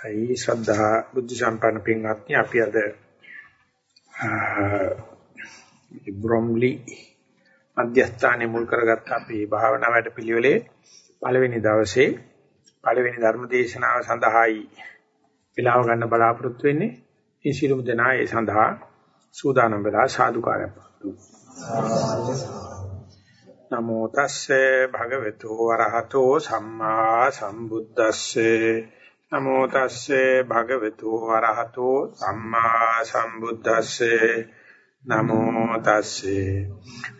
අයි ශ්‍රද්ධා බුද්ධ සම්පන්න පින්වත්නි අපි අද බ්‍රොම්ලි මධ්‍යස්ථානයේ මුල් කරගත්ත අපි භාවනා වැඩපිළිවෙලේ පළවෙනි දවසේ පළවෙනි ධර්ම දේශනාව සඳහායි විලාව ගන්න බලාපොරොත්තු වෙන්නේ. මේ සිළුමු දෙනා ඒ සඳහා සූදානම් වෙලා සාදුකාරයක් නමෝ තස්සේ භගවතු වරහතෝ සම්මා සම්බුද්දස්සේ නමෝ තස්සේ භගවතු වරහතෝ සම්මා සම්බුද්දස්සේ. නමෝ තස්සේ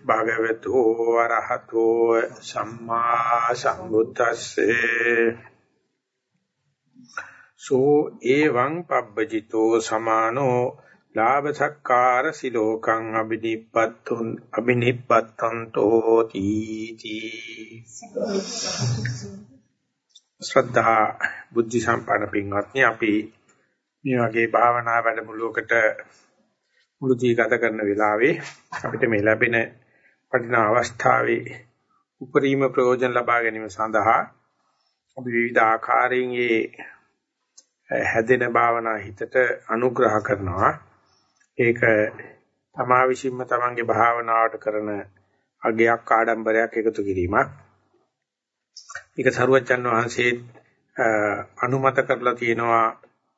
භගවතු වරහතෝ සම්මා සම්බුද්දස්සේ. සෝ එවං පබ්බජිතෝ සමානෝ ලාභ සක්කාර සිලෝකං අබිනිප්පත්තුන් අබිනිප්පත්තන්තෝ තීති. ශ්‍රද්ධා බුද්ධ සම්පන්න පින්වත්නි අපි මේ වගේ භාවනා වැඩමුළුවකට මුළුදී ගත කරන වෙලාවේ අපිට මේ ලැබෙන වටිනා අවස්ථාවේ උපරිම ප්‍රයෝජන ලබා ගැනීම සඳහා අපි විවිධ ආකාරයෙන් හැදෙන භාවනා හිතට අනුග්‍රහ කරනවා ඒක තමා විසින්ම තමන්ගේ භාවනාවට කරන අගයක් ආඩම්බරයක් එකතු කිරීමක්. ඒක සරුවච්චන් වහන්සේ අනුමත කරලා තියෙනවා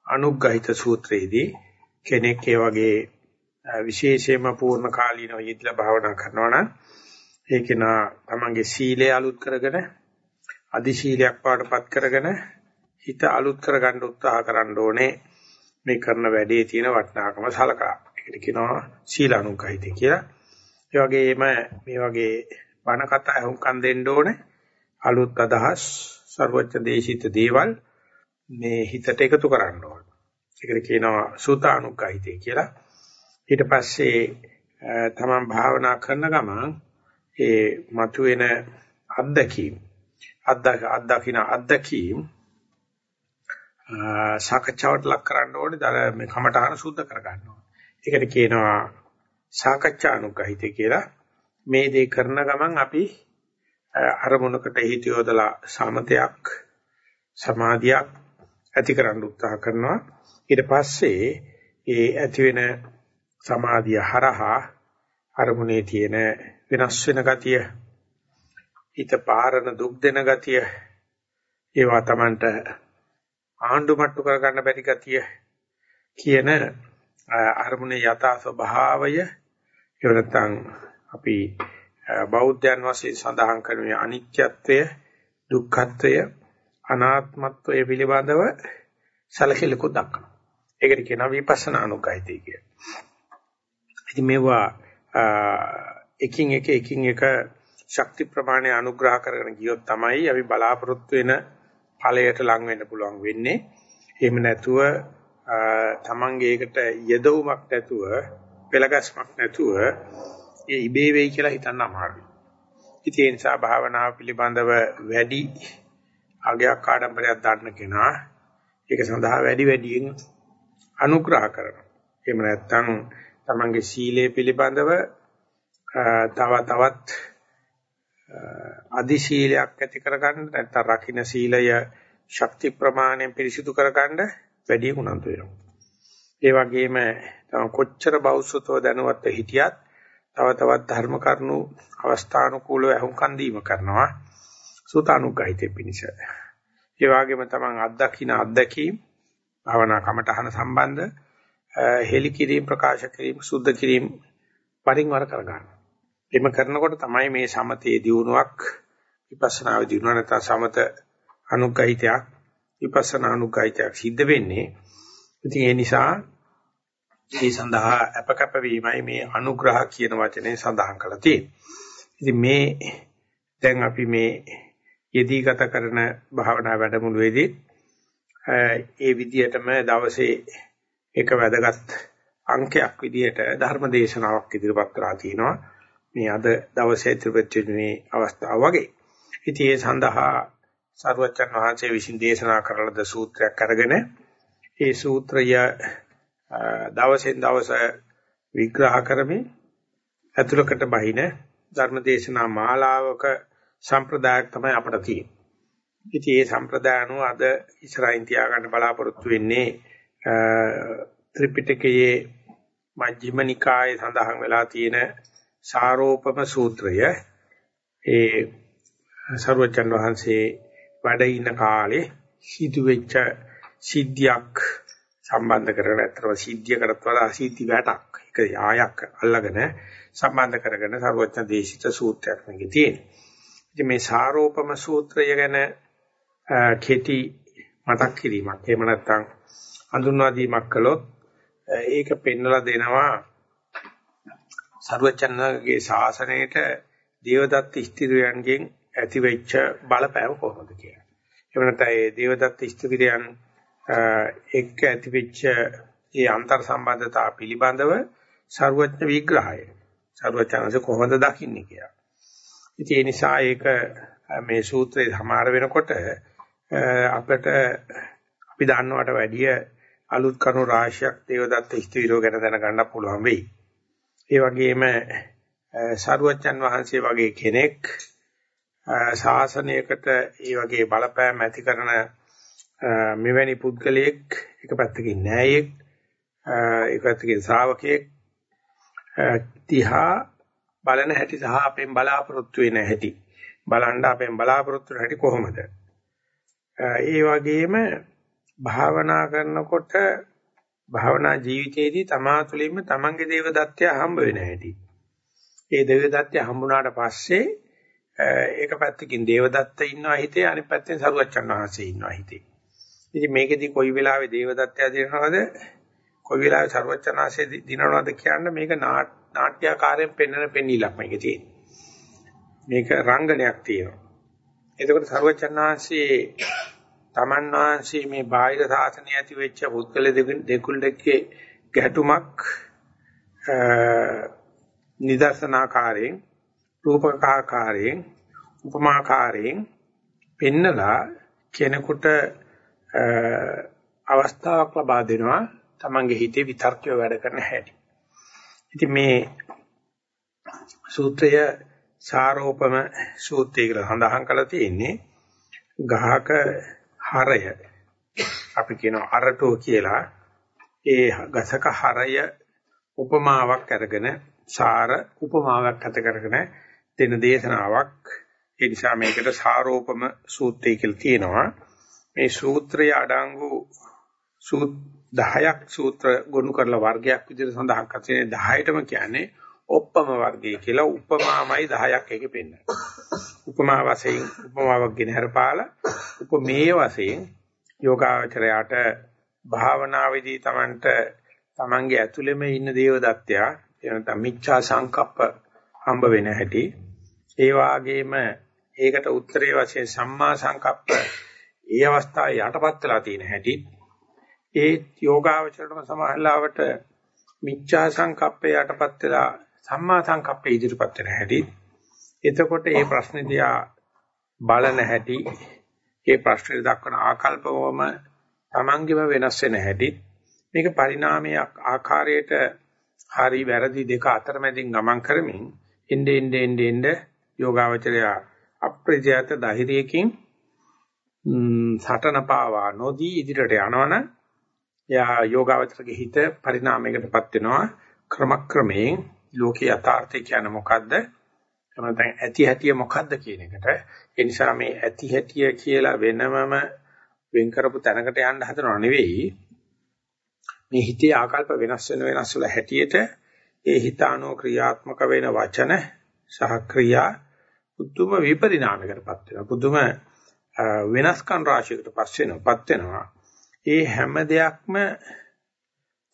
අනුග්‍රහිත සූත්‍රයේදී කෙනෙක් ඒ වගේ විශේෂයෙන්ම පූර්ණ කාලීනව යෙදලා භාවනා කරනවා නම් ඒක නා තමන්ගේ සීලය අලුත් කරගෙන අදි සීලයක් පාඩපත් කරගෙන හිත අලුත් කරගන්න උත්සාහ කරන්න ඕනේ මේ කරන වැඩේ තියෙන වටිනාකම සලකලා. ඒකට කියනවා සීලානුගහිත කියලා. ඒ වගේම මේ වගේ බණ කතා අහුම්කම් දෙන්න ඕනේ. අලුත් අදහස්, ਸਰවඥ දේශිත දේවල් මේ හිතට එකතු කරන්න ඕනේ. ඒකට කියනවා සූතානුගහිතය කියලා. ඊට පස්සේ තමන් භාවනා කරන ගමන් ඒ මතුවෙන අත්දැකීම් අත්දකින අත්දැකීම් සාකච්ඡාවට ලක් කරන්න ඕනේ. දර මේ කමඨාන සුද්ධ කර ගන්න ඕනේ. ඒකට කියනවා සාකච්ඡානුගහිත කියලා. මේ දේ කරන ගමන් අපි අරමුණකට හිත යොදලා සමතයක් සමාධියක් ඇති කරන්න උත්සාහ කරනවා. ඊට පස්සේ ඒ ඇති වෙන සමාධිය හරහා අරමුණේ තියෙන වෙනස් වෙන ගතිය හිත පාරන දුක් දෙන ගතිය ඒවා Tamanට ආණ්ඩු මට්ටු කරගන්න බැරි ගතිය කියන අරමුණේ යථා ස්වභාවය එහෙම නැත්නම් අපි බෞද්ධයන් වශයෙන් සඳහන් කරන අනිත්‍යත්වය දුක්ඛත්වය අනාත්මත්වය පිළිබඳව සැලකිලිකු දක්වනවා. ඒකට කියනවා විපස්සනා අනුගහිතය කියලා. ඉතින් මේවා එකින් එක එකින් එක ශක්ති ප්‍රමාණය අනුග්‍රහ කරගෙන ගියොත් තමයි අපි බලාපොරොත්තු වෙන ඵලයට ලං වෙන්න පුළුවන් වෙන්නේ. එහෙම නැතුව තමන්ගේ ඒකට යදවුමක් නැතුව පෙළගස්මක් නැතුව ඒ ඉබේ වෙයි කියලා හිතන්න අමාරුයි. ඉතින් ඒ නිසා භාවනාව පිළිබඳව වැඩි අගයක් ආඩම්බරයක් ගන්න කෙනා ඒක සඳහා වැඩි වැඩියෙන් අනුග්‍රහ කරනවා. එහෙම නැත්නම් තමන්ගේ සීලය පිළිබඳව තව තවත් අදි සීලයක් ඇති කරගන්න නැත්නම් රකින්න සීලය ශක්ති ප්‍රමාණයෙන් පිරිසිදු කරගන්න වැඩි උනන්දු වෙනවා. ඒ වගේම තම කොච්චර බෞසුතව දැනුවත් හිටියත් තව තවත් ධර්ම කරුණු අවස්ථානුකූලව අහුම්කන් දීම කරනවා සූතානුග්‍රහිතේ පිණිස. ඒ වගේම තමන් අත්දකින්න අත්දැකීම් භවනා කමඨහන සම්බන්ධ හෙලි කිරීම ප්‍රකාශ කිරීම සුද්ධ කිරීම පරිං වර කර ගන්න. එimhe කරනකොට තමයි මේ සමතේ දියුණුවක් විපස්සනාවේ දියුණුව නැත්නම් සමත අනුග්‍රහිතයක් විපස්සනා අනුග්‍රහිතයක් සිද්ධ වෙන්නේ. ඉතින් ඒ නිසා ඒ සඳහා අපකප වීමයි මේ අනුග්‍රහ කියන වචනේ සඳහන් කරලා තියෙන්නේ. ඉතින් මේ දැන් අපි මේ යෙදී ගත කරන භාවනා වැඩමුළුවේදී ඒ විදිහටම දවසේ එක වැදගත් අංකයක් විදිහට ධර්ම දේශනාවක් ඉදිරිපත් කරලා තිනවා. මේ අද දවසේ ඉදිරිපත් මේ අවස්ථාව වගේ. ඉතින් ඒ සඳහා සරුවචන් වහන්සේ විසින් දේශනා කරලද සූත්‍රයක් අරගෙන ඒ සූත්‍රය දවසෙන් දවස විග්‍රහ කරමින් අතුලකට බහින ධර්ම දේශනා මාලාවක සම්ප්‍රදායක් තමයි අපිට තියෙන්නේ. ඉතින් මේ සම්ප්‍රදායano අද ඉස්සරහින් තියාගන්න බලාපොරොත්තු වෙන්නේ ත්‍රිපිටකයේ මජ්ක්‍ධිම නිකායේ සඳහන් වෙලා තියෙන සාරෝපම සූත්‍රය ඒ සර්වචන් වහන්සේ වැඩ ඉන කාලේ සිදුවෙච්ච සිද්ධියක් සම්බන්ධ කරගෙන අත්‍තරම සිද්ධියකටත් වඩා අසීති වැටක් එක ආයක් අල්ලගෙන සම්බන්ධ කරගෙන සර්වඥ දේශිත සූත්‍රයක් මේකේ තියෙනවා. ඉතින් මේ සාරෝපම සූත්‍රය ගැන කෙටි මතක් කිරීමක්. එහෙම නැත්නම් හඳුන්වා දීමක් කළොත් ඒක පෙන්වලා දෙනවා සර්වචන්නගේ ශාසනයට දේවදත්ත ස්ත්‍රියන්ගෙන් ඇතිවෙච්ච බලපෑම කොහොමද කියලා. එහෙම නැත්නම් ඒ දේවදත්ත ස්ත්‍රියන් එක්ක ඇතිවෙච්ච ඒ අන්තර් සම්බන්ධතා පිළිබඳව ਸਰවඥ විග්‍රහය. ਸਰවඥාංශ කොහොමද දකින්නේ කියලා. ඉතින් ඒ නිසා ඒක මේ සූත්‍රේ සමාර වෙනකොට අපිට අපි දන්නවට වැඩිය අලුත් කරුණු රාශියක් දේවදත්ත හිතවිරෝ ගැන දැනගන්න පුළුවන් වෙයි. ඒ වගේම සරුවච්චන් වහන්සේ වගේ කෙනෙක් ශාසනයකට ඒ වගේ බලපෑම් ඇති කරන මෙවැනි පුද්ගලයෙක් එක පැත්තකින් න්යායෙක් එක පැත්තකින් ශ්‍රාවකයෙක් තිහා බලන හැටි සහ අපෙන් බලාපොරොත්තු වෙන හැටි බලන්න අපෙන් බලාපොරොත්තු වෙන හැටි කොහොමද ඒ වගේම භාවනා කරනකොට භාවනා ජීවිතයේදී තමා තුළින්ම තමන්ගේ දේව දත්තය හම්බ වෙන හැටි. ඒ දේව දත්තය හම්බුණාට පස්සේ ඒක පැත්තකින් දේව දත්ත ඉන්නවා හිතේ අනිත් පැත්තෙන් සරුවච්චන් වහන්සේ ඉන්නවා හිතේ. ඉතින් මේකෙදි කොයි වෙලාවෙ දේව දත්තය දිනනවද කොයි වෙලාවෙ සරුවච්චන් වහන්සේ දිනනවද කියන්න මේක නාට්‍යාකාරයෙන් පෙන්වන පෙන්නීලක් මේකේ තියෙනවා. මේක රංගනයක් තියෙනවා. එතකොට සරුවච්චන් වහන්සේ තමන් වහන්සේ මේ බාහිර සාසනය ඇති වෙච්ච පුද්ගල දෙකුල් දෙකේ ගැටුමක් නිදර්ශනාකාරයෙන් රූපකාකාරයෙන් උපමාකාරයෙන් පෙන්නලා කෙනෙකුට අවස්ථාවක් ලබා දෙනවා තමන්ගේ හිතේ විතර්කය වැඩ කරන හැටි. ඉතින් මේ සූත්‍රය සාරෝපම සූත්‍රය කියලා සඳහන් කරලා තියෙන්නේ ගහක හරය. අපි කියනවා අරටෝ කියලා. ඒ ගසක හරය උපමාවක් අරගෙන සාර උපමාවක් අත කරගෙන දෙන දේශනාවක්. ඒ නිසා මේකට සාරෝපම සූත්‍රය කියලා තියෙනවා මේ සූත්‍රය අඩංගු සූත් 10ක් සූත්‍ර ගොනු කරලා වර්ගයක් විදිහට සඳහන් කරන්නේ 10ටම කියන්නේ ඔප්පම වර්ගය කියලා උපමාමයි 10ක් එකේ පෙන්නනවා. උපමා වශයෙන් උපමාවක් ගෙන හරපාලා උපමේය වශයෙන් යෝගාචරයට භාවනාවේදී Tamanට Tamanගේ ඇතුළෙම ඉන්න දේව දත්තයා එනතම් මිච්ඡා සංකප්ප හම්බ වෙන හැටි ඒ වාගේම ඒකට උත්තරේ වශයෙන් සම්මා සංකප්ප ඒ අවස්ථාවේ යටපත් වෙලා තියෙන හැටි. ඒ යෝගාවචරණම සමහරලාවට මිච්ඡා සංකප්පේ යටපත් වෙලා සම්මා සංකප්පේ ඉදිරිපත් වෙන හැටි. එතකොට මේ ප්‍රශ්නේ දිහා බලන හැටි. ඒ ප්‍රශ්නේ දක්වන ආකල්පවම Tamangeම වෙනස් වෙන හැටි. මේක පරිණාමයක් ආකාරයට හරි වැරදි දෙක අතරමැදින් ගමන් කරමින් එnde ende ende ende යෝගාවචරය අප්‍රජාත ධෛර්යයෙන් සටන පාවා නොදී ඉදිරියට යනවනම් එයා යෝගාවචරගේ හිත පරිණාමයකටපත් වෙනවා ක්‍රමක්‍රමයෙන් ලෝකේ යථාර්ථය කියන්නේ මොකද්ද? එහෙම නැත්නම් ඇති හැටිය මොකද්ද කියන එකට. ඒ නිසා මේ ඇති හැටිය කියලා වෙනමම වෙන් කරපු තැනකට යන්න හදනව නෙවෙයි. මේ හිතේ ආකල්ප වෙනස් වෙන වෙනස් වල හැටියට ඒ හිතානෝ ක්‍රියාත්මක වෙන වචන සහ ක්‍රියා පුදුම විපරිණාමයකටපත් වෙනවා. පුදුම වෙනස්කම් රාශියකටපත් වෙනවාපත් වෙනවා. ඒ හැම දෙයක්ම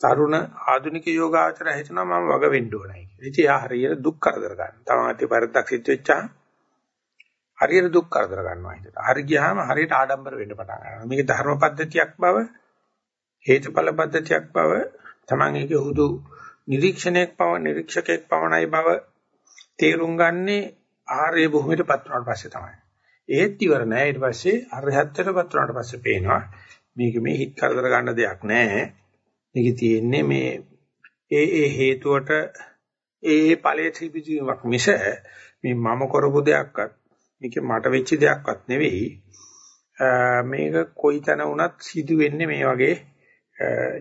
තරුණ ආධුනික යෝගාචර හිතනවා මම වග වෙන්න ඕනයි කියලා. ඉතින් එයා හරියට දුක් කරදර ගන්න. තමාටි පරිද්දක් සිද්ධ වෙච්චා හරියට දුක් කරදර ගන්නවා හිතට. හරි ගියාම හරියට ආඩම්බර වෙන්න පටන් ගන්නවා. මේක ධර්ම පද්ධතියක් බව හේතුඵල පද්ධතියක් බව තමන් ඒකේ හුදු නිරීක්ෂණයක් බව නිරීක්ෂකයක් පවණයි බව තේරුම් ගන්නේ ආර්ය භූමියටපත් වුණාට පස්සේ තමයි. ඒත් ඉවර නෑ ඊට පස්සේ අරහත්ත්වයටපත් වුණාට පස්සේ පේනවා මේක මේ හිත කරදර ගන්න දෙයක් නෑ. මේකේ තියෙන්නේ මේ ඒ ඒ හේතුවට ඒ ඒ ඵලයේ ත්‍රිපිටීමක් මිස මේ මම කරපු දෙයක්වත් මේක මට වෙච්ච දෙයක්වත් නෙවෙයි මේක කොයිතන වුණත් සිදු වෙන්නේ මේ වගේ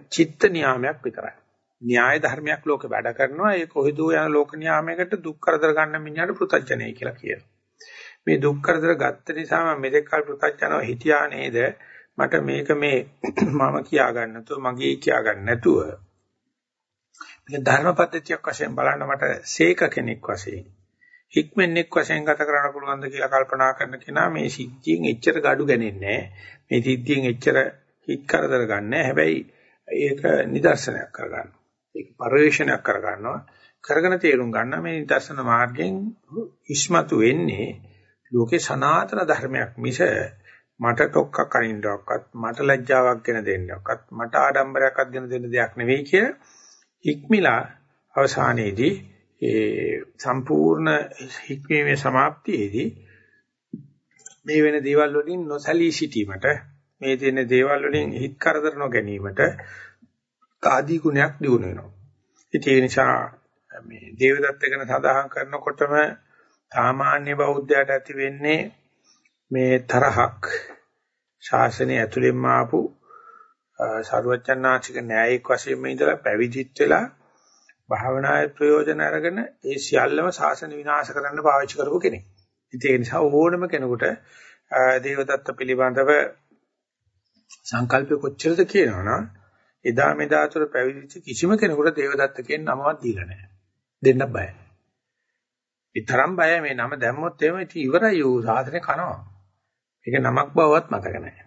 චිත්ත නියාමයක් විතරයි. න්‍යාය ධර්මයක් ලෝකේ වැඩ කරනවා ඒ කොහෙදෝ යන ලෝක නියාමයකට දුක් කරදර ගන්න මිනිහට පෘතජ්ජනයි කියලා කියනවා. මේ දුක් කරදර ගත්ත නිසා මම මෙතෙක් කල පෘතජ්ජනව හිතියා නේද? මට මේක මේ මම කියා ගන්න නැතුව මගේ කියා ගන්න නැතුව මේක ධර්මපද්ධතියක් වශයෙන් බලන්න මට සීක කෙනෙක් වශයෙන් හික්මෙන්ෙක් වශයෙන් ගත කරන්න පුළුවන්ද කියලා කල්පනා කරන කෙනා මේ සිද්ධියෙන් එච්චර gadu ගන්නේ මේ සිද්ධියෙන් එච්චර හිත් කරදර ගන්නෑ හැබැයි ඒක නිදර්ශනයක් කරගන්න. ඒක පරිවේශනයක් කරගන්නවා. කරගෙන තේරුම් ගන්න මේ නිදර්ශන මාර්ගයෙන් ඉස්මතු වෙන්නේ ලෝකේ සනාතන ධර්මයක් මිස මට ටොක්කක් අනින්නවක්වත් මට ලැජ්ජාවක් ගෙන දෙන්නවක්වත් මට ආඩම්බරයක්වත් ගෙන දෙන්න දෙයක් නෙවෙයි කිය හික්මිලා අවසානයේදී ඒ සම්පූර්ණ හික්මීමේ સમાප්තියේදී මේ වෙන දේවල් වලින් නොසැලී සිටීමට මේ දෙන දේවල් වලින් හිත කරදර නොගැනීමට ආදී ගුණයක් දිනු වෙනවා. ඒ නිසා මේ දේවදත්ත ගැන සඳහන් කරනකොටම සාමාන්‍ය බෞද්ධයාට ඇති වෙන්නේ මේ තරහක් ශාසනය ඇතුළෙන්ම ආපු සරුවචනාචික න්‍යායික වශයෙන් ඉඳලා පැවිදිත් වෙලා භාවනායේ ප්‍රයෝජන අරගෙන ඒ සියල්ලම ශාසන විනාශ කරන්න පාවිච්චි කරපු කෙනෙක්. ඉතින් ඒ නිසා ඕනම කෙනෙකුට දේවදත්ත පිළිබඳව සංකල්ප කොච්චරද කියනවනම් එදා මෙදා තුර පැවිදිච්ච කිසිම කෙනෙකුට දේවදත්ත කියන නමවත් දීලා නැහැ. දෙන්න බයයි. ඒ තරම් බයයි මේ නම දැම්මොත් එහෙම ඉතින් ඉවරයි ඌ සාසනේ කනවා. ඒක නමක් බවවත් මතක නැහැ.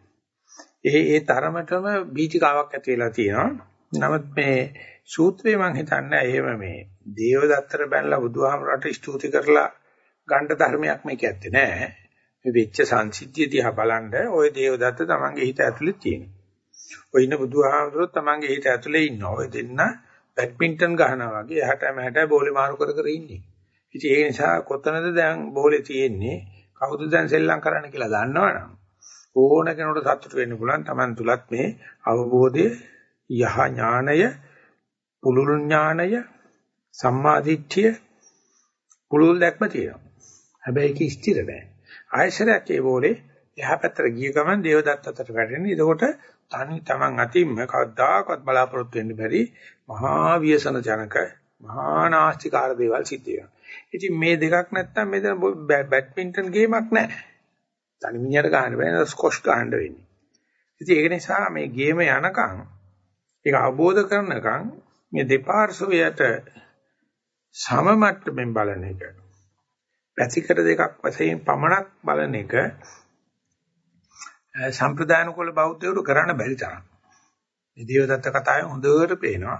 ඒ ඒ තරමටම බීජිකාවක් ඇති වෙලා තියෙනවා. නමුත් මේ සූත්‍රේ මම හිතන්නේ එහෙම මේ දේවදත්තර බැලලා බුදුහාමරට ස්තුති කරලා ගණ්ඩ ධර්මයක් මේක ඇත්තේ නෑ. මේ වෙච්ච සංසිද්ධිය දිහා බලනද ওই දේවදත්ත තමන්ගේ හිත ඇතුලේ තියෙනවා. ඔය ඉන්න බුදුහාමරොත් තමන්ගේ හිත ඇතුලේ ඉන්නවා. ඔය දෙන්න බැඩ්මින්ටන් ගහනවා වගේ එහාට මෙහාට බෝලේ මාරු කර කර ඉන්නේ. ඉතින් ඒ නිසා කොතනද දැන් බෝලේ තියෙන්නේ කවුද දැන් සෙල්ලම් කරන්න කියලා දන්නවනම් ඕන කෙනෙකුට සතුට වෙන්න පුළුවන් Taman තුලත් මේ අවබෝධය යහ ඥානය පුලුල් ඥානය සම්මාදිට්ඨිය පුලුල් දැක්ම තියෙනවා. හැබැයි ඒක ස්ථිර නෑ. ආයශරයක් ඒ බෝලේ එහා පැත්තට ගිය ගමන් දේවදත්ත අතට වැටෙන්නේ. එතකොට තනි Taman අතින්ම කවදාකවත් බලාපොරොත්තු වෙන්න බැරි මහා ව්‍යසන ජනක මහා නාස්තිකාර දේවල් සිද්ධ වෙනවා. ඉතින් මේ දෙකක් නැත්තම් මෙතන බැඩ්මින්ටන් ගේමක් නැහැ. තනි මිනිහට ගහන්න බෑ ස්කොෂ් ගහන්න වෙන්නේ. ඉතින් ඒක නිසා මේ ගේම යනකම් ඒක අවබෝධ කරනකම් මේ දෙපාර්ශ්වයට සම මට්ටමින් බලන එක පැතිකඩ දෙකක් වශයෙන් පමණක් බලන එක සම්ප්‍රදාන කුල බෞද්ධයෝ කරන්න බැරි තරම්. මේ දේවදත්ත කතාවේ හොඳට පේනවා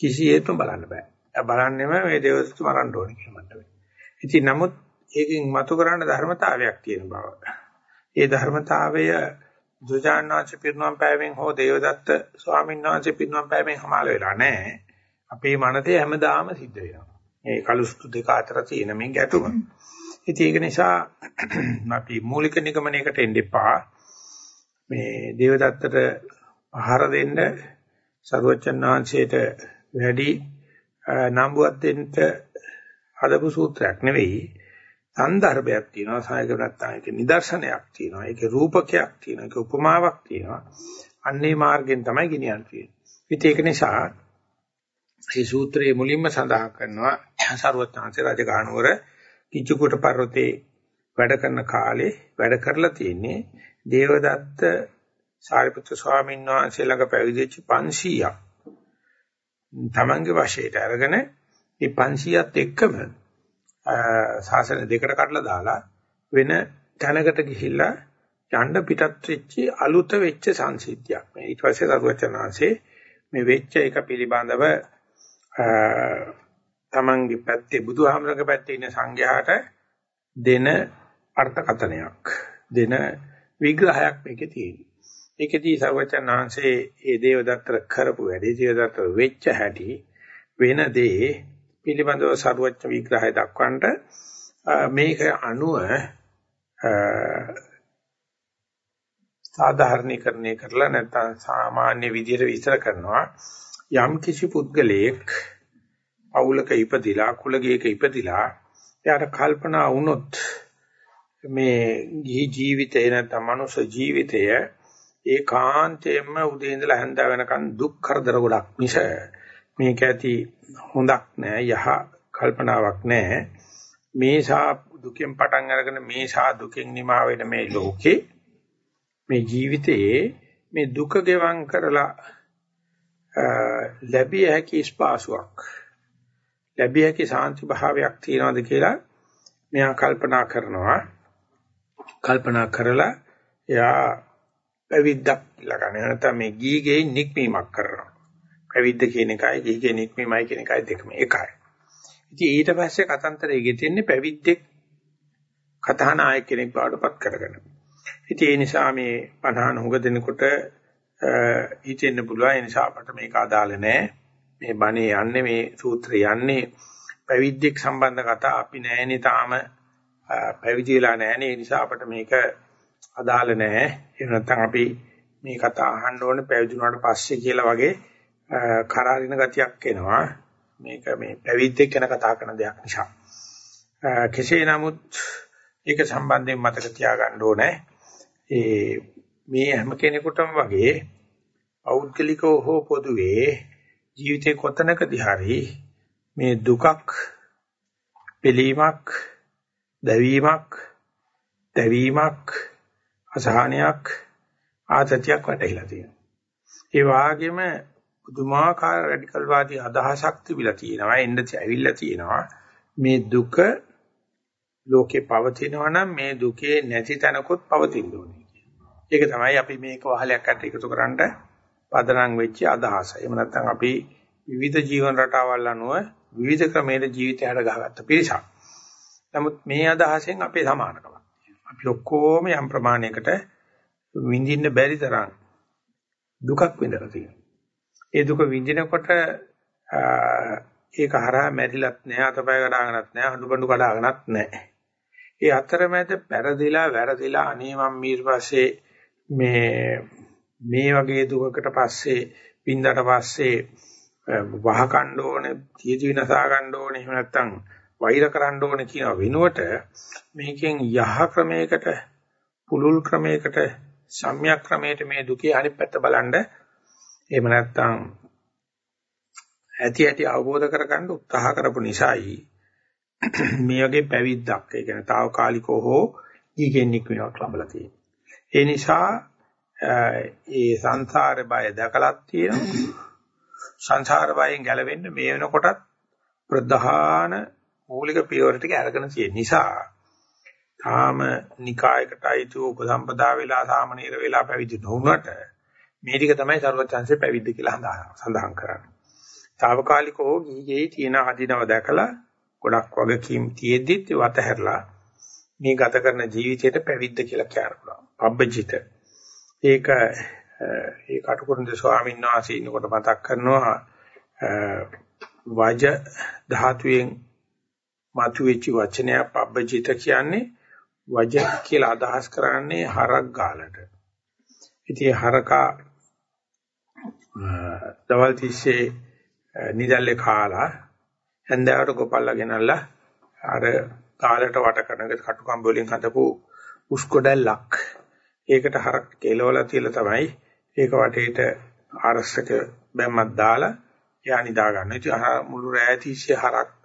කිසියෙත්ම බලන්න බෑ. බලන්නෙම මේ දේවදත්ත මරන්න ඕනේ කියන මට්ටමේ. ඉතින් නමුත් ඒකෙන් මතු කරන්න ධර්මතාවයක් තියෙන බව. ඒ ධර්මතාවය දුජානනාංශ පිරිනොම් පෑවෙන් හෝ දේවදත්ත ස්වාමීන් වහන්සේ පිරිනොම් පෑවෙන් හමාල වෙලා නැහැ. අපේ මනසේ හැමදාම සිද්ධ වෙනවා. මේ කලුස්තු දෙක අතර තියෙන මේ ගැටුම. ඉතින් ඒක නිසා අපි මූලික නිගමනයකට එන්න එපා. මේ දේවදත්තට ආහාර දෙන්න සරුවචන් වහන්සේට වැඩි නම්බුවක් දෙන්න හදපු සූත්‍රයක් නෙවෙයි. සංදර්භයක් තියෙනවා සායක නැත්තම් ඒක නිදර්ශනයක් තියෙනවා ඒකේ රූපකයක් තියෙනවා ඒක උපමාවක් තියෙනවා. අන්නේ මාර්ගයෙන් තමයි ගෙනියන්නේ ඉතින් ඒක නිසා මේ සූත්‍රයේ මුලින්ම සඳහන් කරනවා සරුවත්නාංශ රජගහනුවර කිචුකුට පර්වතේ වැඩ කරන කාලේ වැඩ කරලා තියෙන්නේ දේවදත්ත සාරිපුත්‍ර ස්වාමීන් වහන්සේ ළඟ පැවිදිච්ච 500ක් තමන්ගේ වශයට අරගෙන මේ 500ත් එක්කම ශාසන දෙකට කඩලා දාලා වෙන තැනකට ගිහිල්ලා යන්න පිටත් වෙච්ච අලුත වෙච්ච සංසිද්ධියක්. මේ ඊට පස්සේ සරුවචනාංශේ මේ වෙච්ච එක පිළිබඳව තමන්ගේ පැත්තේ බුදුහාමරගේ පැත්තේ ඉන්න සංඝයාට දෙන අර්ථකථනයක් දෙන විග්‍රහයක් මේකේ තියෙනවා. ඒකදී සර්වචනාංශේ ඒ දේවදත්තර කරපු වැඩේ දේවදත්තර වෙච්ච හැටි වෙන දේ පිළිබඳව සරුවච්ච විග්‍රහය දක්වන්නට මේක අනුව සාධාරණීකරණය කරලා නැත්නම් සාමාන්‍ය විදිහට විස්තර කරනවා. යම් කිසි පුද්ගලයෙක් පෞලක ඉපදිලා කුලගයක ඉපදිලා එයාට කල්පනා වුණොත් මේ ගිහි ජීවිතය නැත්නම් මනුෂ්‍ය ජීවිතය ඒකාන්තයෙන්ම උදේ ඉඳලා හැන්ද වෙනකන් දුක් කරදර ගොඩක් මිස මේක ඇති හොඳක් නෑ යහ කල්පනාවක් නෑ. මේ සා දුකෙන් පටන් අරගෙන මේ සා දුකෙන් නිමා වෙන මේ ලෝකේ මේ ජීවිතයේ මේ දුක ගෙවම් කරලා ලැබිය හැකි ස්පාසුවක් ලැබිය හැකි සාන්ති භාවයක් තියනවාද කියලා මෙයා කල්පනා කරනවා. කල්පනා කරලා එයා පැවිද්දක් ලගන්නේ නැත්නම් මේ ගීගේ නික්මීමක් කරනවා. පැවිද්ද කියන එකයි ගීගේ නික්මීමයි කියන එකයි දෙකම එකයි. ඉතින් ඊට පස්සේ කතන්තරේ ගෙතෙන්නේ පැවිද්දෙක් කතානායක කෙනෙක් බවටපත් කරගෙන. ඉතින් ඒ නිසා මේ 50 හුඟ දෙනකොට හිතෙන්න පුළුවන්. ඒ නිසා අපට මේක අදාළ නැහැ. මේ බණේ යන්නේ මේ සූත්‍රය යන්නේ. පැවිද්දෙක් සම්බන්ධ කතා අපි නැහැනේ තාම. පැවිදි වෙලා නැහැනේ ඒ නිසා අපට මේක අදාළ නැහැ. එහෙම නැත්නම් අපි මේ කතා අහන්න ඕනේ පැවිදි වුණාට පස්සේ කියලා වගේ කරාරින ගතියක් එනවා. මේක මේ පැවිද්දෙක් ගැන කතා කරන දෙයක් නිසා. කෙසේ නමුත් ඒක සම්බන්ධයෙන් මතක තියාගන්න ඕනේ. ඒ මේ හැම කෙනෙකුටම වගේ පෞද්ගලිකව හෝ පොදුවේ ජීවිතේ කොතනකදී හරි මේ දුකක් පිළීමක් දැවීමක් දැවීමක් අසහනයක් ආතතියක් වැටහිලා තියෙනවා. ඒ වාගේම පුදුමාකාර රැඩිකල් වාදී අදහසක් තිබිලා තියෙනවා එන්න ඇවිල්ලා තියෙනවා මේ දුක ලෝකේ පවතිනවා නම් මේ දුකේ නැති තැනකොත් පවතින්න ඕනේ ඒක තමයි අපි මේක වහලයක් අට එකතු කරන්න පදනම් වෙච්ච අදහස. එහෙම නැත්නම් අපි විවිධ ජීවන රටාවල් අනුව විවිධ ක්‍රමයක ජීවිතය හද ගහගත්ත පිරිසක්. නමුත් මේ අදහසෙන් අපේ සමානකමක්. අපි ඔක්කොම යම් ප්‍රමාණයකට විඳින්න බැරි තරම් දුකක් විඳලා තියෙනවා. ඒ දුක විඳිනකොට ඒක හරහා මැරිලත් නැහැ අතපය කඩාගෙනත් නැහැ හඬු බඬු කඩාගෙනත් නැහැ. ඒ අතරමැද පෙරදිලා වැරදිලා අනේ මම ඊට පස්සේ මේ මේ වගේ දුකකට පස්සේ පින්දට පස්සේ වහ කණ්ඩ ඕනේ, තීජ විනසා ගන්න ඕනේ, එහෙම නැත්නම් වෛර කරන්න ඕනේ කියන වෙනුවට මේකෙන් යහ ක්‍රමයකට, පුලුල් ක්‍රමයකට, සම්‍යක් ක්‍රමයකට මේ දුකේ අනිත් පැත්ත බලන්න එහෙම නැත්නම් ඇති ඇති අවබෝධ කරගන්න උත්සාහ කරපු නිසායි මේ වගේ පැවිද්දක් ඒ කියන්නේ తాවකාලිකව හෝ ඊගෙන් නික්මීමක් ලැබලා තියෙනවා. ඒ නිසා ඒ සංසාර බය දැකලත් තියෙනවා. සංසාර බයෙන් ගැලවෙන්න මේ වෙනකොටත් ප්‍රධාන මූලික පියවර ටික අරගෙන තියෙන නිසා තාම නිකායකට අයිතු උපසම්පදා වෙලා සාමනීර වෙලා පැවිදි නොවුනට මේ ටික තමයි ਸਰවචන්සේ පැවිද්ද කියලා සඳහන් කරන්නේ. తాවකාලිකව ගිහිගේ තියෙන අදිනව දැකලා ගොඩක් වගකීම් තියෙද්දිත් වතහැරලා මේ ගත කරන ජීවිතයට පැවිද්ද කියලා කියනවා. පබ්බජිත. ඒක ඒ කටුකුරුන්ද ස්වාමීන් වහන්සේ ඉන්නකොට මතක් කරනවා වජ ධාතුයෙන් මතුවෙච්ච වචනය පබ්බජිත කියන්නේ වජ කියලා අදහස් කරන්නේ හරක් ගාලට. ඉතින් හරකා දවල් තිස්සේ නිදල්ලේ කාලා හැන්දෑවට ගොපල්ලා ගෙනල්ලා අර කාලයට වට කරන කටුකම්බ වලින් හදපු උස්කොඩැල්ලක් ඒකට හරක් කෙලවලා තියලා තමයි ඒක වටේට ආරස්සක බැම්මක් දාලා එයා නිදා ගන්න. ඉතින් මුළු රෑ තිස්සේ හරක්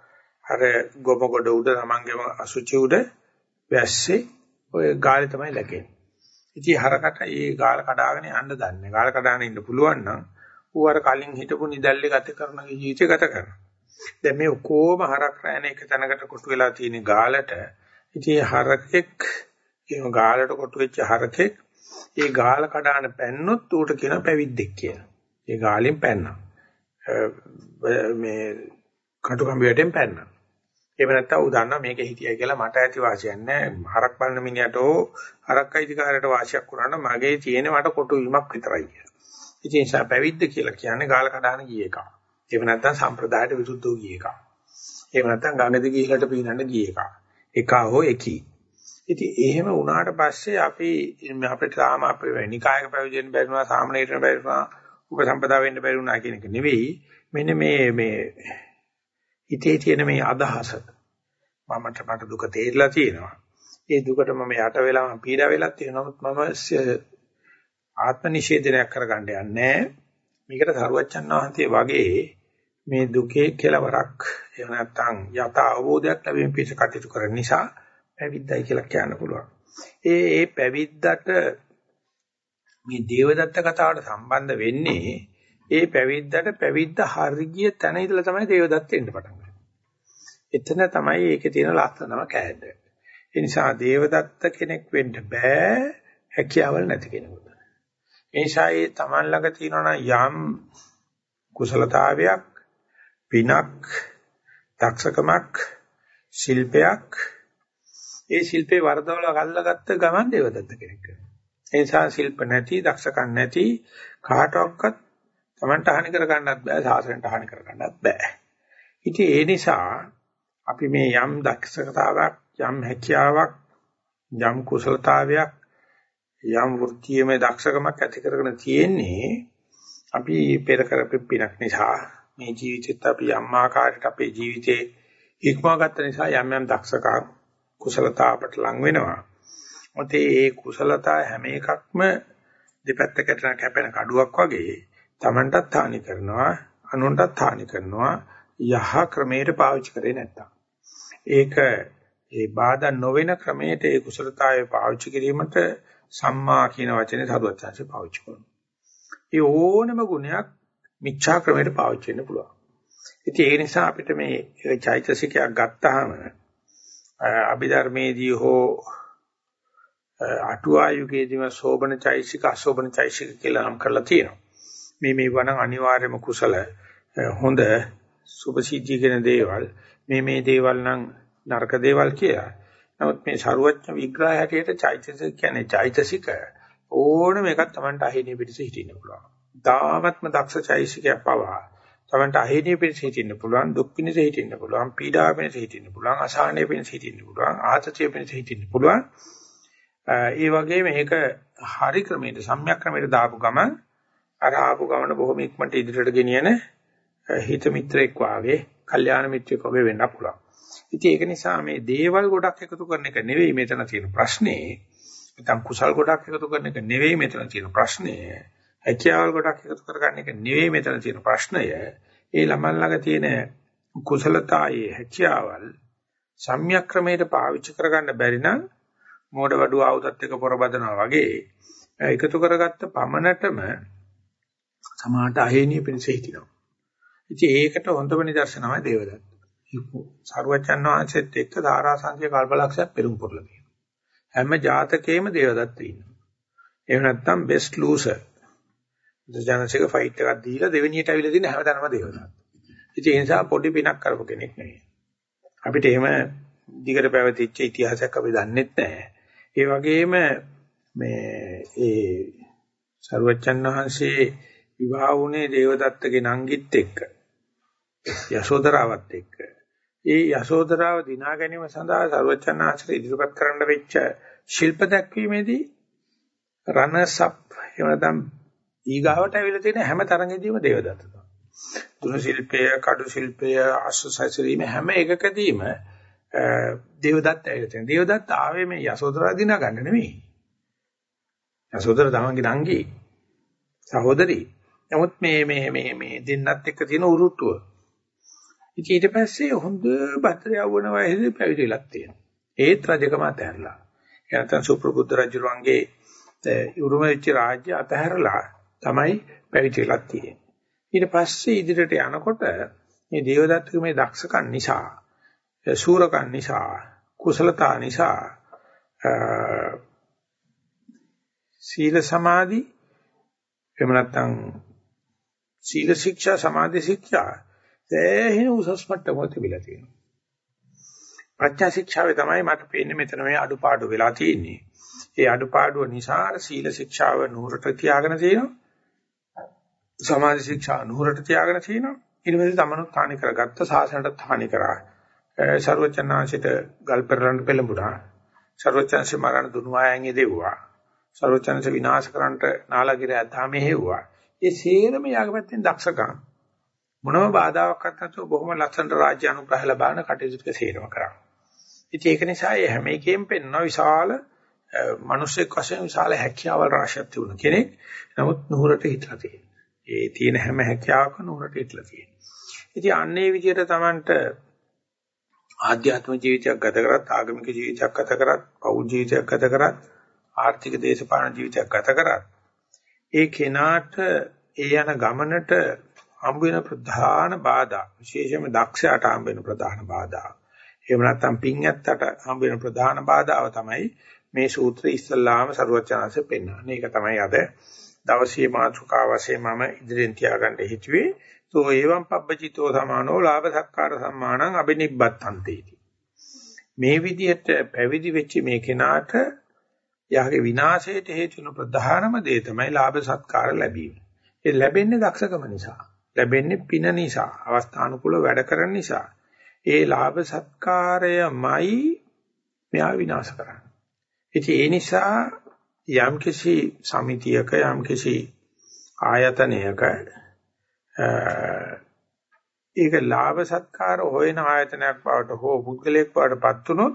අර ගොම ගොඩ උඩ තමන්ගේම අසුචි උඩ වැස්සේ ඔය ගාලේ තමයි läකෙන්නේ. ඉතින් හරකට ඒ ගාල කඩාගෙන යන්න දන්නේ. ගාල කඩාගෙන ඉන්න පුළුවන් නම් ඌ අර කලින් හිටපු නිදල්ලේ ගත කරන ජීවිතය ගත කරනවා. දැන් මේ ඔක්කොම හරක් රැන එක තැනකට කොටු වෙලා තියෙන ගාලට ඉතින් හරකෙක් ඒ ගාලට කොටු වෙච්ච හරකෙක් ඒ ගාල කඩාන පැන්නොත් ඌට කියන පැවිද්දෙක් කියලා. ඒ ගාලෙන් පැන්නා. මේ කටුකම්බියටෙන් පැන්නා. එහෙම නැත්නම් ඌ දන්නා මේක හිටියයි කියලා මට ඇති වාසියක් නැහැ. හරක් බලන මිනිහට ඕ හරක් අයිතිකාරයට වාසියක් වුණා මගේ තියෙන මට කොටු වීමක් විතරයි කියලා. ඉතින් ඒ නිසා පැවිද්ද කියලා කියන්නේ ගාල කඩාන ගිය එකක්. එහෙම නැත්නම් සම්ප්‍රදායට විරුද්ධව ගිය එකක්. එහෙම නැත්නම් ගඟද ගිහිලට පීනන්න ගිය එකක්. එකා හෝ එකී. ඉතින් එහෙම වුණාට පස්සේ අපි අපිට තාම අපේ නිකායක පැවිදෙන්න බැරිුණා, සාමණේරණ බැරිුණා, උපසම්පදා වෙන්න බැරිුණා කියන එක නෙවෙයි. මෙන්න මේ මේ හිතේ තියෙන මේ අදහස මමට මට දුක තේරිලා තියෙනවා. ඒ දුකට මම යට වෙලා මම පීඩා වෙලත් තියෙනවා. නමුත් මම ආත්ම නිෂේධනයක් කරගන්න යන්නේ මේකට සරුවච්චන් වහන්සේ වගේ මේ දුකේ කෙලවරක් එහෙම නැත්නම් යත අවබෝධයක් ලැබීම පිණිස කටයුතු කරන නිසා පැවිද්දයි කියලා කියන්න පුළුවන්. ඒ ඒ පැවිද්දට මේ දේවදත්ත කතාවට සම්බන්ධ වෙන්නේ ඒ පැවිද්දට පැවිද්ද හරිය තැන ඉඳලා තමයි දේවදත්ත එන්න පටන් ගන්නේ. එතන තමයි ඒකේ තියෙන ලස්සනම කෑල්ල. ඒ නිසා දේවදත්ත කෙනෙක් වෙන්න බෑ හැකියාවල් නැති කෙනෙකුට. ඒ නිසා ඒ Taman ළඟ තියෙනවා යම් කුසලතාවයක් පිනක් දක්ෂකමක් ශිල්පයක් ඒ ශිල්පේ වර්ධවල ගල්ලාගත්ත ගමන් දේවදත්ත කෙනෙක් වෙනවා. ඒ නිසා ශිල්ප නැති දක්ෂකම් නැති කාටවත් Tamanට හානි කර ගන්නත් බෑ සාසනයට හානි කර ගන්නත් බෑ. ඉතින් ඒ නිසා අපි මේ යම් දක්ෂතාවක් යම් හැකියාවක් යම් කුසලතාවයක් යම් වෘත්තියමය දක්ෂකමක් ඇති කරගෙන තියෙන්නේ අපි පෙර කරපු පිනක් නිසා මේ ජීවිතෙත් අපි යම් ආකාරයකට අපේ ජීවිතේ ඉක්මවා ගත්ත නිසා යම් යම් දක්ෂකම් කුසලතා අපට ලං වෙනවා. මොකද මේ කුසලතා හැම එකක්ම දෙපැත්තකට කැපෙන කඩුවක් වගේ Tamanටත් හානි කරනවා අනුන්ටත් හානි කරනවා යහ ක්‍රමයට පාවිච්චි කරේ නැත්තම්. ඒක ඒ බාධා නොවන ක්‍රමයට ඒ කුසලතාවය පාවිච්චි කිරීමට සම්මා කියන වචනේ සරුවචාන්සේ පාවිච්චි කරනවා. ඒ ඕනම ගුණයක් මිච්ඡා ක්‍රමයට පාවිච්චි වෙන්න පුළුවන්. ඉතින් ඒ නිසා අපිට මේ චෛතසිකයක් ගත්තාම අභිධර්මයේදී හෝ අටුවායුගයේදීම සෝබන චෛසික අසෝබන චෛසික කියලා නම් කරලා තියෙනවා. මේ මේ වන අනිවාර්යම කුසල හොඳ සුභසිද්ධිය කියන දේවල් මේ මේ දේවල් නම් නරක දේවල් කියලා. නමුත් මේ ਸਰුවඥ විග්‍රහය හැටියට චෛතසික කියන්නේ චෛතසික ඕනම එකක් Tamanට අහිණිය පිටස හිටින්න පුළුවන්. තාමත්ම දක්ෂ චෛතසිකයක් පවා Tamanට අහිණිය පිණිස හිටින්න පුළුවන් දුක් පිණිස හිටින්න පුළුවන් පීඩා පිණිස හිටින්න පුළුවන් අසහනය පිණිස හිටින්න පුළුවන් ආතතිය පිණිස හිටින්න පුළුවන් ඒ වගේ මේක හරි ක්‍රමයට සම්‍යක් ක්‍රමයට දාපු ගමන් අර ආපු ගමන බොහොම ඉක්මනට ඉදිරියට ගෙනියන හිත මිත්‍රෙක් වාගේ කල්යාණ මිත්‍රෙක් වගේ වෙන්න පුළුවන්. ඉතින් ඒක නිසා මේ දේවල් ගොඩක් එකතු කරන එක නෙවෙයි මෙතන තියෙන ප්‍රශ්නේ. නැත්නම් කුසල් ගොඩක් එකතු කරන එක නෙවෙයි මෙතන තියෙන ප්‍රශ්නේ හැකියාවල් ගොඩක් එකතු කරගන්න එක නෙවෙයි මෙතන තියෙන ප්‍රශ්නය. ඒ ළමන් ළඟ තියෙන කුසලතායේ හැකියාවල් සම්‍යක් ක්‍රමයට පාවිච්චි කරගන්න බැරි නම් මෝඩ වඩුව ආයුධත් එක්ක පොරබදනවා වගේ එකතු කරගත්ත පමණටම සමාහට අහේනිය පිණිස හිටිනවා. ඉතින් ඒකට හොඳම නිදර්ශනමයි දේවදත්ත. සරුවචන් වහන්සේත් එක්ක ධාරාසංඛ්‍ය කල්පලක්ෂයක් පෙරම් පුරලා තියෙනවා. හැම ජාතකයේම දේවදත්ත ඉන්නවා. එහෙම නැත්නම් බෙස්ට් ලූසර් ජනසික ෆයිට් එකක් දීලා දෙවෙනියට අවිල දින හැමදාම දේවදත්ත. ඉතින් ඒ නිසා පොඩි පිනක් කරපු කෙනෙක් නෙවෙයි. අපිට එහෙම දිගට පැවතිච්ච ඉතිහාසයක් අපි දන්නෙත් නැහැ. ඒ වගේම මේ ඒ සරුවච්චන් වහන්සේ විවාහ වුණේ දේවදත්තගේ නංගිත් එක්ක. යශෝදරාවත් එක්ක. ඒ යශෝදරාව දිනා ගැනීම සඳහා සරුවච්චන් වහන්සේ ඉදිරිපත් කරන්න වෙච්ච ශිල්ප දැක්වීමේදී රණසප් එහෙම නැත්නම් ඊගාවට ඇවිල්ලා තියෙන හැම තරඟෙදීම දේවදත්ත තමයි. දුන ශිල්පය, කඩු ශිල්පය, අසුසයිසරීම හැම එකකදීම දේවදත්ත ඇවිල්ලා තියෙනවා. දේවදත්ත ආවේ මේ යසෝදරා දිනා ගන්න නෙමෙයි. යසෝදරා තමන්ගේ නංගි සහෝදරි. නමුත් මේ මේ මේ මේ දෙන්නත් එක්ක තියෙන උරුට්ටුව. ඉතින් ඊට පස්සේ හොඳ බතර යවන වයසේ පැවිදිලක් තියෙනවා. ඒත් රජකම අතහැරලා. එනතන් සුප්‍රබුද්ධ රජුරුවන්ගේ උරුම වෙච්ච රාජ්‍ය අතහැරලා තමයි පැවිදි වෙලා තියෙන්නේ. ඊට පස්සේ ඉදිරියට යනකොට මේ දේවදත්තගේ මේ දක්ෂකම් නිසා, සූරකම් නිසා, කුසලතා නිසා සීල සමාධි එහෙම නැත්නම් සීල ශික්ෂා සමාධි ශික්ෂා සෑහෙන උසස් මට්ටමක තිබිලා තියෙනවා. ප්‍රඥා ශික්ෂාවේ තමයි මට පේන්නේ මෙතන මේ අඩුපාඩු වෙලා තියෙන්නේ. ඒ අඩුපාඩුව නිසා සීල ශික්ෂාව නూరుට තියාගෙන තියෙනවා. සමාධි ශික්ෂා නూరుට තියාගෙන තියෙනවා. ඊට පස්සේ තමනුත් හානි කරගත්ත සාසනට හානි කරා. ਸਰවචනාංශිත ගල්පෙරලන්න පෙළඹුණා. ਸਰවචනාංශේ මරණ දුනුවායන්ගේ දෙව්වා. ਸਰවචනාංශ විනාශ කරන්නට නාලගිර අධාමේ හේව්වා. ඒ සේරම යාගපැත්තෙන් දක්ෂකම්. මොනම බාධාවක් නැතුව බොහොම ලස්සනට රාජ්‍ය අනුග්‍රහ ලබාන කටයුතු ටික සේරම කරා. ඉතින් ඒක නිසා මේ හැම එකෙම පෙන්වන විශාල මිනිස්සෙක් වශයෙන් විශාල හැකියාවල් රාශියක් තිබුණ කෙනෙක්. නමුත් නුහුරට හිටලා තියෙනවා. ඒ තියෙන හැම හැකියාවකම නුහුරට හිටලා තියෙනවා. ඉතින් අන්නේ විදිහට Tamanට ආධ්‍යාත්මික ජීවිතයක් ගත කරත් ආගමික ජීවිතයක් ගත කරත් පෞද්ගලික ජීවිතයක් ගත කරත් ආර්ථික දේශපාලන ජීවිතයක් ගත කරත් ඒ කෙනාට ඒ යන ගමනට හම්බ වෙන ප්‍රධාන බාධා විශේෂයෙන්ම දක්ෂයාට හම්බ වෙන ප්‍රධාන බාධා එහෙම නැත්නම් පින්යත්තට හම්බ වෙන ප්‍රධාන බාධාව තමයි මේ සූත්‍රය ඉස්සල්ලාම සරුවචනanse පෙන්වන්නේ. ඒක තමයි අද දවසේ මාතෘකාව වශයෙන් මම ඉදිරියෙන් තියාගන්න හිතුවේ. සෝ එවං පබ්බචිතෝ සමානෝ ලාභ සක්කාර සම්මානං අබිනිබ්බත්තන්තේති. මේ විදිහට පැවිදි වෙච්ච මේ කෙනාට යාගේ විනාශයට හේතු වෙන ප්‍රධානම දේ තමයි ලාභ සත්කාර ලැබීම. ඒ ලැබෙන්නේ දක්ෂකම නිසා. ලැබෙන්නේ පින නිසා, අවස්ථානුකූල වැඩ කරන නිසා. ඒ ලාභ සත්කාරයමයි මෙයා විනාශ කරන්නේ. ඉතින් ඒ නිසා යම්කිසි සමිතියක යම්කිසි ආයතනයක ඒක ලාභ සත්කාර හොයන ආයතනයක් බවට හෝ පුද්ගලයෙක් බවට පත් වුනොත්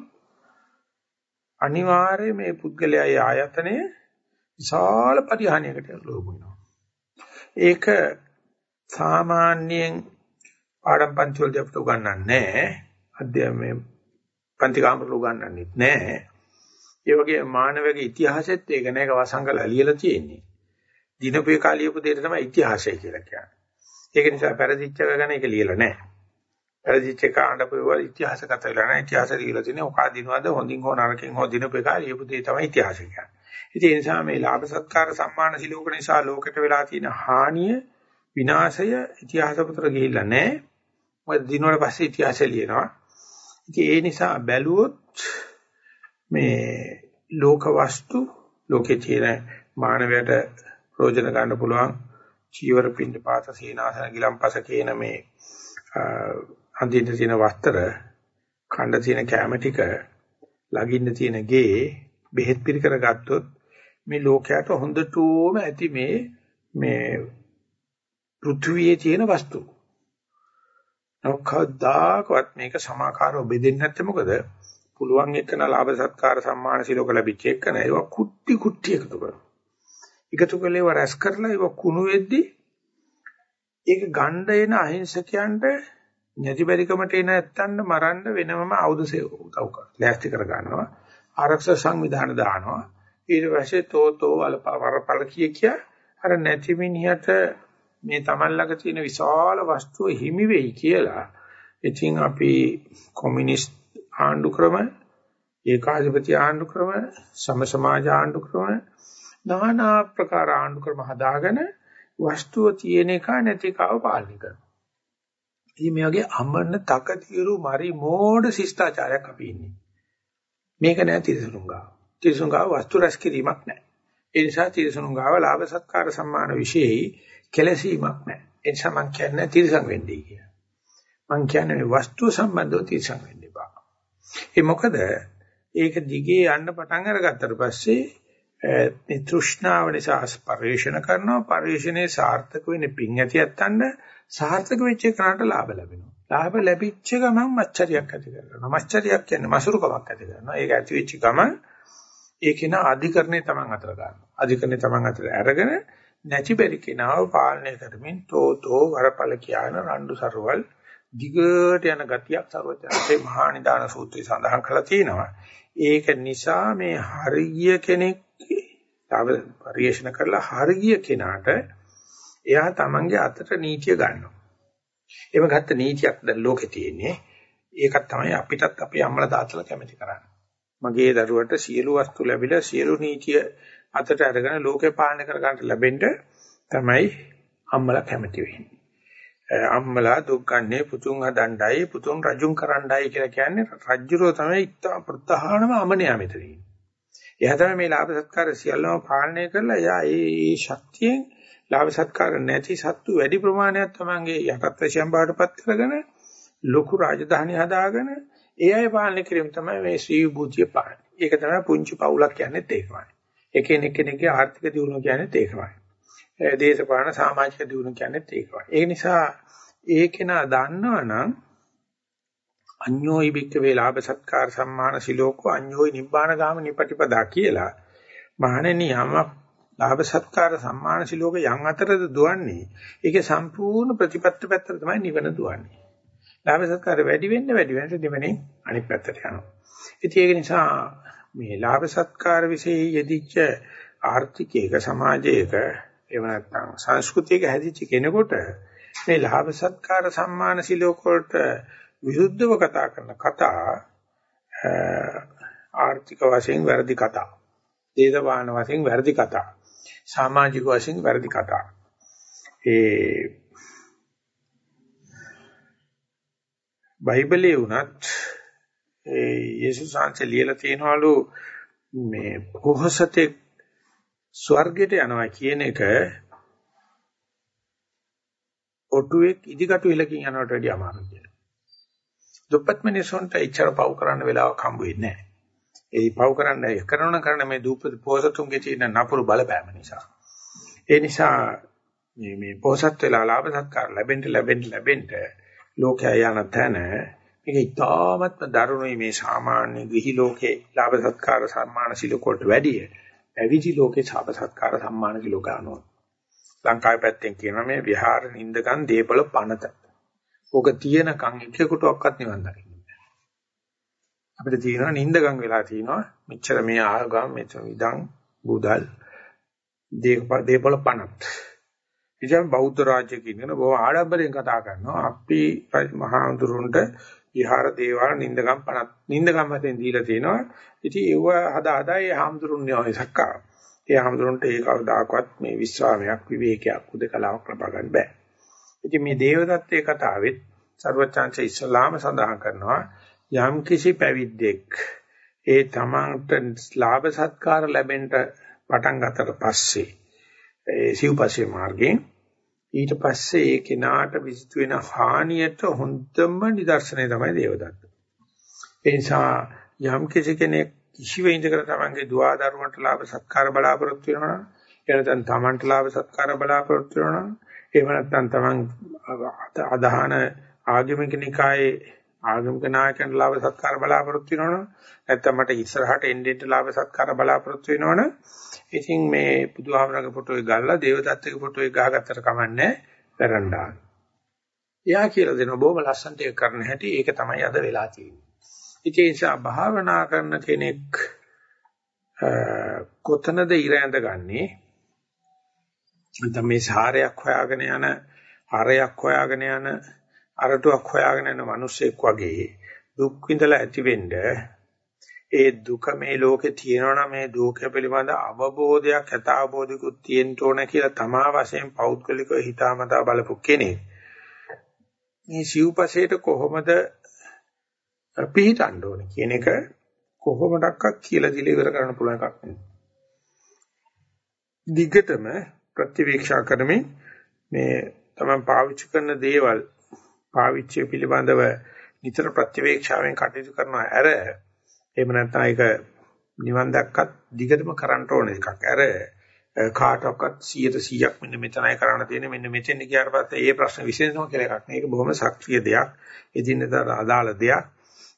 අනිවාර්යයෙන් මේ පුද්ගලයාගේ ආයතනය විශාල පරිහානියකට ලෝබු වෙනවා. ඒක සාමාන්‍යයෙන් පාඩම් පන්ති වලදී අපිට උගන්වන්නේ නැහැ. අධ්‍යයනයේ පන්ති කාමරවල උගන්වන්නේ නැහැ. ඒ වගේ මානවගේ ඉතිහාසෙත් ඒක නේක වසංගල ලියලා තියෙන්නේ. දිනපේ කාලියපු දෙයට තමයි ඉතිහාසය කියලා කියන්නේ. ඒක නිසා පෙරදිච්ච ගැන ඒක ලියලා නැහැ. පෙරදිච්ච කාණ්ඩපේවල ඉතිහාසගත වෙලා නැහැ. ඉතිහාසය ලියලා තියෙන්නේ ඔකා දිනවද හොඳින් හෝ නරකින් හෝ දිනපේ කාලියපු දෙය තමයි ඉතිහාසය කියන්නේ. ඉතින් ඒ නිසා මේ ලාභ සත්කාර සම්මාන සිලෝක නිසා ලෝකෙට වෙලා තියෙන හානිය විනාශය ඉතිහාස පොතට ගිහිල්ලා නැහැ. මොකද දිනුවට පස්සේ ඉතිහාසය ලියනවා. ඉතින් ඒ නිසා බැලුවොත් මේ ලෝක වස්තු ලෝකේ තියෙන මානවයට ප්‍රයෝජන ගන්න පුළුවන් චීවර පින්ඩ පාත සීනාසන ගිලම්පස කියන මේ අඳින්න තියෙන වස්ත්‍ර කණ්ඩ තියෙන කැම ටික ලගින්න තියෙන ගේ බෙහෙත් පිළිකර ගත්තොත් මේ ලෝකයට හොඳටම ඇති මේ මේ පෘථුවියේ තියෙන වස්තු. නවකදාකවත් මේක සමාකාරව බෙදෙන්නේ නැත්te මොකද? පුළුවන් එකන ලාභ සත්කාර සම්මාන සිලෝක ලැබිච්ච එකන ඒවා කුට්ටි කුට්ටි එකතු කරනවා. එකතු කළේව රැස් කරලා ඒවා කුණු වෙද්දි ඒක ගණ්ඩ එන අහිංසකයන්ට නැති බැරිකමට එන නැත්තන්න මරන්න වෙනමම ආයුධ උදව් කරනවා. ලෑස්ති කර ගන්නවා. ආරක්ෂක සංවිධාන දානවා. ඊට පස්සේ තෝතෝ වලපවරපල කිය කිය අර නැති මිනිහට මේ Taman ළඟ තියෙන විශාල වස්තුව හිමි වෙයි කියලා. ඉතින් අපි කොමියුනිස්ට් ආණ්ඩු ක්‍රම, ඒකාධිපති ආණ්ඩු ක්‍රම, සම සමාජ ආණ්ඩු ක්‍රම, নানা ආකාර ආණ්ඩු ක්‍රම හදාගෙන වස්තුව තියෙන එක නැති එකව පාලනය කරනවා. ඉතින් මේ වගේ අමන්න තකතිරු මරි මෝඩ ශිෂ්ටාචාරයක් අපි ඉන්නේ. මේක නෑ තිරසනුංගාව. තිරසනුංගාව වස්තු රැස් කිරීමක් නෑ. ඒ නිසා තිරසනුංගාව ලාභ සත්කාර සම්මාන વિશેයි කෙලසීමක් නෑ. ඒ නිසා මම කියන්නේ තිරසං වෙන්නේ කියලා. මම කියන්නේ වස්තු සම්බන්ධව තිරසං වෙන්න එපා. ඒ මොකද ඒක දිගේ යන්න පටන් අරගත්තට පස්සේ මේ තෘෂ්ණාව නිසා පරිශන කරනවා පරිශනේ සාර්ථක වෙන්නේ පිං ඇතියත්තන්න සාර්ථක වෙච්ච කෙනාට ලාභ ලැබෙනවා. ලාභ ලැබිච්ච ගමන් මච්චරියක් ඇති කරගන්නවා. මච්චරියක් කියන්නේ මසුරුකමක් ඇති කරනවා. ඒක ඇති වෙච්ච ගමන් ඒකේන අධිකරණේ Taman අතර ගන්නවා. අධිකරණේ Taman අතර අරගෙන නැති බැරි කෙනාව පාලනය කරමින් තෝතෝ වරපල කියන රණ්ඩු සරවල් දිගට යන ගතියක් සර්වඥාන්සේ මහා නිදාන සූත්‍රයේ සඳහන් කරලා තියෙනවා. ඒක නිසා මේ හරිය කෙනෙක් තව පරිශන කරලා හරිය කෙනාට එයා තමන්ගේ අතට නීතිය ගන්නවා. එව ගත්ත නීතියක් දැන් ලෝකේ තියෙන්නේ. ඒකත් තමයි අපිටත් අපේ අම්මලා තාත්තලා කැමති කරන්නේ. මගේ දරුවට සියලු වස්තු ලැබිලා සියලු නීතිය අතට අරගෙන ලෝකේ පාලනය කර ගන්නට ලැබෙන්න තමයි අම්මලා කැමති වෙන්නේ. අම්මලා දුක් ගන්නේ පුතුන් හදණ්ඩයි පුතුන් රජුන් කරණ්ඩයි කියලා කියන්නේ රජුරෝ තමයි ඉතා ප්‍රධානම අමනයා මෙතන. එයා තමයි මේ ලාභ සත්කාර සියල්ලම පාලනය කරලා එයා ඒ ශක්තියෙන් ලාභ සත්කාර නැති සත්තු වැඩි ප්‍රමාණයක් තමන්ගේ යටත් වශයෙන් බාටපත් කරගෙන ලොකු රාජධානි හදාගෙන ඒ අය පාලනය කිරීම තමයි මේ ශ්‍රී විභූතිය පාලනය. ඒක තමයි පුංචි පවුලක් කියන්නේ ඒකමයි. එකිනෙක කෙනෙක්ගේ ආර්ථික දියුණුව කියන්නේ ඒකමයි. දේශපාලන සමාජික දියුණුව කියන්නේ ඒකමයි. ඒ නිසා ඒක නා දන්නවනම් අඤ්ඤෝයි බික්කවේ ලාභ සත්කාර සම්මාන සිලෝකෝ අඤ්ඤෝයි නිබ්බාන ගාම නිපටිපදා කියලා මහණෙනි යමක් ලාභ සත්කාර සම්මාන සිලෝක යම් අතරද දුවන්නේ ඒකේ සම්පූර්ණ ප්‍රතිපත්ති පැත්තට තමයි නිවන දුවන්නේ ලාභ සත්කාර වැඩි වෙන්න වැඩි වෙන්න දෙවෙනි අනිත් පැත්තට යනවා ඉතින් ඒක නිසා මේ ලාභ සත්කාර વિશે යෙදිච්ච ආර්ථිකයක සමාජයක එහෙම නැත්නම් සංස්කෘතියක හැදිච්ච කෙනෙකුට මේ ලාභ සත්කාර සම්මාන සිලෝක වලට විරුද්ධව කතා කරන කතා ආර්ථික වශයෙන් වැරදි කතා. දේශපාලන වශයෙන් වැරදි කතා. සමාජික වශයෙන් වැරදි කතා. ඒ බයිබලයේ වුණත් ඒ යේසුස් වහන්සේ ලියලා තියෙනවලු මේ පොහසතේ ස්වර්ගයට යනවා කියන එක ඔටුවෙක් ඉදිකටු ඉලකින් යනවට වැඩිය අමාරුයි කියලා. දුප්පත් මිනිසුන්ට ඉච්ඡර පව් කරන්න වෙලාවක් හම්බ වෙන්නේ නැහැ. ඒ පව් කරන්න කරන කරන මේ දුප්පත් පොහසතුන්ගේ තියෙන නපුරු බලපෑම නිසා. ඒ නිසා මේ මේ පොහසත් වෙලා ලාභ සත්කාර ලැබෙන්න ලැබෙන්න ලැබෙන්න ලෝකයා යන තැන මේක ඉතාමත්ම දරුණුයි මේ සාමාන්‍ය ගිහි ලෝකේ ලාභ සත්කාර සම්මාන සිලෝකට වැඩිය. ඇවිදි ලෝකේ ඡාප සත්කාර සම්මාන කිලෝ ගන්නවා. ලංකාවේ පැත්තෙන් කියනවා මේ විහාර නින්දකන් දීපල පනත. ඕක තියෙනකන් එකෙකුටවත් නිවන් දකින්න බෑ. අපිට තියෙනවා නින්දකන් වෙලා තියෙනවා මෙච්චර මේ ආගම් මෙච්චර විදං බුදල් දීපල පනත්. ඉතින් බෞද්ධ රාජ්‍ය කියන බොහෝ ආඩම්බරෙන් කතා කරනවා අපි මහා අඳුරුන්ට විහාර දේවාල නින්දගම් පනත් නින්දගම් හතෙන් දීලා තිනවා. ඉතින් ඒව හදා හදා ඒ හාමුදුරුන් යෝනිසක්කා. ඒ හාමුදුරන්ට ඒ කවදාකවත් මේ විශ්වාමයක් විවේකයක් උදකලාවක් ලබා ගන්න බෑ. ඉතින් මේ දේවදත්තේ කතාවෙත් සර්වචාන්සේ ඉස්ලාම සඳහන් කරනවා යම් කිසි පැවිද්දෙක් ඒ තමන්ට ලාභ සත්කාර ලැබෙන්න පටන් ගත්තට පස්සේ ඒ සිව්පස්සේ මාර්ගයෙන් ඊට පස්සේ ඒ කෙනාට විසිතු වෙන හානියට හොඳම නිදර්ශනය තමයි දේවදත්ත. ඒ නිසා යම් කිසි කෙනෙක් කිසිවෙ ඉඳගෙන තමන්ගේ දුවා දරුවන්ට ලාභ සත්කාර බලාපොරොත්තු වෙනවා නම් එහෙම නැත්නම් තමන්ට ලාභ සත්කාර බලාපොරොත්තු වෙනවා නම් එහෙම නැත්නම් තමන් අදහන ආගමික නිකායේ ආගමික නායකයන්ට ලාභ සත්කාර බලාපොරොත්තු වෙනවා නම් නැත්නම් මට ඉස්සරහට එන්නෙන්ට ලාභ සත්කාර බලාපොරොත්තු වෙනවා නම් ඉතින් මේ බුදුහාමරගේ ෆොටෝ එක ගල්ලා දේවදත්තගේ ෆොටෝ එක ගහගත්තට කමන්නේ වැරන්ඩා. එයා කියලා දෙනවා බොහොම ලස්සනට ඒක කරන්න හැටි ඒක තමයි අද වෙලා තියෙන්නේ. ඉතින් ඒ නිසා භාවනා කරන කෙනෙක් කොතනද ඉර ඇඳගන්නේ? නැත්නම් මේ සාරයක් හොයාගෙන යන, හරයක් හොයාගෙන යන, අරටුවක් හොයාගෙන යන මිනිසෙක් වගේ දුක් විඳලා ඇතිවෙන්න ඒ දුක මේ ලෝකේ තියෙනවා මේ දුක පිළිබඳ අවබෝධයක් යථාබෝධිකුත් තියෙන්න ඕන කියලා තමා වශයෙන් පෞද්ගලිකව හිතාමතා බලපු කෙනෙක් මේ සිව්පසේට කොහොමද පිළිටන්න ඕනේ කියන එක කොහොමඩක්වත් කියලා දිල ඉවර කරන්න පුළුවන් එකක් නෙවෙයි. දිගටම ප්‍රතිවීක්ෂා කරමින් මේ තමයි පාවිච්චි කරන දේවල් පාවිච්චි පිළිබඳව නිතර ප්‍රතිවීක්ෂාවෙන් කටයුතු කරනවා ඇර එහෙම නැත්නම් ඒක නිවන් දැක්කත් දිගටම කරන්න ඕන එකක්. අර කාටවත් 100%ක් මෙන්න මෙතනයි කරන්න තියෙන්නේ මෙන්න මෙතෙන් ගියාට පස්සේ ඒ ප්‍රශ්න විසඳෙනවා කියලා එකක් නෑ. ඒක බොහොම සක්‍රීය දෙයක්. එදිනෙදා අදාළ දෙයක්.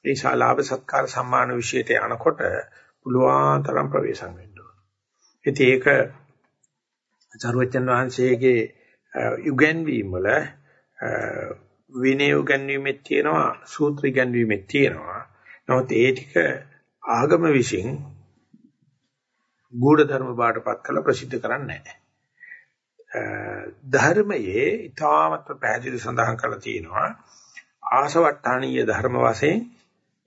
ඒ ශාලාභ සත්කාර සම්මාන විශේෂයට යනකොට පුළුවන් තරම් ප්‍රවේශම් වෙන්න ඕන. ඉතින් ඒක චරවචන් වහන්සේගේ යුගන්වීම වල විනය යුගන්වීමේ තියෙනවා සූත්‍ර යුගන්වීමේ තියෙනවා. නමුත් ඒ ටික ආගම විසින් ගුඪ ධර්ම බාටපත් කළ ප්‍රසිද්ධ කරන්නේ නැහැ. ධර්මයේ ඊටාමත් පැහැදිලි සඳහන් කරලා තියෙනවා ආසවට්ටානීය ධර්ම වශයෙන්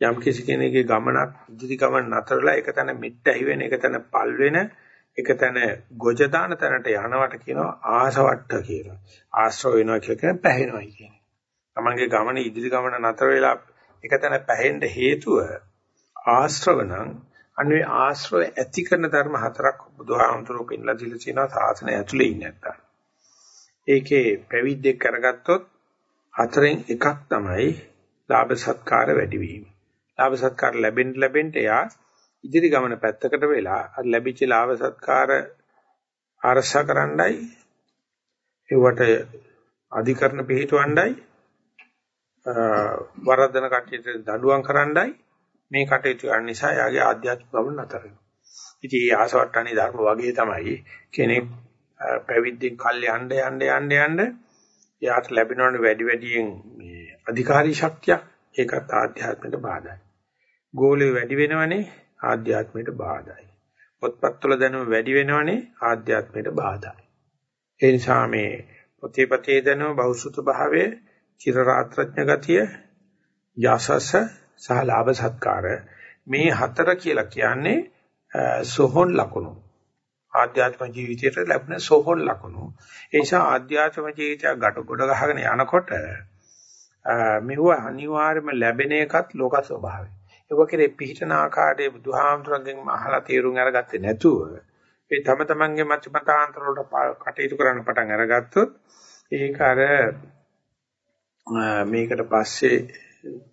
යම් කිසි කෙනෙකුගේ ගමනක් ඉදිරි ගමන නතරලා එක තැන මිට්ට ඇහි වෙන එක තැන පල් වෙන එක තැන ගොජ දාන තැනට යනවට කියනවා ආසවට්ට කියලා. ආශ්‍රව වෙනවා කියලා කියන්නේ පැහැෙනවා කියන්නේ. තමන්ගේ ගමන ඉදිරි ගමන නතර වෙලා එක තැන පැහෙන්න හේතුව ආශ්‍රව නම් අනේ ආශ්‍රව ඇති කරන ධර්ම හතරක් බුදුහාමුදුරුවෝ පෙන්ලා දීලා තියෙනවා සාසනය ඇතුලේ ඉන්නේ නැත්තම්. ඒකේ පැවිද්දෙක් කරගත්තොත් හතරෙන් එකක් තමයි ලාභ සත්කාර වැඩිවීම. ලාභ සත්කාර ලැබෙන්න ලැබෙන්න එයා ඉදිරි ගමන පැත්තකට වෙලා අර ලැබිච්ච ලාභ සත්කාර අරසා කරන්නයි ඒවට අධිකරණ පිළිටවණ්ඩයි වරදන කට්ටියට දඬුවම් කරන්නයි මේ කටයුතු කරන නිසා යාගේ ආධ්‍යාත්මික ගමන නතර වෙනවා. ඉතින් මේ ආසවට්ටානේ ධර්ම වගේ තමයි කෙනෙක් පැවිද්දෙන් කල් යන්න යන්න යන්න යන්න එයාට ලැබෙනවනේ වැඩි වැඩියෙන් මේ අධිකාරී ශක්තිය ඒකත් ආධ්‍යාත්මයට බාධායි. ගෝලෙ වැඩි වෙනවනේ ආධ්‍යාත්මයට බාධායි. පොත්පත්වල දැනුම වැඩි වෙනවනේ ආධ්‍යාත්මයට බාධායි. ඒ නිසා මේ පොතේ පතේ දැනුම බෞසුත භාවයේ චිර රාත්‍රඥ ගතිය යසස සහ ලාභ සත්කාර මේ හතර කියලා කියන්නේ සෝහොන් ලකුණු. ආධ්‍යාත්ම ජීවිතයට ලැබෙන සෝහොන් ලකුණු. ඒ නිසා ආධ්‍යාත්ම ජීවිතය ගට ගොඩ ගහගෙන යනකොට මෙව අනිවාර්යයෙන්ම ලැබෙන එකත් ලෝක ස්වභාවය. ඒක කෙරේ පිහිටන ආකාරයේ බුදුහාමුදුරන්ගෙන් අහලා තේරුම් අරගත්තේ නැතුව ඒ තම තමන්ගේ මත මතාන්තර වලට කටයුතු කරන්න පටන් අරගත්තොත් ඒක අර මේකට පස්සේ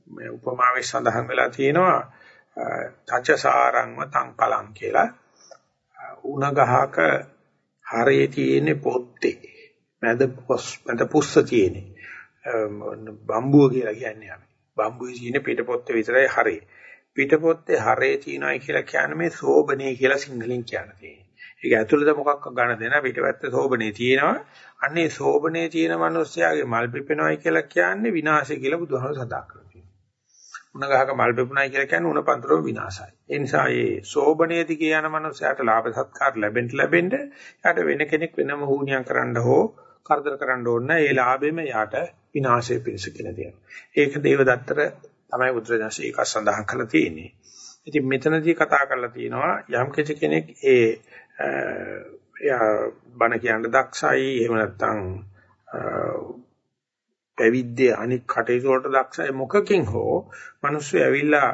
මේ උපමාවේ සඳහන් වෙලා තියෙනවා තචසාරංව තංකලං කියලා. උණ ගහක හරේ තියෙන පොත්තේ. මැද පොස් මැද පුස්ස තියෙන බම්බුව කියලා කියන්නේ අපි. බම්බුවේ තියෙන පිටපොත්තේ විතරයි හරේ. පිටපොත්තේ හරේ තියෙනයි කියලා කියන්නේ මේ සෝබනේ කියලා සිංහලෙන් කියන්නේ ඒක ඇතුළත මොකක් ගන්න දෙන පිටපැත්තේ සෝබනේ තියෙනවා අන්නේ සෝබනේ තියෙන මිනිස්යාගේ මල් පිපෙනවයි කියලා කියන්නේ විනාශය කියලා බුදුහාම සදා කරලා තියෙනවා. උණ ගහක මල් පිපුණයි කියලා කියන්නේ උණ පන්තරම විනාශයි. ඒ නිසා මේ සෝබනේ දිගේ යන මිනිස්යාට ලාභ සත්කාර ලැබෙන්න ලැබෙන්න යාට වෙන කෙනෙක් වෙනම හුණියම් කරන්න හෝ කරදර කරන්න ඕන නැහැ. ඒ ලාභෙම යාට විනාශය පිණිස කියලා දෙනවා. ඒක දේවදත්තට තමයි බුදුරජාණන් ඒක සඳහන් කරලා තියෙන්නේ. ඉතින් මෙතනදී කතා කරලා තියෙනවා යම් කෙනෙක් ඒ එයා බණ කියන්න දක්ෂයි. එහෙම නැත්නම් පැවිද්දේ අනික් කටයුතු වලට දක්ෂයි. මොකකින් හෝ මිනිස්සු ඇවිල්ලා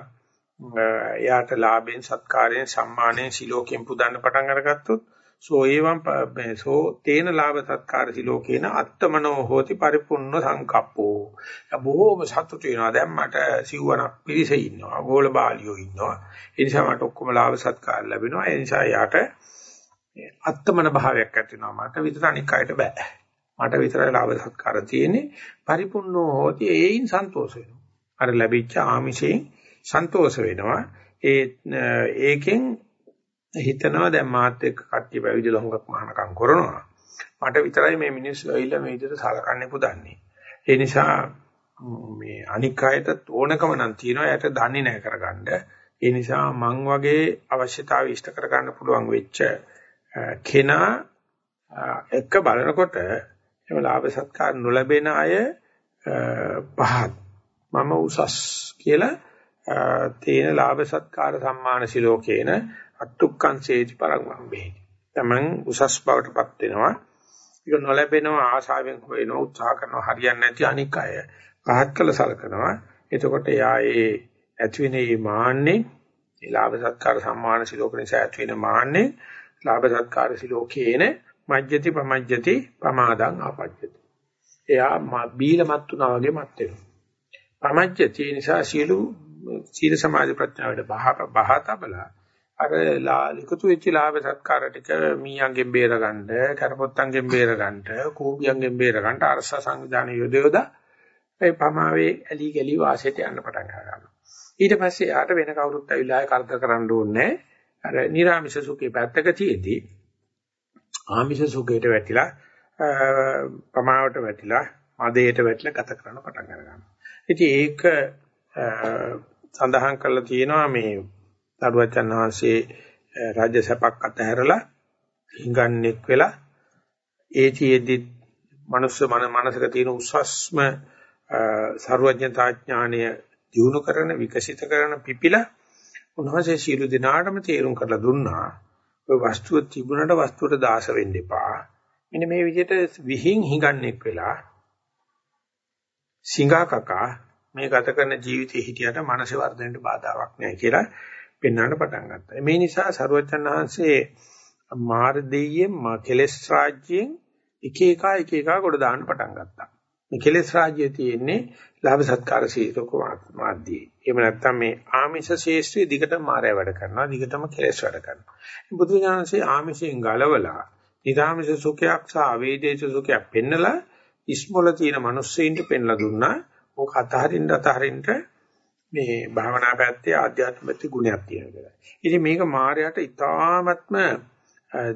එයාට ලාභෙන් සත්කාරයෙන් සම්මානයෙන් සිලෝකෙන් පුදන්න පටන් අරගත්තොත් සෝ ඒවම් සෝ තේන ලාභ සත්කාර සිලෝකේන අත්තමනෝ හෝති පරිපූර්ණ සංකප්පෝ. බොහෝම සතුටු වෙනවා. දැන් මට සිව්වනක් පිරිස ඉන්නවා. ගෝල බාලියෝ ඉන්නවා. ඒ නිසා මට ඔක්කොම ලාභ සත්කාර ලැබෙනවා. ඒ නිසා යාට අත්තමන භාවයක් ඇති වෙනවා. මට විතර අනික් අයට බෑ. මට විතරයි ලාභ සත්කාර තියෙන්නේ පරිපූර්ණෝ හෝති. ඒයින් සන්තෝෂ වෙනවා. අර ලැබිච්ච ආමිෂයෙන් සන්තෝෂ වෙනවා. ඒ ඒකෙන් හිතනවා දැන් මාත් එක්ක කට්ටිය පැවිදිලා හුඟක් මහානකම් කරනවා. මට විතරයි මේ මිනිස්සු ඇවිල්ලා මේ විදිහට සලකන්නේ පුදන්නේ. ඒ නිසා මේ අනික් අයට ඕනකම නම් තියෙනවා. යට දන්නේ නැහැ කරගන්න. ඒ නිසා මං වගේ අවශ්‍යතාවය ඉෂ්ට කරගන්න පුළුවන් වෙච්ච කෙනා එක බලනකොට එහෙම ලාභ සත්කාර නොලැබෙන අය පහත්. මම උසස් කියලා තේන ලාභ සත්කාර සම්මාන සිලෝකේන අත්තුක්කං සේති පරංගම්බේ තමන් උසස් බවටපත් වෙනවා. ඒක නොලැබෙනවා ආශාවෙන් හොයනවා උත්සාහ කරනවා හරියන්නේ නැති අනික් අය පහත් කළ සලකනවා. එතකොට යා ඒ ඇති වෙන මේ මාන්නේ ඒ ලාභ සත්කාර සම්මාන සිලෝක නිසා ඇති වෙන මාන්නේ ලාභ සත්කාර සිලෝකේන මජ්ජති පමජ්ජති පමාදං ආපජ්ජති. එයා බීලමත් උනා වගේ මත් වෙනවා. පමජ්ජති නිසා සීලු සීල සමාධි ප්‍රඥාවට බහ බහතබලා අර ලාලිකතු වෙච්ච ලාභ සත්කාර ටික මීයන්ගෙන් බේරගන්න, කරපොත්තන්ගෙන් බේරගන්න, කූඹියන්ගෙන් බේරගන්න අරස සංවිධානය යොදවද ඒ පමාවේ ඇලි ගලි වාසයට යන්න පටන් ගන්නවා. ඊට පස්සේ යාට වෙන කවුරුත් ඇවිල්ලා කරදර කරන්න ඕනේ නැහැ. අර නිර්ාමිෂ සුඛේ පැත්තක තියේදී ආමිෂ සුඛයට වැටිලා පමාවට වැටිලා මදයට වැටිලා ගත කරන්න පටන් ගන්නවා. ඉතින් ඒක සඳහන් කරලා තියෙනවා මේ දරුවචන් වහන්සේ රාජ්‍ය සැපක් අතහැරලා හිඟන්නේක් වෙලා ඒතියෙදි මනුස්ස මන මනසක තියෙන උස්සස්ම සර්වඥතා ඥානය දිනු කරන විකසිත කරන පිපිලා උන්වහන්සේ සියලු දිනාටම තේරුම් කරලා දුන්නා ඔය වස්තුව තිබුණට වස්තුවට දාස වෙන්න එපා. මෙන්න මේ විදිහට විහිං හිඟන්නේක් වෙලා සිංහා කකා මේ ගත කරන ජීවිතේ හිටියට මනස වර්ධනයට බාධාවක් නැහැ කියලා පෙන්වන්න පටන් ගත්තා. මේ නිසා සරුවචන් වහන්සේ මාර දෙයියෙන් කෙලස් රාජ්‍යයෙන් එක එක එක එක කොට දාන්න පටන් ගත්තා. මේ කෙලෙස් රාජ්‍යය තියෙන්නේ ලාභ සත්කාර සීලක මාධ්‍යයේ. එහෙම නැත්නම් මේ ආමිෂ ශේෂ්ත්‍රයේ දිගටම මාරය වැඩ කරනවා, දිගටම කෙලෙස් වැඩ කරනවා. බුදු දානසේ ආමිෂයෙන් ගලවලා නිරාමිෂ සුඛයක් සහ අවේදේශ සුඛයක් පෙන්නලා ඉස්මොල තියෙන මිනිස්සෙයින්ට පෙන්ලා දුන්නා. ඕක අතහරින්න අතහරින්න මේ භාවනා පැත්තේ ආධ්‍යාත්මික ගුණයක් තියෙනවා. ඉතින් මේක මායයට ඉතාමත්ම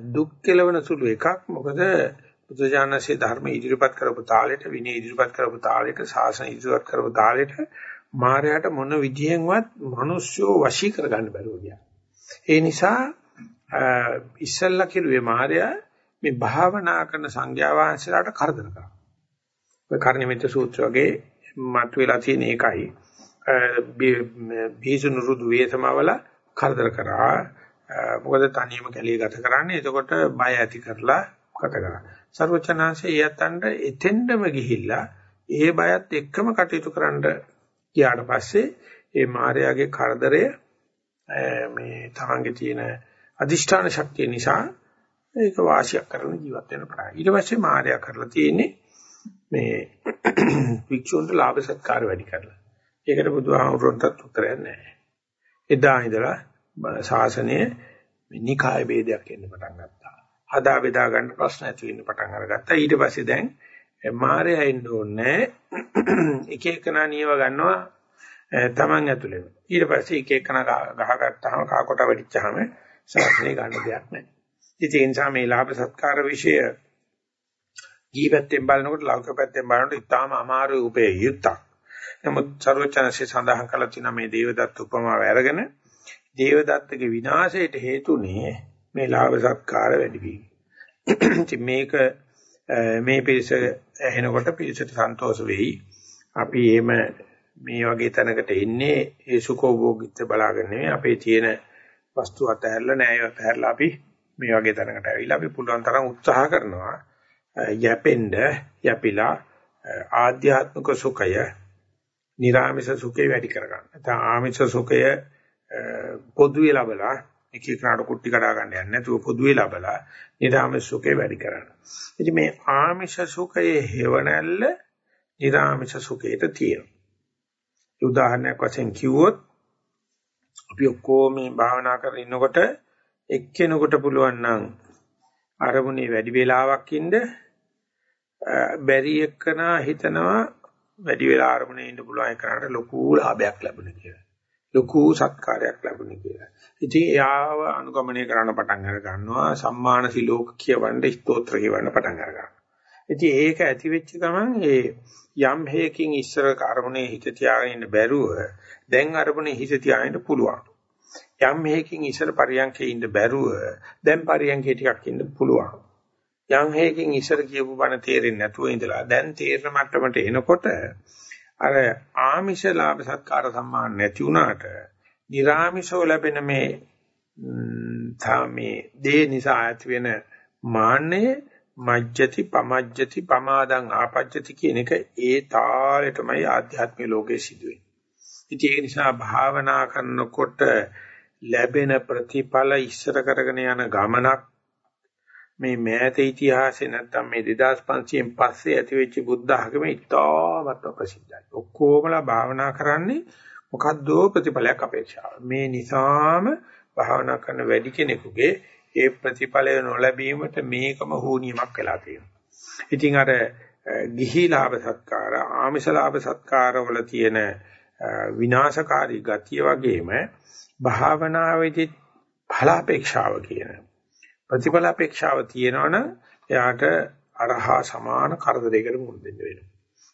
දුක් කෙලවන සුළු එකක්. මොකද බුදුජානසී ධර්ම ඉදිරිපත් කරපු තාලෙට විනය ඉදිරිපත් කරපු තාලෙට ශාසන ඉදිරිපත් කරපු තාලෙට මායයට මොන විදියෙන්වත් මිනිස්සු වශී කරගන්න බැරුව ගියා. ඒ නිසා ඉස්සල්ලා කිරුවේ මායя මේ භාවනා කරන සංඥා වහන්සේලාට කරදර කරා. ඔය කර්ණිමිත සූත්‍ර වගේ මතුවලා තියෙන එකයි. බීසුණු රුදු වේසමවල කරදර කරා. මොකද තනියම කැලිය ගත කරන්නේ. එතකොට බය ඇති කරලා ගත කරා. සර්වචනාංශය යතන්ට එතෙන්ඩම ගිහිල්ලා ඒ බයත් එක්කම කටයුතු කරන්න ගියාට පස්සේ ඒ මායාවේ කරදරය මේ තමන්ගේ තියෙන අදිෂ්ඨාන ශක්තිය නිසා ඒක වාසියක් කරන ජීවත් වෙන ප්‍රාය. ඊට පස්සේ මායя කරලා තියෙන්නේ මේ වික්ෂුන්ට ලාභ සත්කාර වැඩි කරලා. ඒකට බුදුහාමුදුරන්ටත් උත්තරයක් නැහැ. එදා ඉඳලා ශාසනයේ නිකාය ભેදයක් එන්න පටන් ගත්තා. හදා බෙදා ගන්න ප්‍රශ්න ඇති වෙන්න පටන් අරගත්තා. ඊට පස්සේ දැන් මාරය එන්න ඕනේ එක එකනා නියව ගන්නවා තමන් ඇතුළේම. ඊට පස්සේ එක එකනා ගහගත්තාම කාකොට වෙච්චාම සාසනේ ගන්න දෙයක් නැහැ. ඉතින් ඒ නිසා මේ ලාභ සත්කාර વિશે ජීවිතයෙන් බලනකොට ලෞකික පැත්තෙන් බලනකොට ඉතාම අමාරු උපේ යුක්තක්. නමුත් සර්වචනසේ සඳහන් කළ තියෙන මේ දේවදත්ත උපමාව අරගෙන දේවදත්තගේ විනාශයට හේතුනේ මේ ලාභ සත්කාර වැඩි වීම. ඉතින් මේක මේ පිරිස ඇහෙනකොට පිරිසට සන්තෝෂ වෙයි. අපි එහෙම මේ වගේ තැනකට එන්නේ ඒ සුඛෝභෝගීත්ව බලාගෙන නෙමෙයි අපේ තියෙන වස්තු අතහැරලා නෑය අතහැරලා අපි මේ වගේ තැනකට ඇවිල්ලා අපි පුළුවන් තරම් උත්සාහ කරනවා යැපෙන්න යැපිලා ආධ්‍යාත්මික සුඛය නිර්ආමිෂ සුඛය වැඩි කරගන්න. නැත්නම් ආමිෂ සුඛය පොදුවේ ලබලා එක එකනට කුට්ටි කඩා ගන්න යන්නේ නැතුව පොදුවේ ලබලා නිර්ආමිෂ සුඛය වැඩි කරන්න. ඉතින් මේ ආමිෂ සුඛයේ හේවණල්ල නිර්ආමිෂ සුඛයට තියෙනවා. උදාහරණයක් වශයෙන් කිව්වොත් අපි ඔක්කොම මේ භාවනා කරගෙන ඉන්නකොට එක්කෙනෙකුට පුළුවන් නම් අරමුණේ වැඩි වේලාවක් ඉන්න බැරි එක්කනා හිතනවා වැඩි වෙලා අරමුණේ ඉන්න පුළුවන් එකනට ලොකු ලාභයක් ලැබුණේ කියලා. ලොකු සත්කාරයක් ලැබුණේ කියලා. ඉතින් එයාව අනුගමනය කරන්න පටන් අර ගන්නවා සම්මාන සිලෝක කියවන්න ස්තෝත්‍ර කියවන්න පටන් අර ගන්නවා. ඉතින් ඒක ඇති වෙච්ච ගමන් ඒ යම් හේකින් ඉස්සර අරමුණේ හිත තියාගෙන ඉන්න බැරුව දැන් අරමුණේ හිත තියාගෙන පුළුවන්. යම් හේකින් ඉස්සර පරියන්කේ ඉන්න බැරුව දැන් පරියන්කේ ටිකක් ඉන්න පුළුවන්. යම් හේකින් ඉස්සර කියපු බණ තේරෙන්නේ නැතුව ඉඳලා දැන් තේරෙන මට්ටමට එනකොට අර ආමිෂ ලාභ සත්කාර සම්මාන නැති වුණාට නිර්ආමිෂව ලැබෙන මේ තාමේ දේ නිසා ඇති වෙන මාන්නය මජ්ජති පමජ්ජති පමාදං ආපජ්ජති කියන එක ඒ තාලෙටමයි ආධ්‍යාත්මික ලෝකයේ සිදුවෙන්නේ. ඉතින් ඒ නිසා භාවනා කරනකොට ලැබෙන ප්‍රතිඵල ඉස්සර කරගෙන යන ගමනක් මේ මෑත ඉතිහාසයේ නැත්තම් මේ 2500න් පස්සේ ඇතිවෙච්ච බුද්ධ ආගම ඉතාමත් ප්‍රසිද්ධයි. ඔක්කොමලා භාවනා කරන්නේ මොකද්දෝ ප්‍රතිඵලයක් අපේක්ෂාව. මේ නිසාම භාවනා කරන වැඩි කෙනෙකුගේ ඒ ප්‍රතිඵලය නොලැබීමට මේකම හෝනියමක් වෙලා තියෙනවා. ඉතින් අර ගිහි ලාභ සත්කාර, ආමිෂ ලාභ සත්කාර වල තියෙන විනාශකාරී ගතිය වගේම භාවනාවේදී ඵලාපේක්ෂාව කියන ප්‍රතිඵල අපේක්ෂාව තියෙනවනම් එයාට අරහා සමාන කරදරයකට මුහුණ දෙන්න වෙනවා.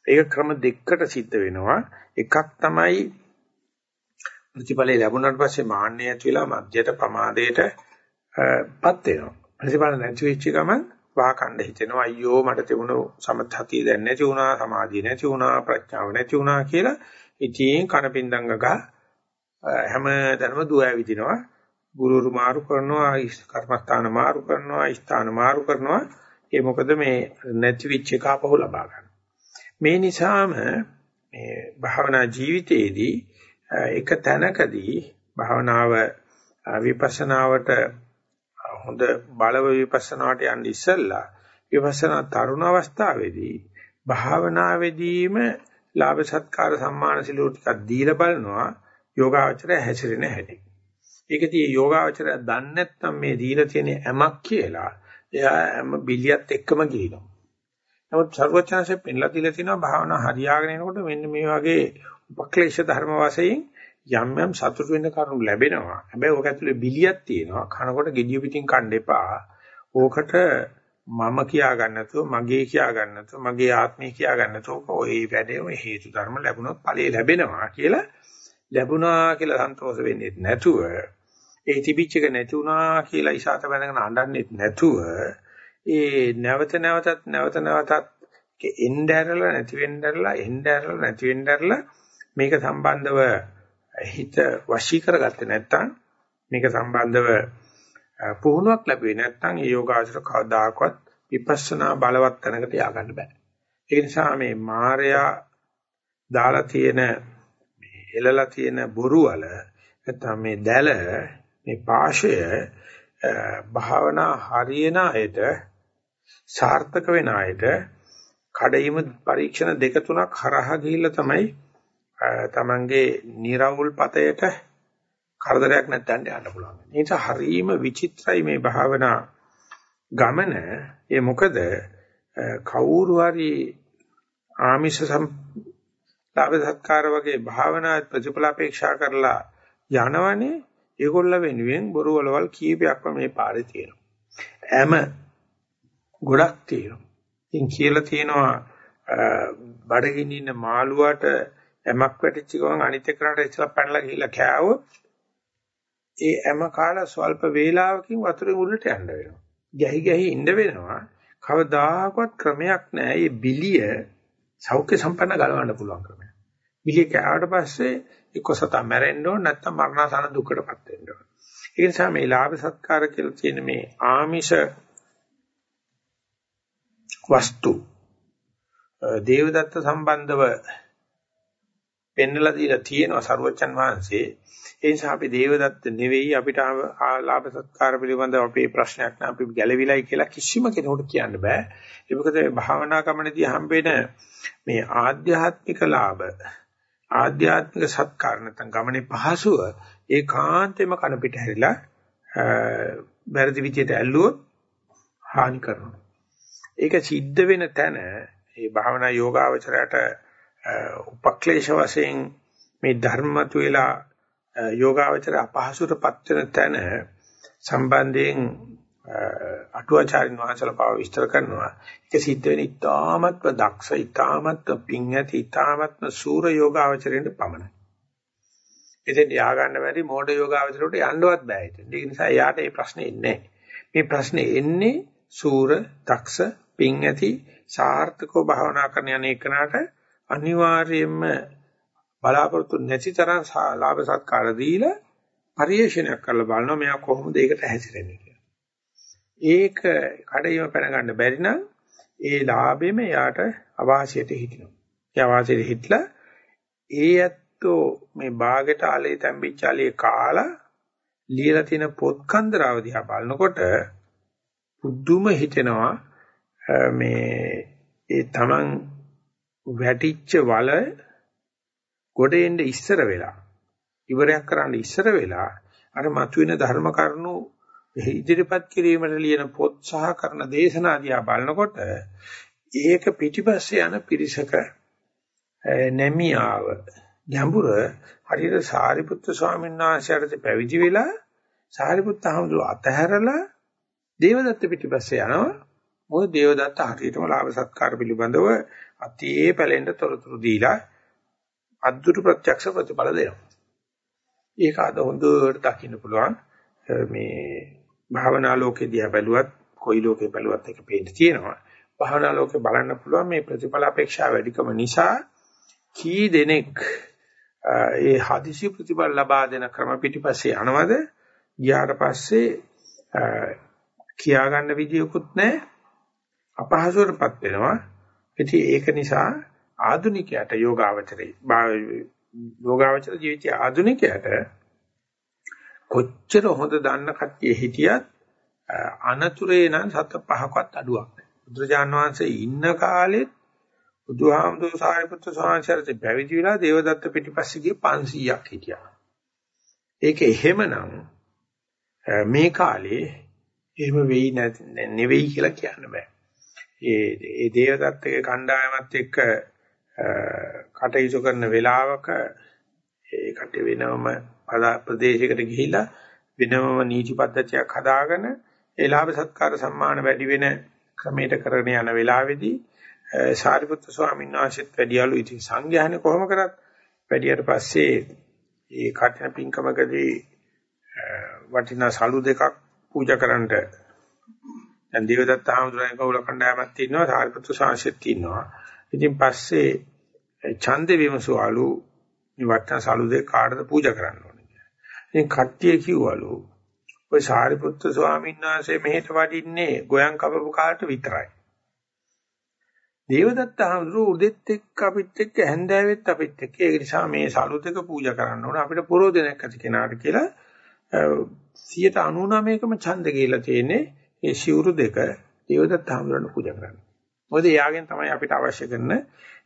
ඒක ක්‍රම දෙකකට සිද්ධ වෙනවා. එකක් තමයි ප්‍රතිඵලය ලැබුණාට පස්සේ මාන්නය ඇති වෙලා මධ්‍යයට ප්‍රමාදයට පත් වෙනවා. ප්‍රතිඵල නැති වෙච්ච ගමන් වාකණ්ඩ හිතෙනවා අයියෝ මට තිබුණු සමථතිය දැන් නැති වුණා සමාධිය නැති වුණා ප්‍රඥාව නැති වුණා කියලා ඉතින් කනපින්දංග ගහ හැමදැනම දුව ඇවිදිනවා ගුරුරු මාරු කරනවා කර්මස්ථාන මාරු කරනවා ස්ථාන මාරු කරනවා ඒ මොකද මේ නැති වෙච්ච එක අපහු ලබා ගන්න. මේ නිසාම මේ භාවනා ජීවිතයේදී එක තැනකදී භාවනාව විපස්සනාවට හොඳ බලව විපස්සනාට යන්න ඉස්සෙල්ලා විපස්සනා තරුණ අවස්ථාවේදී භාවනාවේදීම ලාභ සත්කාර සම්මාන සිලෝ ටිකක් දීලා බලනවා යෝගාචරය හැසිරෙන හැටි. ඒකදී යෝගාචරය දන්නේ නැත්නම් මේ දීලා තියෙන ඇමක් කියලා එයා හැම බිලියත් එක්කම ගිනවා. නමුත් ਸਰවඥාන්සේ පෙන්ලා දීලා තිනවා භාවනා හරියාගෙන එනකොට මෙන්න මේ වගේ උපක්ලේශ ධර්ම වශයෙන් යම් යම් සතුට වෙන්න කරුණු ලැබෙනවා. හැබැයි ඕක ඇතුලේ බිලියක් තියෙනවා. කනකොට gediya පිටින් කන්න එපා. ඕකට මම කියා ගන්න නැතුව මගේ කියා ගන්න නැතුව මගේ ආත්මය කියා ගන්න නැතුව ඔය වැඩේ ඔය හේතු ධර්ම ලැබුණොත් ඵලයේ ලැබෙනවා කියලා ලැබුණා කියලා සන්තෝෂ වෙන්නේ නැතුව ඒ තිබිච්ච එක නැති වුණා කියලා ඉසాత බඳගෙන අඬන්නෙත් නැතුව ඒ නැවත නැවතත් නැවත නැවතත් එන්න ඇරලා නැති වෙන්න ඇරලා එන්න ඇරලා නැති වෙන්න ඇරලා මේක සම්බන්ධව හිත වශී කරගත්තේ නැත්නම් මේක සම්බන්ධව පුහුණුවක් ලැබුවේ නැත්නම් ඒ යෝගාචර කවදාකවත් විපස්සනා බලවත් තැනකට ය아가න්න බෑ. ඒ නිසා මේ මායя දාලා තියෙන මේ එළලා තියෙන බොරු වල නැත්නම් මේ දැල මේ පාෂය භාවනා හරියන අයට සාර්ථක වෙන අයට කඩයිම පරීක්ෂණ දෙක තුනක් හරහා ගිහිල්ලා තමයි තමන්ගේ निराවුල් පතයට කරදරයක් නැත්නම් යන්න පුළුවන්. ඒ නිසා හරීම විචිත්‍රයි මේ භාවනා ගමන. ඒ මොකද කවුරු හරි ආමිෂ සම්ලාභ සත්කාර වගේ භාවනා ප්‍රතිඵල අපේක්ෂා කරලා යනවනේ ඒගොල්ල වෙනුවෙන් බොරු වලවල් කීපයක්ම මේ පාරේ තියෙනවා. හැම ගොඩක් තියෙනවා. ඉතින් කියලා තියෙනවා බඩගින්න ඉන්න මාළුවාට එමක් වැටිච්ච ගමන් අනිත් එක්කනට ඉස්සලා පැනලා ගිහිල්ලා කෑවොත් ඒ හැම කාල ස්වල්ප වේලාවකින් වතුරේ උඩට යන්න වෙනවා. ගැහි ගැහි ඉන්න වෙනවා. කවදාකවත් ක්‍රමයක් නැහැ. මේ බිලිය සෞඛ්‍ය සම්පන්න ගලවන්න පුළුවන් ක්‍රමයක්. බිලිය කෑවට පස්සේ එක්ක සතා මැරෙන්න ඕන නැත්නම් මරණාසන්න දුකටපත් වෙන්න ඕන. ඒ නිසා මේ ලාභ සත්කාර කියලා තියෙන මේ ආමිෂ වස්තු දේවදත්ත සම්බන්ධව පෙන්නලා දීලා තියෙනවා සරුවච්චන් වහන්සේ. ඒ නිසා අපි දේවදත්ත නෙවෙයි අපිට ආලාභ සත්කාර පිළිබඳව අපේ ප්‍රශ්නයක් නෑ අපි ගැළවිලයි කියලා කිසිම කෙනෙකුට කියන්න බෑ. ඒ මොකද මේ භාවනා ගමනදී හම්බෙන මේ ආධ්‍යාත්මික ලාභ ආධ්‍යාත්මික සත්කාර නැත්නම් ගමනේ පහසුව ඒකාන්තෙම කන පිට හැරිලා වැරදි විදියට ඇල්ලුවොත් හානි කරනවා. ඒක සිද්ධ වෙන තැන මේ භාවනා යෝගාවචරයට උපක්ලේශ වශයෙන් මේ ධර්මතු වෙලා යෝගාවචර අපහසුටපත් වෙන තැන සම්බන්ධයෙන් අටුවාචාරින් වහන්සේලා පාව විස්තර කරනවා. ඒක සිද්ධ වෙන ඉතාමත්ම දක්ෂ ඉතාමත්ම පිං ඇති ඉතාමත්ම සූර යෝගාවචරයෙන් පමණයි. එතෙන් යා ගන්න බැරි මෝඩ යෝගාවචරයට යන්නවත් බෑ ඉතින්. ඒක නිසා එයාට මේ ප්‍රශ්නේ එන්නේ මේ ප්‍රශ්නේ එන්නේ සූර දක්ෂ පිං ඇති සාර්ථකව භාවනා කරන යන එකනට අනිවාර්යයෙන්ම බලාපොරොත්තු නැති තරම් ලාභ සත්කාර දීලා පරිේශනයක් කරලා බලනවා මෙයා කොහොමද ඒකට හැසිරෙන්නේ කියලා. ඒක කඩේම පැන ගන්න බැරි නම් ඒ ලාභෙම යාට අවාසියට හිටිනවා. ඒ අවාසියට හිටලා ඒ ඇත්තෝ මේ ਬਾගෙට ආලේ තැම්බිච්ච ආලේ කාලා ලියලා තියෙන පොත් කන්දරාව දිහා බලනකොට පුදුම හිතෙනවා මේ ඒ Taman වැටිච්ච වල ගොඩෙන්න ඉස්සර වෙලා ඉවරයක් කරන්න ඉස්සර වෙලා අර මතුවෙන ධර්ම කරුණු ඉදිරිපත් කිරීමට ලියන පොත් සහ කරන දේශනා දිහා බලනකොට ඒක පිටිපස්සේ යන පිරිසක නැමියාව ගැඹුර හරියට සාරිපුත්‍ර ස්වාමීන් වහන්සේට පැවිදි වෙලා සාරිපුත්ත හමුදුර අතහැරලා දේවදත්ත පිටිපස්සේ යනවා මොකද දේවදත්ත හරියටම ලාභ සත්කාර පිළිබඳව අතියේ පැලෙන්න තොරතුරු දීලා අද්දුරු ප්‍රත්‍යක්ෂ ප්‍රතිඵල දෙනවා. ඒක අද හොඳට දකින්න පුළුවන් මේ භාවනා ලෝකේ දිහා බැලුවත් කොයි ලෝකේ බැලුවත් ඒක පේන්න තියෙනවා. භාවනා ලෝකේ බලන්න පුළුවන් මේ ප්‍රතිඵල අපේක්ෂා වැඩිකම නිසා කී දෙනෙක් ඒ හදිසි ප්‍රතිඵල ලබා දෙන ක්‍රම පිටිපස්සේ යනවද? ගියාට පස්සේ කියා ගන්න විදියකුත් නැහැ. අපහසුවටපත් වෙනවා. ඉතින් ඒක නිසා ආධුනිකයට යෝගාවචරයි යෝගාවචර ජීවිතයේ ආධුනිකයට කොච්චර හොඳ දන්න කට්ටිය හිටියත් අනතුරේ නම් සත පහකවත් අඩුවක් නැහැ. බුදුරජාණන් වහන්සේ ඉන්න කාලෙත් බුදුහාමුදුරු සාරිපුත්‍ර ස්වාමීන් පැවිදි වෙලා දේවදත්ත පිටිපස්සේ ගිය 500ක් හිටියා. ඒක එහෙමනම් මේ කාලේ එහෙම වෙයි නැති නෙවෙයි කියලා කියන්න බෑ. ඒ ඒ දේවදත්තගේ කණ්ඩායමත් එක්ක කටයුතු කරන වෙලාවක ඒ කට වෙනම ප්‍රදේශයකට ගිහිලා වෙනම නීති පද්ධතියක් හදාගෙන ඒ ලාභ සත්කාර සම්මාන වැඩි වෙන ක්‍රමයට කරගෙන යන වෙලාවේදී සාරිපුත්‍ර ස්වාමීන් වහන්සේත් වැඩියලු ඉතින් සංඝයානේ කොහොම කරත් වැඩියට පස්සේ ඒ කටින පින්කමකදී වටිනා සලු දෙකක් පූජා කරන්නට දැන් දේවදත්ත ආමතුරාගේ කවුල කණ්ඩායමක් ඉන්නවා සාරිපුත්‍ර ස්වාමීන්සෙත් ඉන්නවා ඉතින් පස්සේ ඡන්ද විමසුවලු නිවට්ටන සලු දෙක කාටද පූජා කරන්න ඕනේ කියලා. ඉතින් කට්ටිය කිව්වලු ඔය සාරිපුත්‍ර ස්වාමීන් වහන්සේ මෙහෙට වඩින්නේ ගෝයන් කපපු කාලට විතරයි. දේවදත්ත හඳුරු උදෙත් එක්ක අපිත් එක්ක හැන්දෑවෙත් අපිත් එක්ක ඒක නිසා මේ සලු දෙක පූජා කරන්න ඕන අපිට පරෝධනයක් ඇති කෙනාට කියලා 199කම ඡන්ද කියලා තියෙන්නේ ඒ සිවුරු දෙක දේවදත්ත හඳුරන්න පූජා කරන්න. මොකද එයාගෙන් තමයි අපිට අවශ්‍ය කරන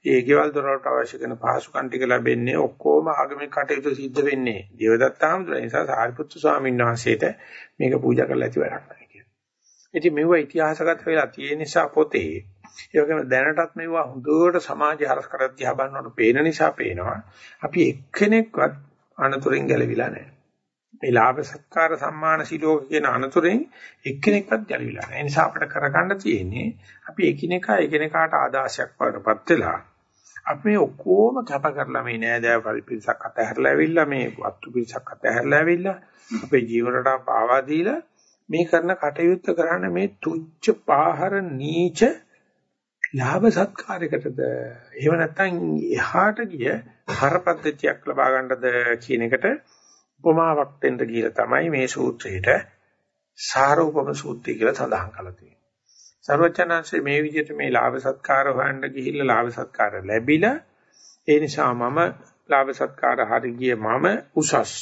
ඒ ගෙවල් දොරවල්ට අවශ්‍ය කරන පහසුකම් ටික ලැබෙන්නේ ඔක්කොම ආගමික කටයුතු සිද්ධ වෙන්නේ දේවදත්ත හඳුරන නිසා සාරිපුත්තු ස්වාමීන් වහන්සේට මේක පූජා කරලා ඇති වැඩක් නැහැ කියලා. ඉතින් මෙව ඉතිහාසගත වෙලා තියෙන නිසා පොතේ ඒ වගේම දැනටත් මේවා හොඳට සමාජය හරස් කරත් දිහා බලනකොට පේන නිසා පේනවා අපි එක්කෙනෙක්වත් අනතුරින් ගැලවිලා නැහැ. මේ ලාභ සත්කාර සම්මාන සිලෝක කියන අනතුරෙන් එක්කෙනෙක්වත් ගැලවිලා නැහැ. ඒ නිසා අපිට කරගන්න තියෙන්නේ අපි එකිනෙකා එකිනෙකාට ආදාසයක් වඩපත් වෙලා අපි මේ ඔක්කොම කැප කරලා මේ නෑදෑ පරිපිරිසක් අතහැරලා ඇවිල්ලා මේ වස්තු පිරිසක් අතහැරලා ඇවිල්ලා අපේ ජීවනට පාවා දීලා මේ කරන කටයුත්ත කරන්න මේ තුච්ච පාහර නීච ලාභ සත්කාරයකටද එහෙම නැත්නම් එහාට ගිය හරපද්ධතියක් ලබා ගන්නද කියන එකට උපමාවක් දෙන්න කියලා තමයි මේ සූත්‍රයේට සාරෝපම සූත්‍රය කියලා සඳහන් කරලා තියෙන්නේ. සර්වචනංශයේ මේ විදිහට මේ ලාභ සත්කාර හොයන්න ගිහිල්ලා ලාභ සත්කාර ලැබිලා ඒ නිසා මම ලාභ සත්කාර හරි ගියේ මම උසස්.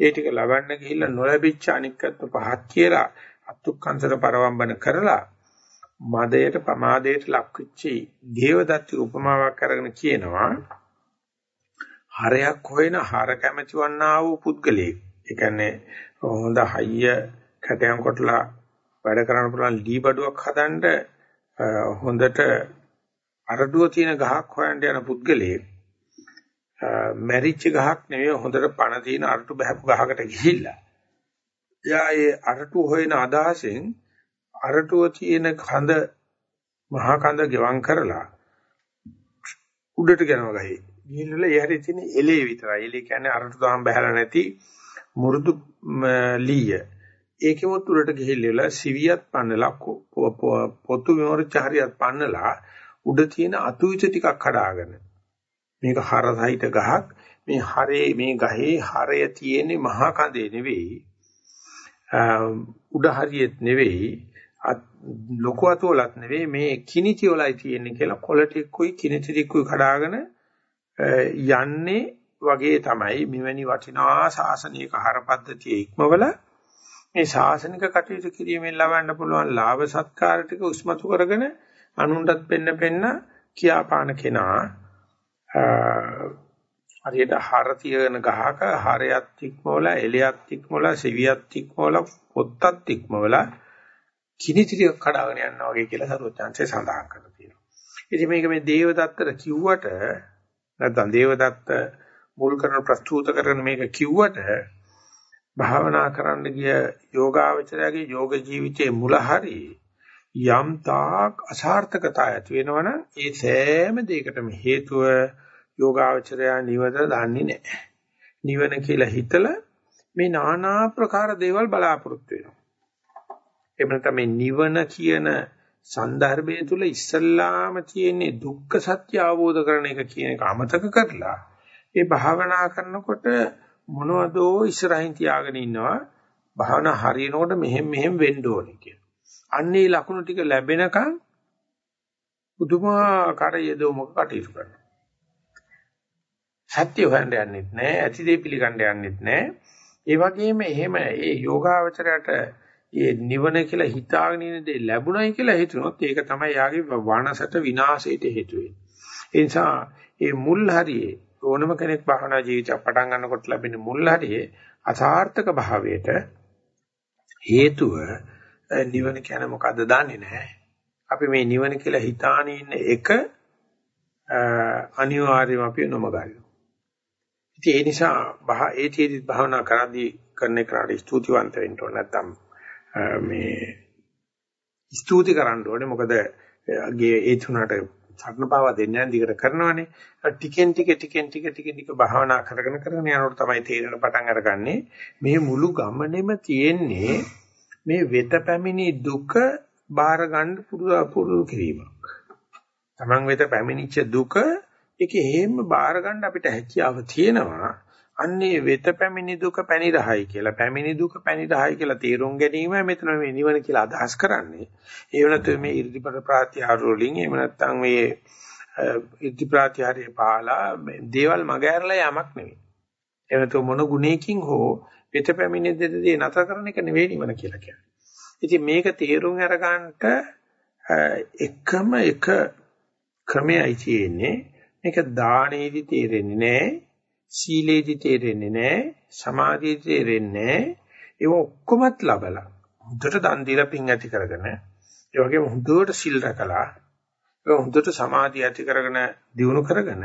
ඒ ටික ලබන්න ගිහිල්ලා නොලැබිච්ච අනික්කත්ව පහත් කියලා අත්ුක්කංශර පරවම්බන කරලා මදයට ප්‍රමාදයට ලක්විච්චි දේවදත්ති උපමාවක් අරගෙන කියනවා හරයක් හොයන හර කැමැති වන්නා වූ පුද්ගලයෙක්. ඒ කියන්නේ හොඳ හයිය කැටයන් කොටලා වැඩ කරන්න පුළුවන් ලී බඩුවක් හදන්න හොඳට අරඩුව තියෙන ගහක් හොයන්න යන පුද්ගලයෙක් මැරිච්ච ගහක් නෙවෙයි හොඳට පණ තියෙන අරටු බහපු ගහකට ගිහිල්ලා එයා ඒ අරටු හොයන අදහසෙන් අරටුව තියෙන කඳ මහා කඳ ගෙවම් කරලා උඩට යනවා ගහේ ගිහිල්ලා ඒ හැරි තියෙන එලේ විතරයි. එලේ කියන්නේ අරට දාම් බහැලා නැති මුරුදු ලීය. ඒකෙමුත් උඩට ගිහිල්ලා සිවියත් පන්නලා පොතු විමර්ච හරියත් පන්නලා උඩ තියෙන අතුවිත ටිකක් කඩාගෙන. මේක හරසහිත ගහක්. මේ හරේ මේ ගහේ හරය තියෙන්නේ මහා කඳේ නෙවෙයි. උඩ හරියෙත් නෙවෙයි. ලොකු අතෝලත් නෙවෙයි. මේ කිනිති වලයි තියෙන්නේ කියලා කොළ ටිකුයි කිනිති ටිකුයි කඩාගෙන යන්නේ වගේ තමයි මෙවැනි වටිනා ශාසනික ආහාර පද්ධතිය ඉක්මවල මේ ශාසනික කටයුතු කිරීමෙන් ලබන්න පුළුවන් ලාභ සත්කාර ටික උස්මතු කරගෙන අනුන්ටත් පෙන්න පෙන්න කියාපාන කෙනා හරියට හර තියෙන ගහක හරයත් ඉක්මවල එලියත් ඉක්මවල සිවියත් ඉක්මවල පොත්තත් ඉක්මවල කිනිතිරිය කඩාගෙන යනවා වගේ කියලා සරුවචාන්සේ සඳහන් කරලා තියෙනවා. ඉතින් මේක මේ දේවදත්තට කිව්වට නැත්නම් දේවදත්ත මුල් කරන ප්‍රස්තුත කරන මේක කිව්වට භාවනා කරන්න ගිය යෝගාවචරයාගේ යෝග ජීවිතයේ මුල හරි යම් තාක් අසාර්ථකතා ඇති වෙනවනම් ඒ සෑම දෙයකටම හේතුව යෝගාවචරයා නිවන දන්නේ නැහැ. නිවන කියලා හිතලා මේ নানা ප්‍රකාර දේවල් බලාපොරොත්තු වෙනවා. එහෙම නැත්නම් මේ නිවන කියන සන්දර්භය තුල ඉස්සල්ලාම තියෙන්නේ දුක්ඛ සත්‍ය අවබෝධ කරන එක කියන එක අමතක කරලා ඒ භාවනා කරනකොට මොනවදෝ ඉස්සරහින් තියාගෙන ඉන්නවා භාවනා හරියනකොට මෙහෙම මෙහෙම වෙන්න ඕනේ කියලා. අන්නේ ලකුණු ටික ලැබෙනකන් පුදුමාකාර යෙදවමක කටයුතු කරනවා. සත්‍ය හොයන්න යන්නෙත් නැහැ, ඇති දේ පිළිගන්න යන්නෙත් නැහැ. ඒ වගේම එහෙම ඒ යෝගාවචරයට ඒ නිවන කියලා හිතාගෙන ඉන්න දේ ලැබුණයි කියලා හිතුනොත් ඒක තමයි යාගේ වනසට විනාශයට හේතු වෙන්නේ. ඒ නිසා මේ මුල් හරියේ ඕනම කෙනෙක් භවනා ජීවිතය පටන් ගන්නකොට ලැබෙන මුල් හරියේ අසාර්ථක භාවයට හේතුව නිවන කියන්නේ මොකද්ද දන්නේ නැහැ. අපි මේ නිවන කියලා හිතාන ඉන්න එක අනිවාර්යයෙන්ම අපි නොමගාරිනවා. ඉතින් ඒ නිසා ඒ තීදි භාවනා කරද්දී කරන එකට ස්තුතිවන්ත වෙන්න ඕන නැත්නම් මේ ස්තුති කරන්න ඕනේ මොකද ගේ ඒ තුනට සග්නපාව දෙන්නේ නැහැ දිගට කරනවනේ ටිකෙන් ටික ටිකෙන් ටික ටිකෙන් ටික භාවනා කරගෙන කරගෙන යනකොට තමයි තේරෙන පටන් අරගන්නේ මේ මුළු ගමනේම තියෙන්නේ මේ වෙත පැමිණි දුක බාර ගන්න පුරුදු පුරුදු කිරීමක්. Taman වෙත පැමිණිච්ච දුක ඒක හේම බාර ගන්න අපිට හැකියාව තියෙනවා. අන්නේ වෙත පැමිණි දුක පැනිරහයි කියලා පැමිණි දුක පැනිරහයි කියලා තේරුම් ගැනීම මෙතන මේ නිවන කියලා අදහස් කරන්නේ. ඒ වෙනත් මේ ඉර්ධිපර ප්‍රාත්‍යාර වලින් එහෙම නැත්නම් මේ ඉර්ධි ප්‍රාත්‍යාරයේ පාලා දේවල් මගහැරලා යamak නෙවෙයි. එවනතු මොන ගුණයකින් හෝ වෙත පැමිණි දෙදී නතර කරන එක නෙවෙයි නිවන කියලා කියන්නේ. ඉතින් මේක තේරුම් අරගන්නට එකම එක ක්‍රමයයි තියෙන්නේ. මේක දානෙදි තේරෙන්නේ නැහැ. සීලේදි තේරෙන්නේ නැහැ. සමාධියේදි තේරෙන්නේ නැහැ. ඒක ඔක්කොමත් ලබලා හොඳට දන් දීලා පින් ඇති කරගෙන ඒ වගේම හොඳට සිල් රැකලා ඒ හොඳට සමාධිය ඇති කරගෙන දියුණු කරගෙන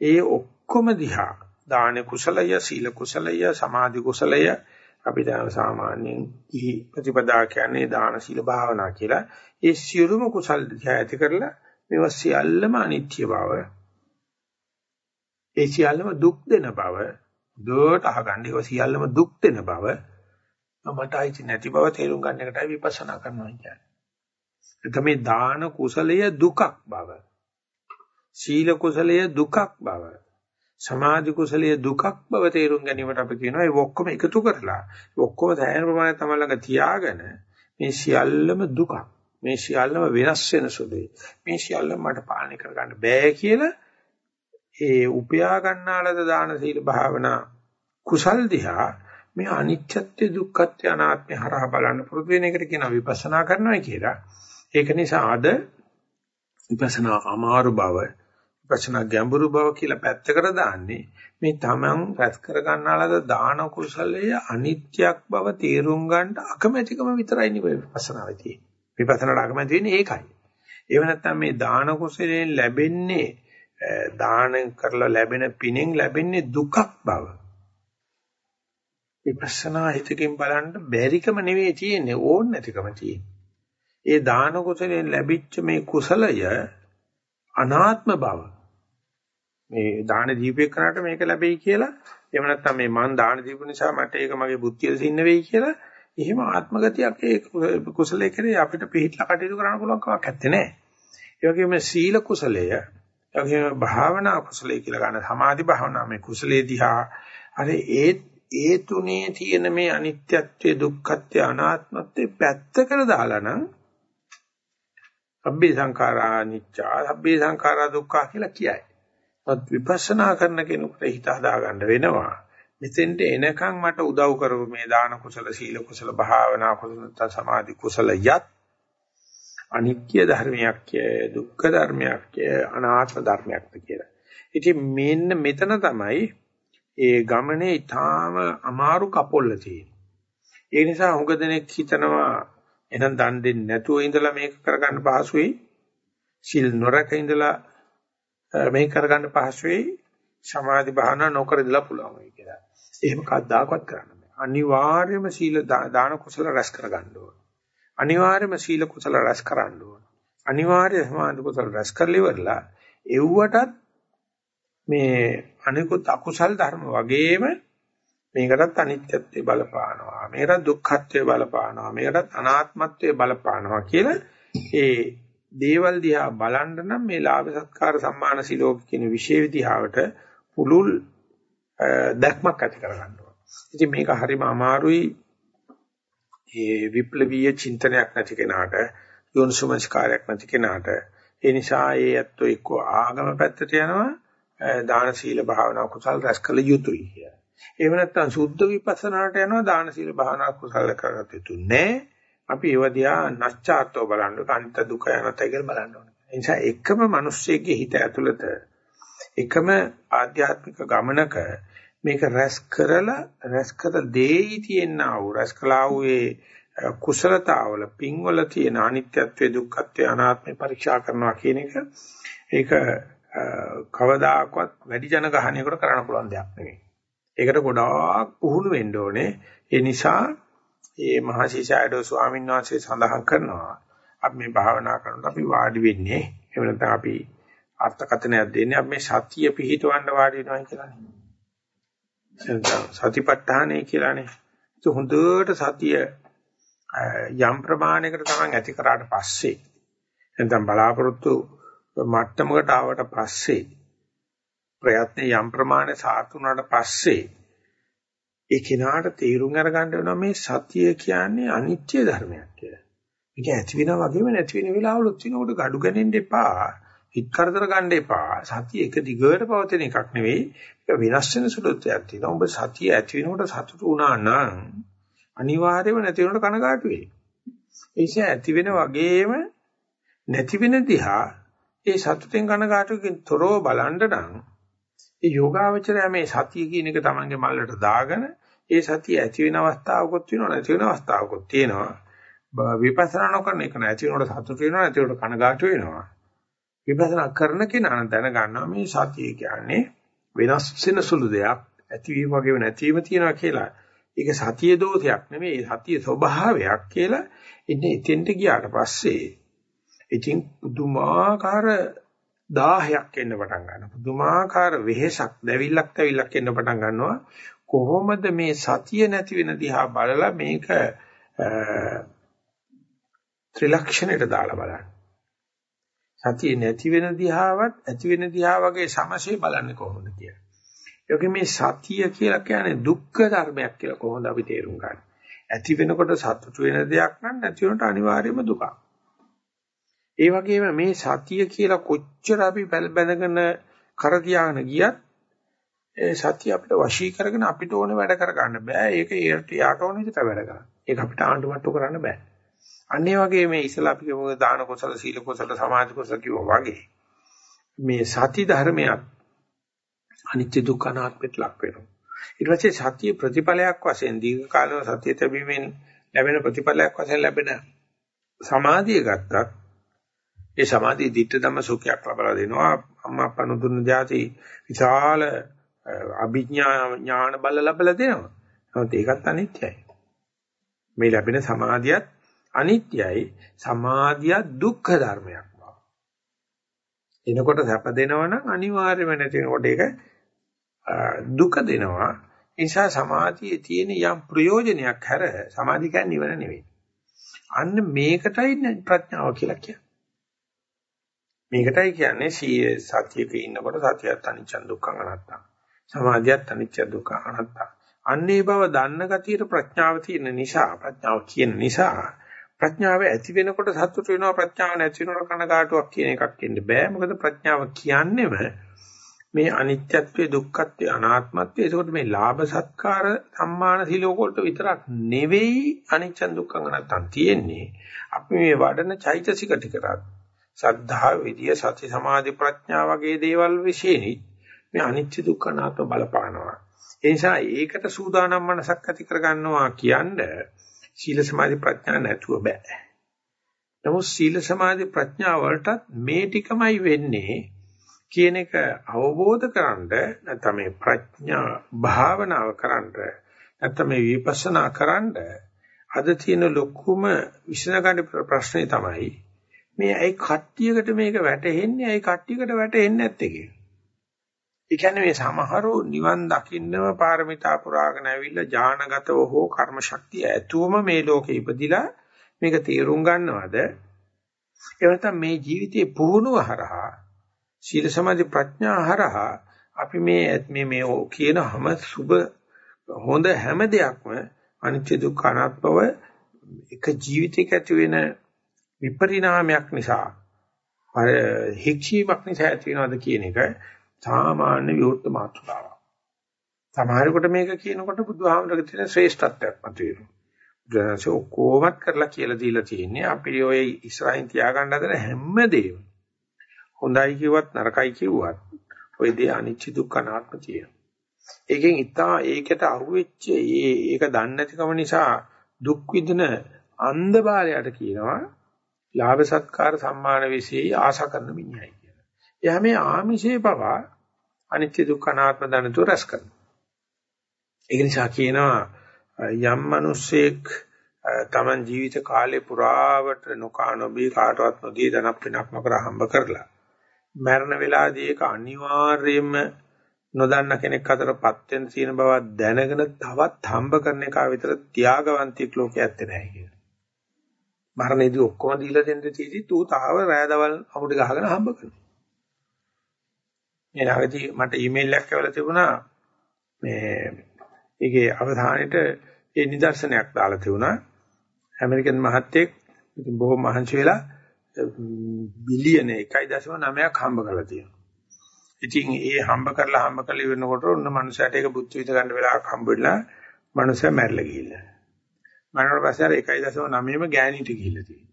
ඒ ඔක්කොම දිහා දාන කුසලය සීල කුසලය සමාධි කුසලය අපි දැන් සාමාන්‍යයෙන් කිහි ප්‍රතිපදා කියන්නේ දාන සීල භාවනා කියලා ඒ සියලුම කුසල් දිහා ඇති කරලා මේවා සියල්ලම අනිත්‍ය බව ඒ සියල්ලම දුක් දෙන බව දුවට අහගන්න ඒවා සියල්ලම දුක් දෙන බව මට අයිති නැති බව තේරුම් ගන්න එකටයි විපස්සනා කරනවා කියන්නේ. එතකොට මේ දාන කුසලය දුකක් බව. සීල කුසලය දුකක් බව. සමාධි කුසලය දුකක් බව තේරුම් ගැනීමට අපි කියනවා ඒ ඔක්කොම එකතු කරලා ඔක්කොම සෑහෙන ප්‍රමාණයක් තමයි ළඟ තියාගෙන මේ සියල්ලම දුකක්. මේ සියල්ලම වෙනස් වෙන සුළුයි. මේ සියල්ලම මට පාලනය කරගන්න බෑ කියලා ඒ උපයා ගන්නාලද දාන සීල භාවනා කුසල් දිහා මේ අනිත්‍යත්වය දුක්ඛත්වය අනාත්මය හරහා බලන්න පුරුදු වෙන එකට කියනවා විපස්සනා කරනවා කියලා. ඒක නිසා අද විපස්සනා අමාරු බව විපස්සනා ගැඹුරු බව කියලා පැත්තකට දාන්නේ මේ තමන් රැස් කර ගන්නාලද දාන කුසලය අනිත්‍යක් බව තේරුම් ගන්න අකමැතිකම විතරයි නේ විපස්සනාවේ තියෙන්නේ. විපස්සනාට අකමැති වෙන්නේ ඒකයි. ඒව නැත්තම් මේ දාන කුසලයෙන් ලැබෙන්නේ දාන කරලා ලැබෙන පිනෙන් ලැබෙන්නේ දුකක් බව. විපස්සනා හිතකින් බලන්න බැරිකම නෙවෙයි තියෙන්නේ ඕන නැතිකම තියෙන්නේ. ඒ දාන කුසලයෙන් ලැබිච්ච මේ කුසලය අනාත්ම බව. මේ දාන දීපේ කරාට මේක ලැබෙයි කියලා එහෙම නැත්නම් මේ මං දාන දීපු නිසා මට ඒක මගේ බුද්ධියට සින්න වෙයි කියලා එහෙම ආත්මගතියක් ඒ කුසලයේ කරේ අපිට පිළිහිట్లా කටයුතු කරන්න පුළුවන් කමක් නැත්තේ නෑ. ඒ වගේම සීල කුසලය එවැගේම භාවනා කුසලයේ කියලා ගන්න සමාධි භාවනා මේ කුසලයේ දිහා අර ඒ ඒ තුනේ තියෙන මේ අනිත්‍යත්වයේ දුක්ඛත්වයේ අනාත්මත්වයේ පැත්තකට දාලා නම් අබ්බේ සංඛාරා අනිච්චා අබ්බේ සංඛාරා දුක්ඛා කියලා කියයි. ඒත් විපස්සනා කරන කෙනෙකුට හිත හදා ගන්න වෙනවා. මෙතෙන්ට එනකන් මට උදව් කරපු මේ දාන කුසල සීල කුසල භාවනා කුසල සමාධි කුසල යත් අනිත්‍ය ධර්මයක් දුක්ඛ ධර්මයක් අනාත්ම ධර්මයක් කියලා. ඉතින් මෙන්න මෙතන තමයි ඒ ගමනේ ඊටාම අමාරු කපොල්ල තියෙන්නේ. ඒ නිසා හුඟ දෙනෙක් හිතනවා එහෙනම් දන් දෙන්නේ නැතුව ඉඳලා මේක කරගන්න පහසුයි. සිල් නොරක ඉඳලා මේක කරගන්න පහසුයි. සමාධි භාවනා නොකර ඉඳලා පුළුවන් වෙයි කියලා. එහෙම කවදාකවත් කරන්න බෑ. අනිවාර්යයෙන්ම සීල දාන කුසල රැස් කරගන්න ඕන. අනිවාර්යයෙන්ම සීල කුසල රැස් කරන්න ඕන. අනිවාර්ය සමාධි කුසල රැස් කරලා ඉවරලා එව්වටත් මේ අනිකුත් අකුසල් ධර්ම වගේම මේකටත් අනිත්‍යත්වයේ බලපානවා. මේකට දුක්ඛත්වයේ බලපානවා. මේකටත් අනාත්මත්වයේ බලපානවා කියලා ඒ දේවල් දිහා බලන්න නම් මේ ලාභ සත්කාර සම්මාන සිලෝක කියන විශේෂ විදිහාවට පුළුල් දැක්මක් ඇති කරගන්න ඕන. ඉතින් මේක හරිම අමාරුයි ඒ විප්ලවීය චින්තනයක් නැති කෙනාට යෝනිසමස්කාරයක් නැති කෙනාට ඒ නිසා ඒ ඇත්තෝ එක්ක ආගම පැත්තට යනවා දාන සීල භාවනා කුසල් රැස් කළ යුතුයි කියලා. එහෙම නැත්නම් සුද්ධ විපස්සනාට යනවා දාන සීල භාවනා කුසල් කරගත යුතු නෑ. අපි ඒව දිහා නැස්චාත්ව බලන්න කාන්ත දුක යනතයි කියලා බලන්න ඕනේ. ඒ නිසා එකම මිනිස්සෙගේ හිත ඇතුළත එකම ආධ්‍යාත්මික ගමනක මේක රැස් කරලා රැස් කර දෙයි තියෙනා වූ රැස් කළා වූ ඒ කුසලතාවල පින්වල තියෙන අනිත්‍යත්වයේ දුක්ඛත්වයේ අනාත්මේ පරීක්ෂා කරනවා කියන එක ඒක කවදාකවත් වැඩි ජනගහණයකට කරන්න පුළුවන් දෙයක් නෙවෙයි. ඒකට ගොඩාක් පුහුණු වෙන්න ඕනේ. ඒ නිසා මේ මහසිසාරදෝ ස්වාමීන් වහන්සේ සඳහන් කරනවා අපි මේ භාවනා කරනකොට අපි වාඩි වෙන්නේ එහෙම නැත්නම් අපි අර්ථකථනයක් දෙන්නේ අපි මේ සතිය පිහිටවන්න වාඩි වෙනවා කියලානේ. සතිපට්ඨානය කියලානේ. ඒක හොඳට සතිය යම් ප්‍රමාණයකට තමයි ඇති කරාට පස්සේ නැත්නම් බලාපොරොත්තු මට්ටමකට ආවට පස්සේ ප්‍රයත්න යම් ප්‍රමාණය සාර්ථුණාට පස්සේ ඒ කිනාට තීරුම් අරගන්න වෙනවා මේ සතිය කියන්නේ අනිත්‍ය ධර්මයක් කියලා. මේක ඇති වෙනා වගේම නැති වෙන වෙලාවලුත් වෙනකොට gadu ගනින්න එපා. හිත කරදර ගන්න එපා. සතිය එක දිගට පවතින එකක් නෙවෙයි. ඒක වෙනස් වෙන සුළුත්වයක් තියෙනවා. ඔබ සතිය ඇති වෙනකොට සතුටු වුණා නම් අනිවාර්යයෙන්ම නැති වෙනකොට කනගාටු වෙයි. ඒ නිසා ඇති වෙන වගේම නැති වෙන දිහා ඒ සතුටෙන් කනගාටුකින් තොරව බලන්න නම් ඒ යෝගාවචරය මේ සතිය කියන එක Tamange මල්ලට දාගෙන ඒ සතිය ඇති වෙන අවස්ථාවකොත් වෙනවා නැති වෙන අවස්ථාවකොත් තියෙනවා. විපස්සනා නොකරන එක නැති වෙනකොට සතුට වෙනවා නැති වෙනකොට කනගාටු වෙනවා. විපස්සනා කරන කෙනා දැනගන්නවා මේ සතිය කියන්නේ වෙනස් වෙන සුළු දෙයක් ඇතිවීම වගේම නැතිවීම තියෙනවා කියලා. ඒක සතිය දෝෂයක් නෙමෙයි සතිය ස්වභාවයක් කියලා ඉන්නේ එතෙන්ට ගියාට පස්සේ ඉතින් පුදුමාකාර 1000ක් එන්න පටන් ගන්නවා. පුදුමාකාර වෙහෙසක්, දැවිල්ලක්, තැවිල්ලක් එන්න පටන් ගන්නවා. කොහොමද මේ සතිය නැති වෙන දිහා බලලා මේක ත්‍රිලක්ෂණයට දාලා බලන්න. සතිය නැති වෙන දිහාවත් ඇති වෙන දිහා වගේ සමසේ බලන්නේ කොහොමද කියලා. ඒක මේ සතිය කියලා කියන්නේ දුක්ඛ ධර්මයක් කියලා කොහොමද අපි තේරුම් ගන්නේ? ඇති වෙනකොට සතුට වෙන දෙයක් නම් නැති වෙනකොට අනිවාර්යයෙන්ම දුකක්. ඒ වගේම මේ සතිය කියලා කොච්චර අපි බැඳගෙන කර තියාගෙන ගියත් ඒ සතිය අපිට වශී කරගෙන අපිට ඕනේ වැඩ කරගන්න බෑ. ඒක ඒට යාට ඕන විදිහට වැඩ කරන්න. ඒක අපිට ආණ්ඩුමට්ටු කරන්න බෑ. අන්න ඒ වගේ මේ ඉස්ලාම් අපි කියමු දාන කුසල සීල කුසල සමාධි කුසල කිව්වා වගේ මේ සති ධර්මයක් අනිත්‍ය දුක්ඛ අනාත්මයට ලක් වෙනවා. ඊට පස්සේ සතිය ප්‍රතිඵලයක් වශයෙන් දීර්ඝ කාලව සතිය තැබීමෙන් ලැබෙන ප්‍රතිඵලයක් වශයෙන් ලැබෙන සමාධිය ගත්තත් ඒ සමාධිය දිට්ඨ ධම්ම සුඛයක් ලබා දෙනවා. අම්මා අප්පා නුදුන්න જાති විශාල අභිඥා ඥාන බල ලැබලා දෙනවා. නමුත් ඒකත් අනිත්‍යයි. මේ ලැබෙන සමාධියත් අනිත්‍යයි සමාධිය දුක්ඛ ධර්මයක් බව. එනකොට සැප දෙනවනම් අනිවාර්යයෙන්ම නැතිනකොට ඒක දුක දෙනවා. ඒ නිසා සමාධියේ තියෙන යම් ප්‍රයෝජනයක් හැර සමාධිය කියන්නේ නිවන නෙවෙයි. අන්න මේකටයි ප්‍රඥාව කියලා කියන්නේ. මේකටයි කියන්නේ සීය සතියක ඉන්නකොට සතියත් අනිච්ච දුක්ඛ අනාත්තා. සමාධියත් අනිච්ච දුක්ඛ අනාත්තා. අන්නේ බව දන්න ගතියට ප්‍රඥාව තියෙන නිසා ප්‍රඥාව කියන නිසා ප්‍රඥාව ඇති වෙනකොට සතුට වෙනවා ප්‍රඥාව නැති වෙනකොට කනගාටුවක් කියන එකක් එන්න බෑ. මොකද ප්‍රඥාව කියන්නේම මේ අනිත්‍යත්වයේ දුක්ඛත්වයේ අනාත්මත්වයේ. ඒකට මේ ලාභ සත්කාර සම්මාන සිලෝක වලට විතරක් නෙවෙයි අනිච්ච දුක්ඛ නැත්තම් තියෙන්නේ. අපි මේ වඩන චෛතසික ටිකටත් සද්ධා විදිය සති සමාධි ප්‍රඥා වගේ දේවල් විශේෂයි. මේ අනිච්ච දුක්ඛ අනාත්ම බලපානවා. ඒ නිසා ඒකට සූදානම් මනසක් ඇති කරගන්නවා කියන්නේ සීල සමාධි ප්‍රඥා නැතුව බෑ. නමුත් සීල සමාධි ප්‍රඥා වලටත් මේ ටිකමයි වෙන්නේ කියන එක අවබෝධ කරන්ඩ නැත්නම් මේ ප්‍රඥා භාවනාව කරන්ඩ නැත්නම් මේ විපස්සනා කරන්ඩ අද තියෙන ලොකුම විසඳගන්න ප්‍රශ්නේ තමයි මේ ඇයි කට්ටියකට මේක වැටහෙන්නේ ඇයි කට්ටියකට වැටහෙන්නේ නැත්තේ කියලා. ඒ කියන්නේ මේ සමහරු නිවන් දකින්නම පාරමිතා පුරාගෙන ඇවිල්ලා ඥානගතව හෝ කර්ම ශක්තිය ඇතුවම මේ ලෝකේ ඉපදිලා මේක තීරුම් ගන්නවද? එහෙම මේ ජීවිතයේ පුහුණුව හරහා සීල සමාධි ප්‍රඥා හරහා අපි මේ මේ මේ කියන හැම සුබ හොඳ හැම දෙයක්ම අනිත්‍ය දුක්ඛ අනාත්මව එක ජීවිතයක ඇති වෙන විපරිණාමයක් නිසා හික්ෂීමක් නිසා ඇති වෙනවද කියන එක සාමාන්‍ය විවෘත මාතෘකාවක්. සමහරකට මේක කියනකොට බුදුහාමරගේ තියෙන ශ්‍රේෂ්ඨත්වයක් මතුවෙනවා. බුදුහාමසේ ඔක්කොමත් කරලා කියලා දීලා තියෙන්නේ අපි ඔය ඉස්රායින් තියාගන්න හදන හැමදේම. හොඳයි කිව්වත් නරකයි කිව්වත් ඔය දේ අනිච්ච දුක්ඛ අනාත්ම තියෙනවා. ඒකෙන් ඉතා ඒකට අහුවෙච්ච ඒ ඒක දන්නේ නැතිකම නිසා දුක් විඳින අන්ධබාලයට කියනවා ලාභ සත්කාර සම්මාන විශ්ේ ආශා කරන මිනිහයි කියලා. එයා මේ ආමිෂේ පවා අනිත්‍ය දුක්ඛ අනාත්ම දනතු රැස් කරනවා. ඒක නිසා කියනවා යම් මිනිසෙක් තමන් ජීවිත කාලේ පුරාවට නොකානොබී කාටවත් නොදී ධනක් පිනක් නොකර හම්බ කරලා මරණ වෙලාවේදී ඒක අනිවාර්යයෙන්ම නොදන්න කෙනෙක් අතරපත් වෙන තියෙන බව දැනගෙන තවත් හම්බ කරන එක විතර ත්‍යාගවන්තයෙක් ලෝකයේ ඇත්තේ නැහැ කියලා. මරණයේදී ඔක්කොම දීලා දෙන්න තීටි tuu තාව රෑදවල් අමුඩ ගහගෙන හම්බ කරනවා. මේ ළඟදී මට ඊමේල් එකක් ඇවිල්ලා තිබුණා මේ ඒකේ අවධානයේට ඒ නිදර්ශනයක් දාලා තිබුණා. ඇමරිකන් මහත්තයෙක් ඉතින් බොහොම මහන්සි වෙලා බිලියන 1.9ක් හම්බ කරලා තියෙනවා. ඉතින් ඒ හම්බ කරලා හම්බ කරලා ඉවරනකොට ඔන්න මනුස්සයාට ඒක බුද්ධ විද ගන්න වෙලාවක් හම්බ වෙලා මනුස්සයා මැරිලා ගිහිල්ලා. මරණයට පස්සේ අර 1.9ම ගෑණිට ගිහිල්ලා තියෙනවා.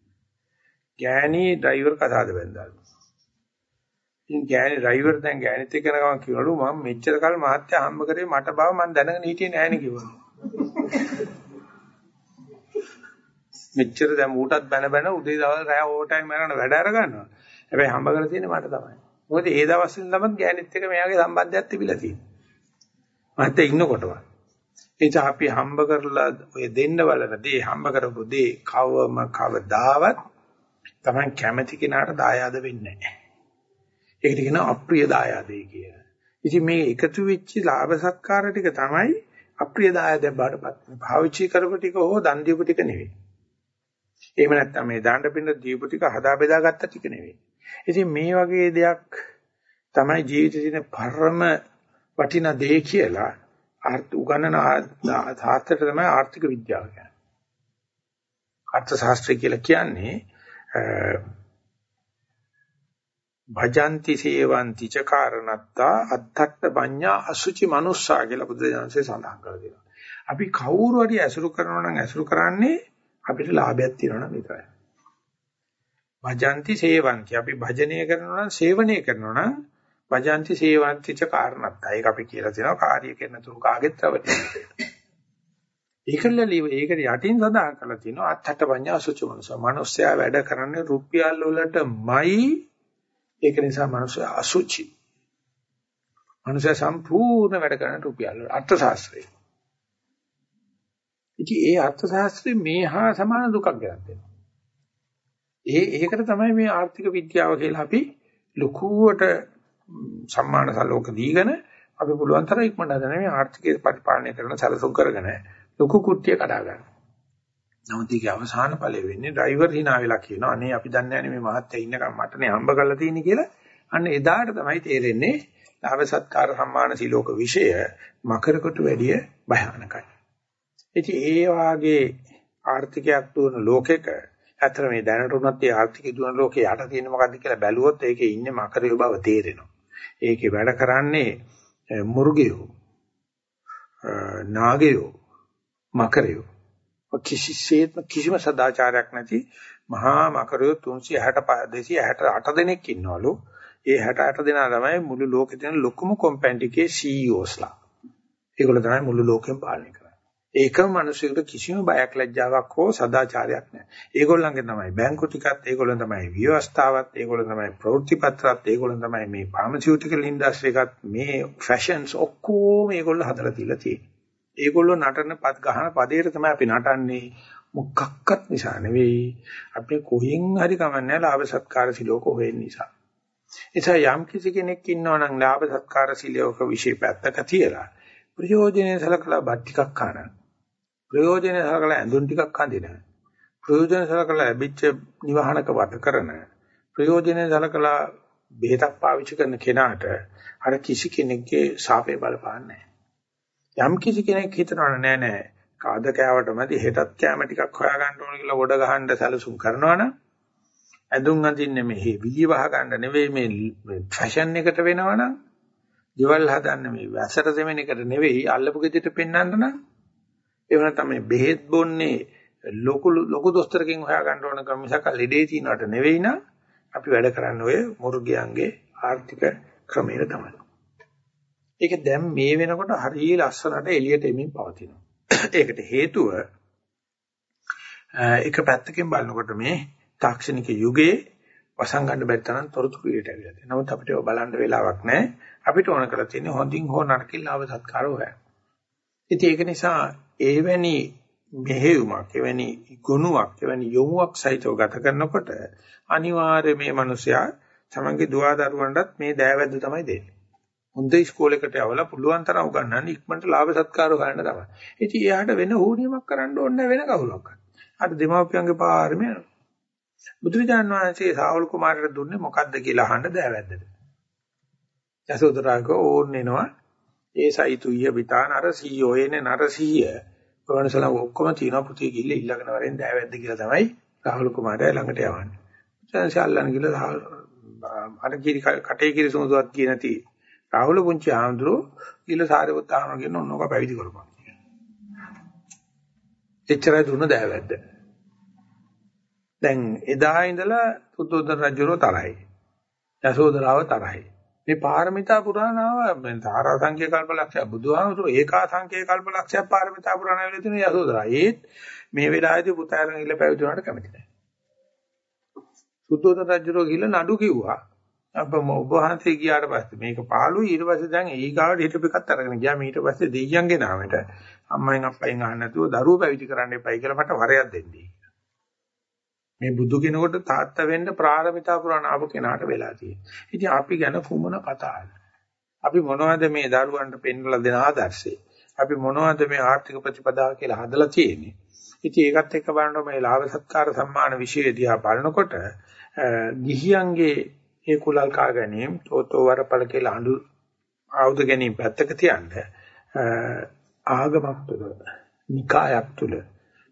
ගෑණි ඩ්‍රයිවර් කතාද බැන්දාලු. ඉතින් ගෑණි ඩ්‍රයිවර් දැන් ගෑණිත් එක්ක යන ගමන් කිව්වලු මම මෙච්චර කල් මහත්තයා හම්බ කරේ මට බව මම දැනගෙන හිටියේ නෑනේ කිව්වලු. මෙච්චර දැන් ඌටත් බැන බැන උදේ දවල් රැය ඕවර් මරන වැඩ අර ගන්නවා. හැබැයි හම්බ කරලා තියෙන්නේ මට තමයි. මොකද ඒ දවස්වල ළමත් ගෑනිත් එක්ක මෙයාගේ සම්බන්ධයක් තිබිලා තියෙනවා. මහත්තයා ඉන්නකොටම. ඒ නිසා අපි හම්බ කරලා ඔය දෙන්න බලන දේ හම්බ කරපු දේ කවම කවදාවත් Taman කැමැති කෙනාට දායාද වෙන්නේ නැහැ. ඒකට කියනවා අප්‍රිය දායාදේ කියලා. ඉතින් මේ එකතු වෙච්ච ලාභ සත්කාර ටික තමයි අප්‍රිය දායාදේ බාටපත්. භාවිතා කරපු ටික හෝ දන් දීපු ටික නෙවෙයි. එහෙම නැත්නම් මේ දාන්න පින්න දීපු ටික හදා බෙදා ගත්ත ටික නෙවෙයි. ඉතින් මේ වගේ දෙයක් තමයි ජීවිතේ තියෙන පරම වටිනා දේ කියලා අර්ථ උගන්නන සාස්ත්‍රයට තමයි ආර්ථික විද්‍යාව කියන්නේ. අර්ථ ශාස්ත්‍රය කියලා කියන්නේ භජಂತಿ සේවಂತಿ ච කාරණත්තා අත්තක්ත පඤ්ඤා අසුචි මනුස්සා කියලා බුදුදහමසේ සඳහන් කරලා තියෙනවා. අපි කවුරු හරි ඇසුරු කරනවා නම් ඇසුරු කරන්නේ අපිට ලාභයක් තියෙනවා නම් විතරයි. භජಂತಿ සේවಂತಿ අපි භජනය කරනවා නම් සේවනය කරනවා නම් භජಂತಿ සේවಂತಿ ච කාරණත්තා. ඒක අපි කියලා තියෙනවා කාර්ය කරන තුරු කාගෙත් රැවටෙනවා. ඒකල්ල ඒකට යටින් සඳහන් කරලා තියෙනවා අත්තක්ත පඤ්ඤා අසුචි මනුස්සා. මනුස්සයා වැඩ කරන්නේ රුපියල් වලටමයි ඒක නිසා මිනිස්සයා අසුචි. මිනිස්සයා සම්පූර්ණ වැඩ කරන රුපියල් වල අර්ථ ශාස්ත්‍රය. ඉතින් ඒ අර්ථ ශාස්ත්‍රය මේ හා සමාන දුකක් ගෙනත් දෙනවා. ඒ ඒකට තමයි මේ ආර්ථික විද්‍යාව කියලා අපි ලකුවට සම්මාන සලෝක දීගෙන අපි පුළුවන් තරම් ඉක්මනට හදන මේ ආර්ථිකය පරිපාලනය කරන සැලසුම් කරගෙන ලොකු කුට්ටිය කඩා ගන්න. නමුත් ඒකේ අවසාන ඵලය වෙන්නේ ඩ්‍රයිවර් hina වෙලා කියනවා අනේ අපි දන්නේ නැහැ මේ මහත්තයා ඉන්නකම් මටනේ හම්බ කරලා තියෙන්නේ කියලා. අන්න එදාට තමයි තේරෙන්නේ ලාභ සත්කාර සම්මාන සිලෝක විෂය මකරකට වැඩිය භයානකයි. ඉතින් ඒ වාගේ ආර්ථිකයක් දුවන ලෝකෙක ඇත්තට මේ දැනට උනත් ඒ ආර්ථික දුවන ලෝකේ යට තියෙන මොකද්ද කියලා බැලුවොත් ඒකේ ඉන්නේ මකරිය බව තේරෙනවා. ඒකේ වැඩ කරන්නේ මුර්ගයෝ නාගයෝ මකරයෝ කිසිසේත්ම කිසිම සදාචාරයක් නැති මහා මකරයෝ 365 268 දෙනෙක් ඉන්නවලු. ඒ 68 දෙනා තමයි මුළු ලෝකේ තියෙන ලොකුම කොම්පැනි එකේ CEOස්ලා. ඒගොල්ලෝ තමයි මුළු ලෝකෙම පාලනය කරන්නේ. ඒකම මිනිසෙකුට කිසිම බයක් ලැජ්ජාවක් හෝ සදාචාරයක් නැහැ. ඒගොල්ලන්ගේ තමයි බැංකු ටිකත්, ඒගොල්ලන් තමයි ව්‍යවස්ථාවත්, ඒගොල්ලන් තමයි ප්‍රවෘත්ති පත්‍රات, ඒගොල්ලන් තමයි මේ ෆාමසිටිකල් ඉන්ඩස්ට්‍රි එකත්, මේ ෆැෂන්ස් ඔක්කොම ඒගොල්ලෝ හදලා තියලා තියෙන්නේ. ඒගොල්ලෝ නටන පද ගහන පදේට තමයි අපි නටන්නේ. මොකක්වත් නිසා නෙවෙයි. අපි කොහෙන් හරි කමන්නේ ලාභ සත්කාර සිලෝක හොයන නිසා. එසා යම් කිසි කෙනෙක් ඉන්නවා නම් ලාභ සත්කාර සිලෝක વિશે පැත්තක තියලා ප්‍රයෝජනෙ සලකලා බත් ටිකක් කන ප්‍රයෝජන සලකලා ඇඳුම් ටිකක් අඳින ප්‍රයෝජන සලකලා ලැබිච්ච නිවහනක වට කරන ප්‍රයෝජන සලකලා බෙහෙතක් පාවිච්චි කරන කෙනාට අර කිසි කෙනෙක්ගේ ශාපේ බලපාන්නේ යම් කිසි කෙනෙක් හිතනවා නෑ නෑ කාද කෑවට මැදි හෙටත් කෑම ටිකක් හොයාගන්න ඕන කියලා ගොඩ ගහන්න සැලසුම් කරනවනම් ඇඳුම් අඳින්නේ මේ විලිය වහ ගන්න නෙවෙයි මේ ෆැෂන් එකට වෙනවනම් දේවල් හදන්න මේ වැසට දෙවෙන එකට නෙවෙයි අල්ලපු ගෙදරට පෙන්වන්න නම් ඒව නැත්නම් මේ බෙහෙත් බොන්නේ ලොකු ලොකු දොස්තරකින් හොයා ගන්න ඕන කම මිසක ලෙඩේ තියනවට නෙවෙයි නම් අපි වැඩ කරන්නේ ඔය මුර්ගියන්ගේ ආර්ථික ක්‍රමයට තමයි. ඒක දැන් මේ වෙනකොට හරිය ලස්සනට එළියට එමින් පවතිනවා. ඒකට හේතුව එක පැත්තකින් බලනකොට මේ තාක්ෂණික යුගයේ වසංගන්න බැරි තරම් තොරතුරු ඉරට ඇවිල්ලා තියෙනවා. නමුත් අපිට ඒව බලන්න වෙලාවක් නැහැ. අපිට ඕන කරලා තියෙන්නේ හොඳින් හෝ නරකින් ලාභ සත්කාර හොයන්න. ඉතින් ඒක නිසා එවැනි මෙහෙයුමක්, එවැනි ගුණයක්, එවැනි යොමුවක් සහිතව ගත කරනකොට අනිවාර්යයෙන් මේ මිනිසයා තමන්ගේ දුවා දරුවන්ටත් මේ දෑවැද්ද තමයි දෙන්නේ. හොඳ ඉස්කෝලේකට යවලා පුළුවන් තරම් උගන්වන්න ඉක්මනට ලාභ සත්කාර ගන්න තමයි. ඉතින් එයාට වෙන ඌණියමක් කරන්න ඕනේ වෙන කවුලක්. අර දෙමාපියන්ගේ පාරම යනවා. බුදුරජාණන් වහන්සේ සාහුල් කුමාරට දුන්නේ මොකද්ද කියලා අහන්න දෑවැද්දට. යසෝදරාගෝ ඕන්නෙනවා ඒ සයිතුය විතාන අර සීයෝ එනේ නර සීය. කොහොනසලා ඔක්කොම තියෙනවා පුතේ ගිහිල්ලා ඊළඟන වරෙන් දෑවැද්ද කියලා තමයි රාහුල කුමාරයා ළඟට යවන්නේ. ඊට අල්ලන්න ගිහලා අර කිරි කටේ කිරි සමුදුවත් කිය නැති රාහුල පුංචි ආන්දරෝ ඊළ සාරිපුත් ආනන කියන ඕනෝක පැවිදි කරපන් කියලා. එච්චරයි දුන්න දෑවැද්ද. දැන් එදා ඉඳලා පුදුද්දර රජුරෝ තරයි. යසෝදරාව තරයි. මේ පාරමිතා පුරාණාව තාරා සංඛ්‍ය කල්පලක්ෂය බුදුහාමුදුරෝ ඒකා සංඛ්‍ය කල්පලක්ෂය පාරමිතා පුරාණ වෙලා තියෙන යසෝදරා. ඒත් මේ වෙලාවේදී පුතාරන් ඉල්ල පැවිදි වුණාට කැමති නැහැ. සුද්ධෝදන රජුරෝ ගිහලා නඩු කිව්වා. අප ඔබ වහන්සේ ගියාට පස්සේ මේක පාළුයි ඊට පස්සේ දැන් ඊගාවට හිටපු එකත් අරගෙන ගියා. ඊට පස්සේ දෙයියන්ගේ නාමයට අම්මෙන් අප්පෙන් අහන්න නැතුව දරුවෝ පැවිදි කරන්න එපයි කියලා මට වරයක් දෙන්නේ. මේ බුදු කෙනෙකුට තාත්තා වෙන්න ප්‍රාරමිතා පුරාණ ආපු කෙනාට වෙලා තියෙන්නේ. ඉතින් අපි ගැන කුමන කතාවද? අපි මොනවද මේ දරුවන්ට පෙන්වලා දෙන ආදර්ශේ? අපි මොනවද මේ ආර්ථික ප්‍රතිපදාව කියලා හදලා තියෙන්නේ? ඉතින් ඒකත් එක්ක බලනකොට මේ ලාභ සත්කාර සම්මාන විශේෂය දිහා බලනකොට ගිහියන්ගේ ඒ කුලල් කා ගැනීම තෝතෝ වරපල කියලා අඳු ආයුධ ගැනීම පැත්තක තියන්න ආගමක් තුළ නිකායක් තුළ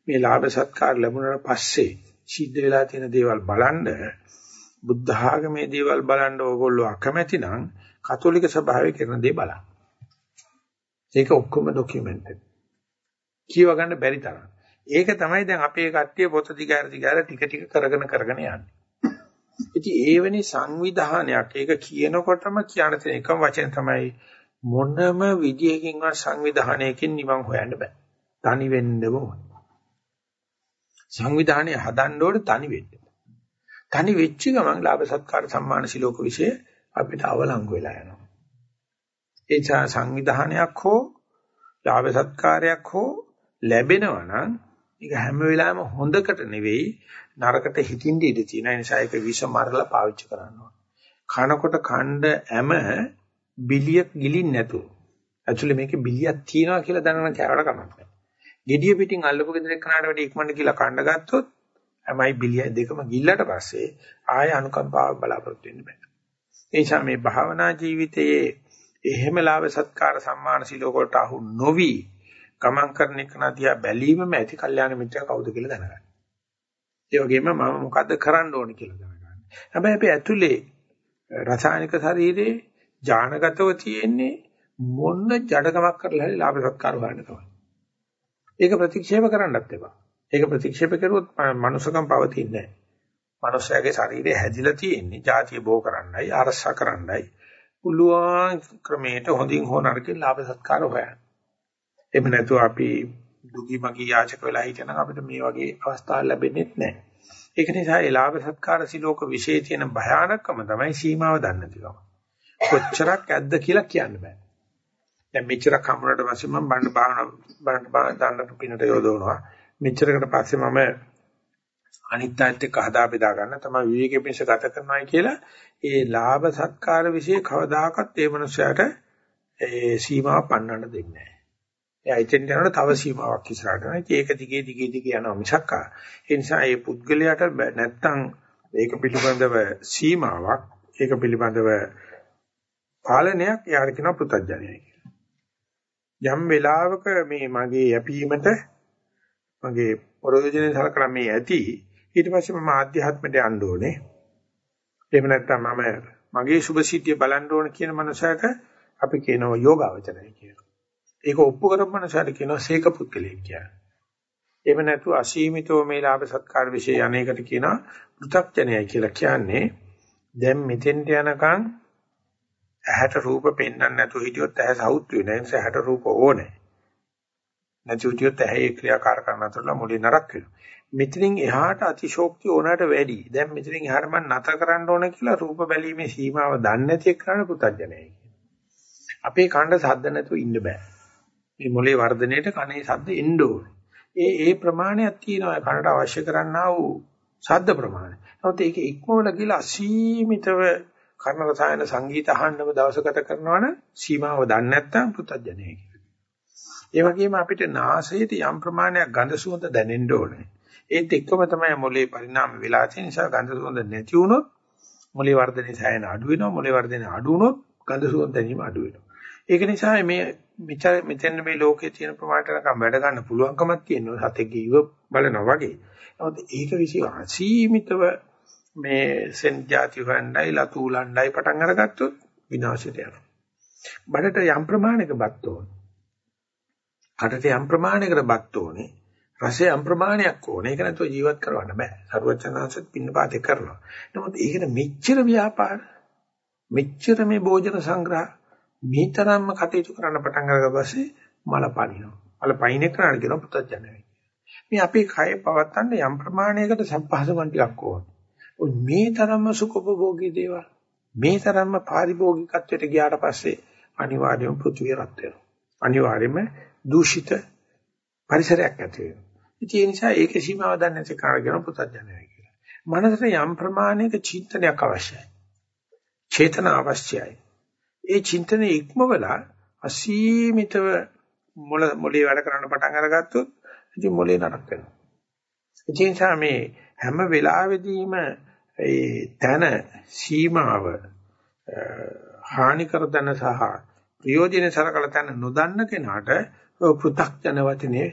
මේ ලාභ සත්කාර ලැබුණාට පස්සේ සිද්ධ වෙලා තියෙන දේවල් බලන්න බුද්ධ ආගමේ දේවල් බලන්න ඕගොල්ලෝ අකමැති නම් කතෝලික සභාවේ කරන දේ බලන්න. ඒක ඔක්කොම ડોකියුමන්ටඩ්. කියව ගන්න බැරි තරම්. ඒක තමයි දැන් අපේ කට්ටිය පොත දිගාර දිගාර ටික ටික කරගෙන කරගෙන යන්නේ. ඉතින් ඒවැනි සංවිධානයක් ඒක කියනකොටම කියන තියෙන එකම වචන තමයි මොනම විදියකින්වත් සංවිධානයකින් නිවන් හොයන්න බෑ. තනි වෙන්න ඕන. සංවිධානය හදන්න ඕනේ තනි වෙන්න. තනි වෙච්ච ගමන් ලාභ සත්කාර සම්මාන සිලෝක વિશે අපිට අවලංගු වෙලා යනවා. ඒ නිසා සංවිධානයක් හෝ ලාභ සත්කාරයක් හෝ ලැබෙනවා නම් ඒක හැම වෙලාවෙම හොඳකට නෙවෙයි නරකට හිතින්ද ඉඳ තියෙන නිසා ඒක විෂ මරලා පාවිච්චි කරනවා. කනකොට ඛණ්ඩ හැම බිලියක් ගිලින් නැතුව. ඇක්චුලි මේකේ බිලියක් තියෙනවා කියලා දැනගෙන කෑවට කමක් නැහැ. gediya පිටින් අල්ලපු ගෙදර එක්කනට වැඩි ඉක්මනට කියලා කණ්ඩ ගත්තොත් හැමයි බිලිය දෙකම ගිල්ලට පස්සේ ආය අනුකම්පාව බලාපොරොත්තු වෙන්න බෑ. ඒ නිසා මේ භාවනා ජීවිතයේ එහෙම ලාභ සත්කාර සම්මාන සිලෝක වලට අහු නොවි ගමන් කරන එක නදියා බැලීමම ඇති කල්යාණ මිත්‍ර කවුද කියලා දැනගන්න. ඒ වගේම මම මොකද්ද කරන්න ඕනේ කියලා දැනගන්න. හැබැයි අපි ඇතුලේ රසායනික ශරීරේ ඥානගතව තියෙන්නේ මොන ජඩකමක් කරලා හරි ලාභ සත්කාර හොයන්න තමයි. ඒක ප්‍රතික්ෂේප කරන්නත් එපා. ඒක ප්‍රතික්ෂේප කරුවොත් මනුස්සකම් පවතින්නේ නැහැ. මනුස්සයාගේ ශරීරය හැදිලා තියෙන්නේ ಜಾතිය බෝ කරන්නයි, අරසා කරන්නයි. පුළුවන් ක්‍රමයට හොඳින් හෝ නරකින් ලාභ සත්කාර හොයන්න. එහෙම නැතුව අපි දුගී මගී යාචක වෙලා හිටියනම් අපිට මේ වගේ අවස්ථා ලැබෙන්නේ නැහැ. ඒක නිසා ඒ ලාභ සත්කාර සිලෝක විශේෂ තියෙන භයානකම තමයි සීමාව දන්නේ නැතිකම. කොච්චරක් ඇද්ද කියලා කියන්න බෑ. දැන් මෙච්චරක් හම්බුනට පස්සේ මම බණ්ඩ භාවන බණ්ඩ දාන්න පිනට යොදවනවා. මෙච්චරකට පස්සේ මම අනිත් අයත් එක්ක හදා බෙදා ගන්න තමයි විවේකයේ පිණිස ගත කරනවායි කියලා ඒ ලාභ සත්කාර વિશે කවදාකවත් ඒ මනුස්සයාට ඒ සීමාව පන්නන්න දෙන්නේ නැහැ. එයා ඉතින් යනකොට තව සීමාවක් ඉස්සරහට යනවා. ඒක දිගේ දිගේ දිගේ යනවා මිසක් ඒ නිසා මේ පුද්ගලයාට නැත්තම් ඒක පිළිබඳව සීමාවක් ඒක පිළිබඳව පාලනයක් යාර කියන පුතඥයයි. යම් වෙලාවක මේ මගේ යැපීමට මගේ ප්‍රයෝජනෙ සලකලා මේ ඇති ඊට පස්සේ මම ආධ්‍යාත්මයට යන්න ඕනේ එහෙම නැත්නම් මම මගේ සුභ සිද්ධිය බලන්න ඕන කියන මනසට අපි කියනවා යෝගාවචරය කියලා. ඒක ඔප්පු කරපු මනසට කියනවා සීක පුත්කලෙක් කියලා. එහෙම නැතු අසීමිතව මේ ලාභ සත්කාර વિશે අනේකට කියනවා පෘථග්ජනයයි කියලා කියන්නේ දැන් මෙතෙන්ට යනකම් ඇහැට රූප පෙන්වන්න නැතුව හිටියොත් ඇහැ සවුත් වෙන නිසා ඇහැට රූප ඕනේ. නැති උටියොත් ඇහි ක්‍රියාකාරකම් අතරලා මොලේ නරක වෙනවා. මෙතනින් එහාට අතිශෝක්තිය ඕනකට වැඩි. දැන් මෙතනින් එහාට මම නතර කරන්න ඕන කියලා රූප බැලීමේ සීමාව දන්නේ නැති එක්කන පුතඥයයි. අපේ කණ්ඩ සද්ද නැතුව ඉන්න බෑ. මේ මොලේ වර්ධනයේට කනේ සද්ද එන්න ඕනේ. ඒ ඒ ප්‍රමාණයක් තියෙනවා කනට අවශ්‍ය කරන්නා වූ ශබ්ද ප්‍රමාණය. නමුත් ඒක ඉක්මවල ගිහලා අසීමිතව කර්ම රසායන සංගීත අහන්නම දවස ගත කරනවනම් සීමාව දන්නේ නැත්නම් පුතඥය ඒ වගේම අපිට නාසයේ යම් ප්‍රමාණයක් ගඳ සුවඳ දැනෙන්න ඕනේ. ඒත් එක්කම තමයි මොලේ පරිණාම වෙලා තියෙන නිසා ගඳ සුවඳ නැති වුණොත් මොලේ වර්ධනයේ සෑහෙන අඩු වෙනවා. මොලේ වර්ධනය අඩු වුණොත් ගඳ සුවඳ දැනීම අඩු වෙනවා. ඒක නිසා මේ මෙතෙන් මේ ලෝකේ තියෙන ප්‍රමාණයට නිකන් වැඩ ගන්න පුළුවන්කමක් තියෙනවා. සතෙක්ගේ ඉව බලනවා වගේ. නමුත් ඒක විශ්ව අසීමිතව මේ සෙන් જાති හොයන්නයි ලතු උලන්නයි පටන් අරගත්තොත් විනාශයට යනවා. බඩට යම් ප්‍රමාණයක බත් ඕනේ. කටට යම් ප්‍රමාණයකට බත් ඕනේ. රසය යම් ප්‍රමාණයක් ඕනේ. ඒක නැතුව ජීවත් කරවන්න බෑ. සරුවචනාංශත් පින්නපාතේ කරනවා. නමුත් ඒකට මෙච්චර ව්‍යාපාර මෙච්චර මේ භෝජන සංග්‍රහ මේ තරම්ම කටයුතු කරන්න පටන් අරගා පස්සේ මල පනිනවා. මල පයින් කරන්න කියන පුතත් ජනවයි. මේ අපේ කය පවත්තන්න යම් ප්‍රමාණයකට සම්පහසුකම් ටිකක් ඕනේ. මේ තරම්ම සුඛෝපභෝගී දේවල් මේ තරම්ම පාරිභෝගිකත්වයට ගියාට පස්සේ අනිවාර්යයෙන්ම පෘථිවිය රත් වෙනවා. අනිවාර්යයෙන්ම දූෂිත පරිසරයක් ඇති වෙනවා. ඉතින් ඒ නිසා ඒකේ සීමාව දන්නේ නැති කාරගෙන පුතඥයයි කියලා. මනසට යම් ප්‍රමාණයක චින්තනයක් අවශ්‍යයි. චේතන අවශ්‍යයි. ඒ චින්තනයේ ඉක්මවලා අසීමිතව මොළ මොළේ වැඩ කරන්න පටන් අරගත්තොත් ඉතින් මොළේ නරක වෙනවා. ඒ නිසා මේ හැම වෙලාවෙදීම ඒ තන සීමාව හානිකර දන සහ ප්‍රයෝජන සරකල තන නොදන්න කෙනාට පෘ탁 ජන වචනේ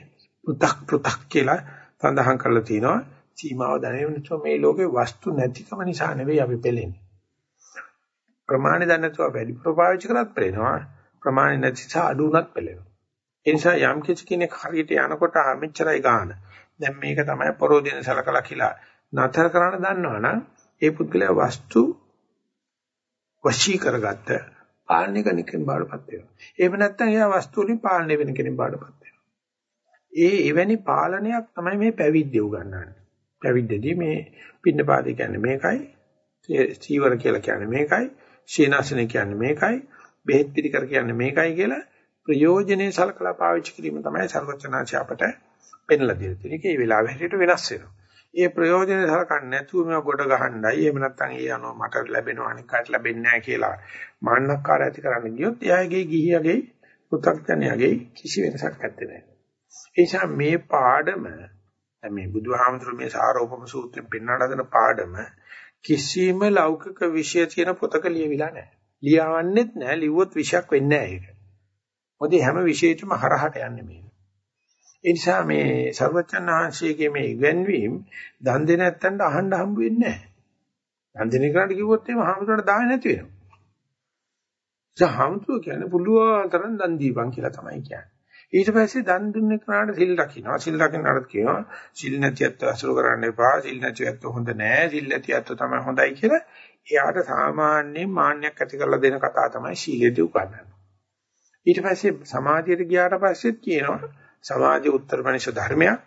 පෘ탁 පෘ탁 කියලා සඳහන් කරලා තිනවා. සීමාව දැනෙන්නේ මේ ලෝකේ වස්තු නැතිකම නිසා නෙවෙයි අපි පෙළෙන්නේ. ප්‍රමාණය දැනතුව වැඩි ප්‍රපාවිච්චි කරත් පෙළෙනවා ප්‍රමාණය නැති නිසා අඩු උනත් පෙළෙනවා ඒ නිසා යම් කිසි කෙනෙක් හරියට යනකොට මෙච්චරයි ගන්න දැන් මේක තමයි පරෝධින සලකලා කියලා නතර කරන්න දන්නවනම් ඒ පුද්ගලයා වස්තු වශී කරගත්ත පාලනය කෙනෙක් බාඩපත් වෙනවා. එහෙම නැත්නම් එයා වස්තු වලින් පාලනය වෙන කෙනෙක් බාඩපත් වෙනවා. ඒ එවැනි පාලනයක් තමයි මේ පැවිද්ද උගන්වන්නේ. පැවිද්දදී මේ පින්නපාත කියන්නේ මේකයි, සීවර කියලා කියන්නේ මේකයි, ශීනාසන කියන්නේ මේකයි, බෙහෙත් පිළිකර කියන්නේ මේකයි කියලා ප්‍රයෝජනේ සලකලා පාවිච්චි කිරීම තමයි සර්වචනාචි අපට පෙන්ලා දෙන තියෙන. ඒක ඒ වෙලාවෙ හැටියට වෙනස් වෙනවා. ඒ ප්‍රයෝජන සලකන්නේ නැතුව මේව ගොඩ ගහන්නයි එහෙම නැත්නම් ඒ අනුව මට ලැබෙනවා අනික් කාට ලැබෙන්නේ නැහැ කියලා මාන්නක්කාර ඇති කරන්න ගියොත් එයාගේ ගිහියගේ පු탁ජනයාගේ කිසි වෙනසක් නැත්තේ නෑ. ඒ නිසා මේ පාඩම මේ බුදුහාමුදුරු මේ සාරෝපම සූත්‍රයෙන් පෙන්වන හදන පාඩම කිසිම ලෞකික විෂය තියෙන පොතක ලියවිලා නැහැ. ලියවන්නෙත් නැහැ, ලිව්වොත් විෂයක් වෙන්නේ නැහැ ඒක. මොකද හැම විෂයෙටම හරහට යන්නේ මේ. ඒ නිසා මේ සර්වචන් වහන්සේගේ මේ ඉගැන්වීම් දන් දෙන නැත්තන්ට අහන්න හම්බ වෙන්නේ නැහැ. දන් දෙන එකට කිව්වොත් එහෙම හාමුදුරන්ට දාන්නේ නැති වෙනවා. ඒ හාමුදුරුවෝ කියන්නේ පුළුවන් තරම් දන් දීපන් කියලා තමයි කියන්නේ. ඊට පස්සේ දන් දුන්නේ කරාට සිල් රකින්නවා. සිල් රකින්නට කියනවා සිල් නැතිවත් අසුර කරන්න එපා. සිල් නැතිවත් හොඳ නෑ. සිල් නැතිවත් තමයි හොඳයි කියලා එයාට සාමාන්‍ය මාන්නයක් ඇති කරලා දෙන කතාව තමයි සීලෙදී උගන්වන්නේ. ඊට පස්සේ සමාධියට ගියාට පස්සෙත් කියනවා සමාජයේ උත්තරමනිෂ ධර්මයක්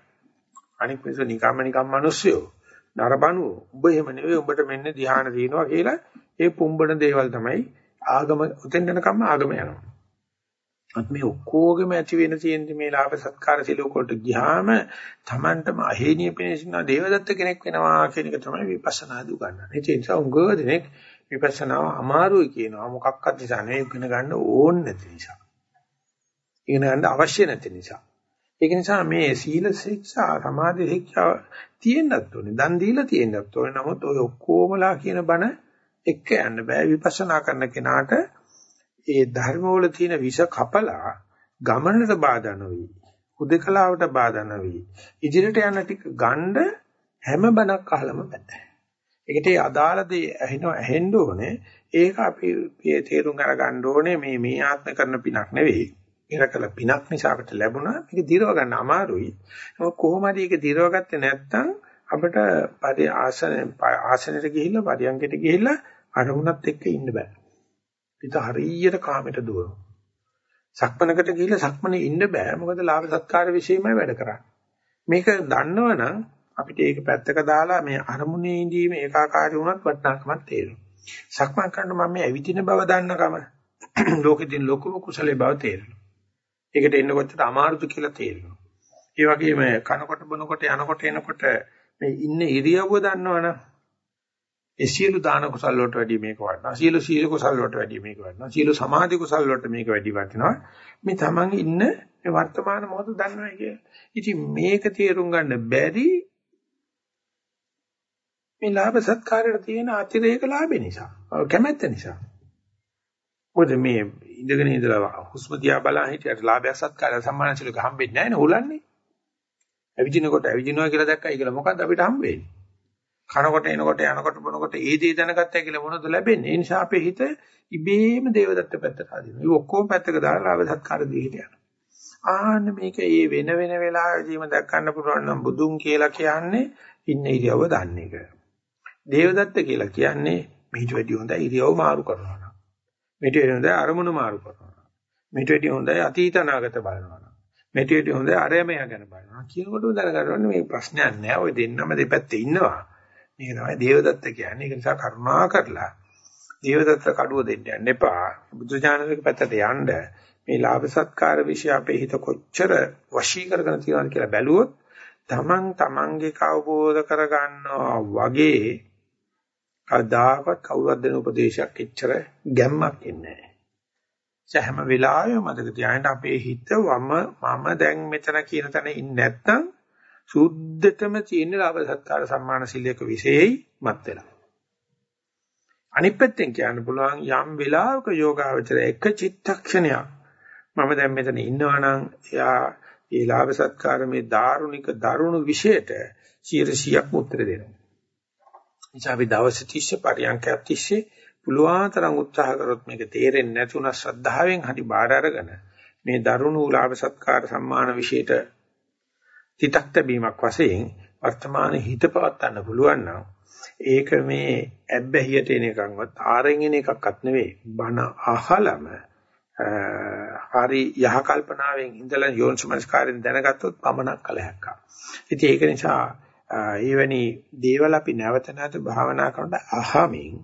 අනික් මිනිස්සු නිකම්ම නිකම් මිනිස්සුયો නරබනුව උඹ එහෙම නෙවෙයි උඹට මෙන්න ධ්‍යාන දිනනවා කියලා ඒ පුම්බන දේවල් තමයි ආගම උතෙන් යනකම් ආගම යනවා අත් මේ ඔක්කොගෙම ඇති වෙන තියෙන මේ ලාභ සත්කාර සිලෝක වලට ගියාම Tamanටම අහේනිය පෙනෙන දේවදත්ත කෙනෙක් වෙනවා කියන එක තමයි විපස්සනා දු ගන්න. ඒ නිසා උංගව දෙනෙක් විපස්සනාව අමාරුයි කියනවා මොකක්වත් නිසා නෙවෙයි ඉගෙන ගන්න ඕන නැති නිසා. ඉගෙන ගන්න අවශ්‍ය නැති නිසා. ඒක නිසා මේ සීල ශික්ෂා සමාධි ශික්ෂා තියෙන්නත් ඕනේ. දන් දීලා තියෙන්නත් ඕනේ. නමුත් ඔය ඔක්කොමලා කියන බණ එක්ක යන්න බෑ විපස්සනා කරන කෙනාට ඒ ධර්මවල තියෙන විෂ කපලා ගමනට බාධා නොවි. හුදකලාවට බාධා නොවි. ඉදිරියට යන ටික ගන්න හැම බණක් අහලම බෑ. ඒකට ඒ අදාළ දේ ඇහෙන ඇහෙන්න ඕනේ. ඒක අපි තේරුම් අරගන්න ඕනේ මේ මේ ආත්ම කරන පිනක් නෙවෙයි. ඉරකල පිනක් නිසා අපිට ලැබුණා මේක දිරව ගන්න අමාරුයි. නමුත් කොහොම හරි ඒක දිරව ගත්තේ නැත්නම් අපිට පරි ආසන ආසනෙට ගිහිල්ලා පරියන්කට ගිහිල්ලා අරමුණත් එක්ක ඉන්න බෑ. පිට හරියට කාමයට දුවනවා. සක්මනකට ගිහිල්ලා සක්මනේ ඉන්න බෑ. මොකද ලාභ සත්කාර විශ්ීමයි වැඩ කරන්නේ. මේක දන්නවනම් අපිට ඒක පැත්තක දාලා මේ අරමුණේ ඉඳීම ඒකාකාරී වුණත් වටිනාකමක් තේරෙනවා. සක්මන් කරනකොට මම මේ ඇවිදින බව දන්නකම ලෝකෙදින් ලොකුම කුසලයේ බව තේරෙනවා. ඒකට එන්න කොච්චර අමාරුද කියලා තේරෙනවා. ඒ වගේම කනකොට බොනකොට යනකොට එනකොට මේ ඉන්න ඉරියව්ව දන්නවනම් ඒ සියලු දාන කුසල් වලට වැඩිය මේක වටිනවා. සියලු සීල කුසල් වලට වැඩිය මේක වටිනවා. සියලු සමාධි කුසල් වලට මේක වැඩි වටිනවා. මේ තමන් ඉන්න මේ වර්තමාන මොහොත දන්නවා කිය. ඉතින් මේක තේරුම් ගන්න බැරි මේ ලාභ සත්කාරයට තියෙන අතිරේක ලාභේ නිසා. කැමැත්ත නිසා. මොකද මේ ඉඳගෙන ඉඳලා හුස්ම දිහා බලන් හිටියට ලාභය සත්කාරය සම්මාන සිලක හම්බෙන්නේ නැහැ නේ හොලන්නේ. ඇවිදිනකොට ඇවිදිනවා කියලා දැක්කයි කියලා මොකද්ද අපිට හම්බෙන්නේ? කනකොට එනකොට යනකොට බොනකොට ඒ දේ දැනගත්තා කියලා මොනවද ලැබෙන්නේ? ඒ නිසා අපේ හිත ඉබේම දේවදත්ත පැත්තට ආදිනවා. ඒ ඔක්කොම පැත්තක දාලා ලාභ සත්කාර දීහිට යනවා. ආන්න මේක ඒ වෙන වෙන වෙලාවෙදීම දැක් ගන්න පුළුවන් නම් බුදුන් කියලා කියන්නේ ඉන්න ඉරියව්ව දන්න එක. දේවදත්ත කියලා කියන්නේ මේට වැඩි හොඳයි ඉරියව් මාරු කරනවා. මේට වැඩි හොඳයි අරමුණු මාරු කරනවා. මේට වැඩි හොඳයි අතීත අනාගත බලනවා. මේට වැඩි හොඳයි අරයමයා ගැන බලනවා. කියනකොටම දැනගන්න මේ ප්‍රශ්නයක් නෑ. ওই දෙන්නම දෙපැත්තේ ඉන්නවා. මේක තමයි දේවදත්ත කියන්නේ. ඒක නිසා කරුණා කරලා දේවදත්ත කඩුව දෙන්න යන්න එපා. බුදුජානක පැත්තට යන්න මේ ලාභ සත්කාර વિશે අපේ හිත කොච්චර වශී කරගෙන තියෙනවද කියලා බැලුවොත් තමන් තමන්ගේ කවබෝධ කරගන්නවා වගේ කවදාකවත් කවුරුත් දෙන උපදේශයක් එච්චර ගැම්මක් ඉන්නේ නැහැ. හැම වෙලාවෙම මතක තියාගන්න අපේ හිත වම මම දැන් මෙතන කියන තැන ඉන්නේ නැත්නම් සුද්ධතම තියෙන ලාභ සත්කාර සම්මාන සිල්ලයක විශේෂයි මත් වෙලා. අනිත් පැත්තෙන් කියන්න පුළුවන් යම් වෙලාවක යෝගාවචර එක චිත්තක්ෂණයක් මම දැන් මෙතන ඉන්නවා නම් එයා ඒ ලාභ සත්කාර මේ दारुණික දරුණු විශේෂයට 100ක් උත්තර දෙනවා. නිසා අපි දවස් 30 පරියන්කයක් තිස්සේ පුළුවන් තරම් උත්සාහ කරොත් මේක තේරෙන්නේ නැතුණා ශ්‍රද්ධාවෙන් හරි බාර අරගෙන මේ දරුණු ලාභ සත්කාර සම්මාන විශේෂයට තිතක් තැබීමක් වශයෙන් වර්තමාන හිත පවත්වන්න පුළුවන් නම් ඒක මේ ඇබ්බැහියට එන එකක්වත් ආරෙන් එන එකක්වත් නෙවෙයි බන අහලම හරි යහ කල්පනාවෙන් ඉඳලා යෝනිසමස්කාරයෙන් දැනගත්තොත් පමණක් කල හැක්කා. ඉතින් ඒක නිසා ඊවැනි දේවල් අපි නැවත නැවත භාවනා කරනකොට අහමින්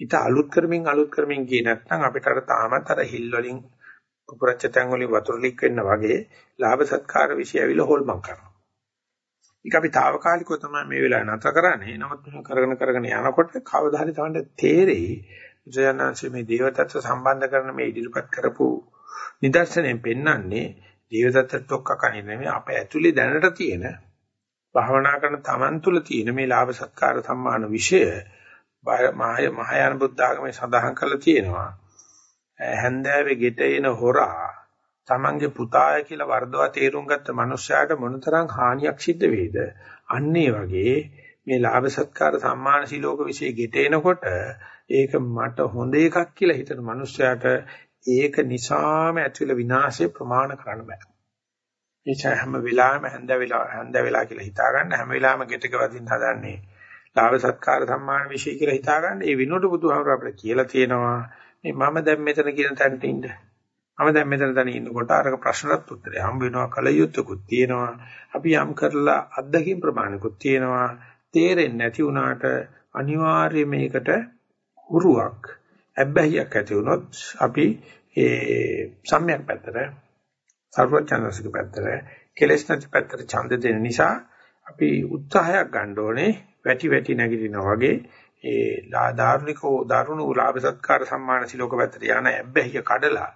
හිත අලුත් කරමින් අලුත් කරමින් ගියේ නැත්නම් අපිට අර තාමත් අර හිල් වලින් පුපුරච්ච තැන් වලින් වතුර ලික් වෙන්න වගේ ලාභ සත්කාර વિશે ඇවිල්ලා හොල්මන් කරනවා. ඒක අපි తాවකාලිකව තමයි මේ වෙලාවේ නැත කරන්නේ. නමුත් කරගෙන කරගෙන යනකොට කවදා හරි තමයි තේරෙයි බුදුජානන්සේ මේ දේවදත්ත සම්බන්ධ කරන මේ ඉදිරිපත් කරපු නිදර්ශනයෙන් පෙන්වන්නේ දේවදත්තත් ඔක්ක කණේ නෙමෙයි අප ඇතුලේ දැනට තියෙන භාවනා කරන තමන් තුළ තියෙන මේ ලාභ සත්කාර සම්මාන વિષය මහාය මහායාන බුද්ධ ආගමේ සඳහන් කරලා තියෙනවා. හැන්දෑවේ ගෙට එන හොරා තමන්ගේ පුතාය කියලා වර්ධවා තේරුම් ගත්ත මනුස්සයාට මොනතරම් හානියක් සිද්ධ වෙයිද? අන්න ඒ වගේ මේ ලාභ සත්කාර සම්මාන සිලෝක વિશે ගෙට එනකොට ඒක මට හොඳ එකක් කියලා හිතන මනුස්සයාට ඒක නිසාම ඇතුළ විනාශය ප්‍රමාණ කරන්න බෑ. ඒ හැම වෙලාවෙම හැන්ද වෙලා හැන්ද වෙලා කියලා හිතා ගන්න හැම වෙලාවෙම ගෙටක වදින්න හදන්නේ. ලාභ සත්කාර සම්මාන વિશે කියලා හිතා ගන්න. ඒ විනෝඩ බුදුහාමර අපිට කියලා තියෙනවා. මේ මම දැන් මෙතන කියන තැනට ඉන්න. මම දැන් මෙතන තන ඉන්නකොට අරක ප්‍රශ්නවත් උත්තරය හම්බ වෙනවා කලියුත්කුත් තියෙනවා. අපි යම් කරලා අත්දැකීම් ප්‍රමාණිකුත් තියෙනවා. තේරෙන්නේ නැති වුණාට අනිවාර්යයෙන් මේකට උරුවක් අබ්බැහියක් ඇති වුණොත් අපි ඒ සම්‍යක් පැත්තට සර්වචනසික පැත්තට කෙලස් නැති පැත්තට ඡන්ද දෙන නිසා අපි උත්සාහයක් ගන්න ඕනේ වැටි වැටි නැගිටිනා වගේ ඒ දාර්නිකෝ දරුණු ලාභ සත්කාර සම්මාන සිලෝක පැත්තට යන අබ්බැහිය කඩලා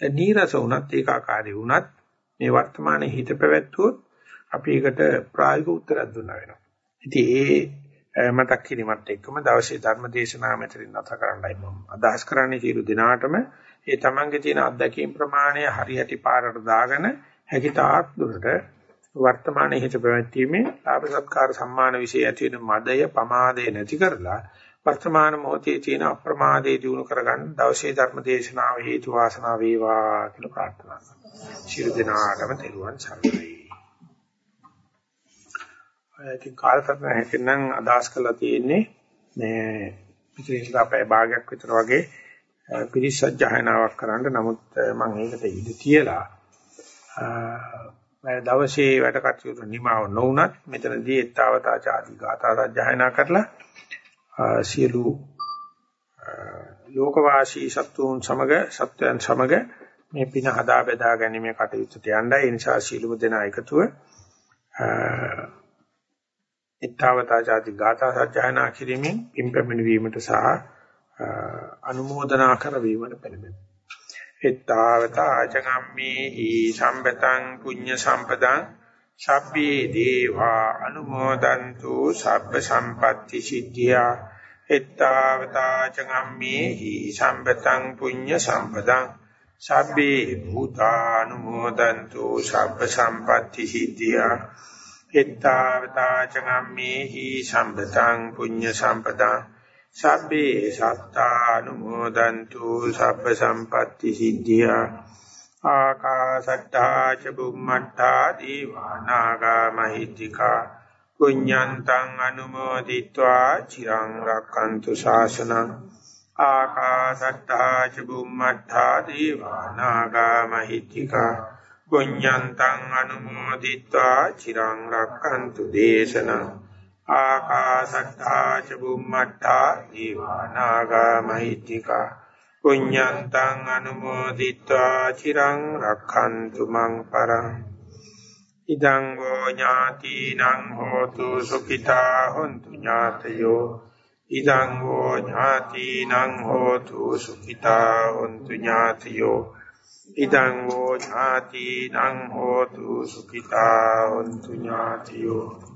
නීරස වුණත් ඒකාකාරී වුණත් මේ වර්තමානයේ හිත පැවැත්වුවොත් අපි ඒකට ප්‍රායෝගික උත්තරයක් දුන්නා වෙනවා. ඉතින් ඒ මතක් කිරීමත් එක්කම දවසේ ධර්ම දේශනාව මෙතනින් නැත කරන්නයි මම අදහස් කරන්නේ සියලු දිනාටම ඒ තමන්ගේ තියෙන අත්දැකීම් ප්‍රමාණය හරියට පාරට දාගෙන හැකි තාක් දුරට වර්තමානයේ හිත පැවැත්වීමේ ලාභ සත්කාර සම්මාන વિશે ඇති වෙන මදය පමාදය නැති කරලා වර්තමාන මොහොතේ තියෙන අප්‍රමාදයේ දිනු කරගන්න දවසේ ධර්ම දේශනාව හේතු වාසනා වේවා කියලා ප්‍රාර්ථනා කරනවා. ශිරු දිනාටම තෙරුවන් සරණයි. ඉතින් කාලසටහන හැටිනම් අදහස් කරලා තියෙන්නේ මේ පිටින් අපේ භාගයක් විතර වගේ පිරිසජ්ජායනාවක් කරන්න නමුත් මම ඒකට ඉඩ තියලා මම දවසේ වැඩ කටයුතු නිමාව නොවුනත් මෙතනදී ඊතාවතා ආදී ගාථා සජ්ජායනා කරලා සියලු ලෝකවාසී සත්තුන් සමග සත්වයන් සමග මේ පින හදා බෙදා ගැනීමේ කටයුත්තට යන්නයි ඒ නිසා සීලුම දෙනා එකතුව ඊතාවතා ආදී ගාථා සජ්ජායනා කිරීමෙන් පින් පැමිණීමට සහ අනුමෝදනා කරවීමට පෙළඹෙනවා එත්තාවතා චගම්මේහි සම්පතං පුඤ්ඤ සම්පදං සබ්බේ දේවා අනුමෝදන්තු සබ්බ සම්පatti සිද්ධියා. එත්තාවතා චගම්මේහි සම්පතං පුඤ්ඤ සම්පදං. සබ්බේ භූතානුමෝදන්තු සබ්බ සම්පatti සිද්ධියා. එත්තාවතා චගම්මේහි සම්පතං පුඤ්ඤ සම්පදං. සබ්බේ සත්තානුමෝදන්තු සබ්බ සම්පatti සිද්ධියා. ආකාසට්ටා ච බුම්මට්ටා දීවානාගා මහිත්‍තිකා පුඤ්ඤන්තං අනුමෝදිත්වා චිරං රක්칸තු ශාසනං ආකාසට්ටා ච බුම්මට්ටා දීවානාගා මහිත්‍තිකා පුඤ්ඤන්තං අනුමෝදිත්වා චිරං රක්칸තු දේශනං ආකාසට්ටා ච බුම්මට්ටා දීවානාගා මහිත්‍තිකා පුඤ්ඤන්තං අනුමෝදිत्वा චිරං රක්ඛන්තු මං පරං. ඉදං ෝ ඥාතිනං හෝතු සුඛිතා හොන්තු ඥාතයෝ. ඉදං ෝ ඥාතිනං හෝතු සුඛිතා හොන්තු ඥාතයෝ. ඉදං ෝ ඥාතිනං හෝතු සුඛිතා හොන්තු ඥාතයෝ.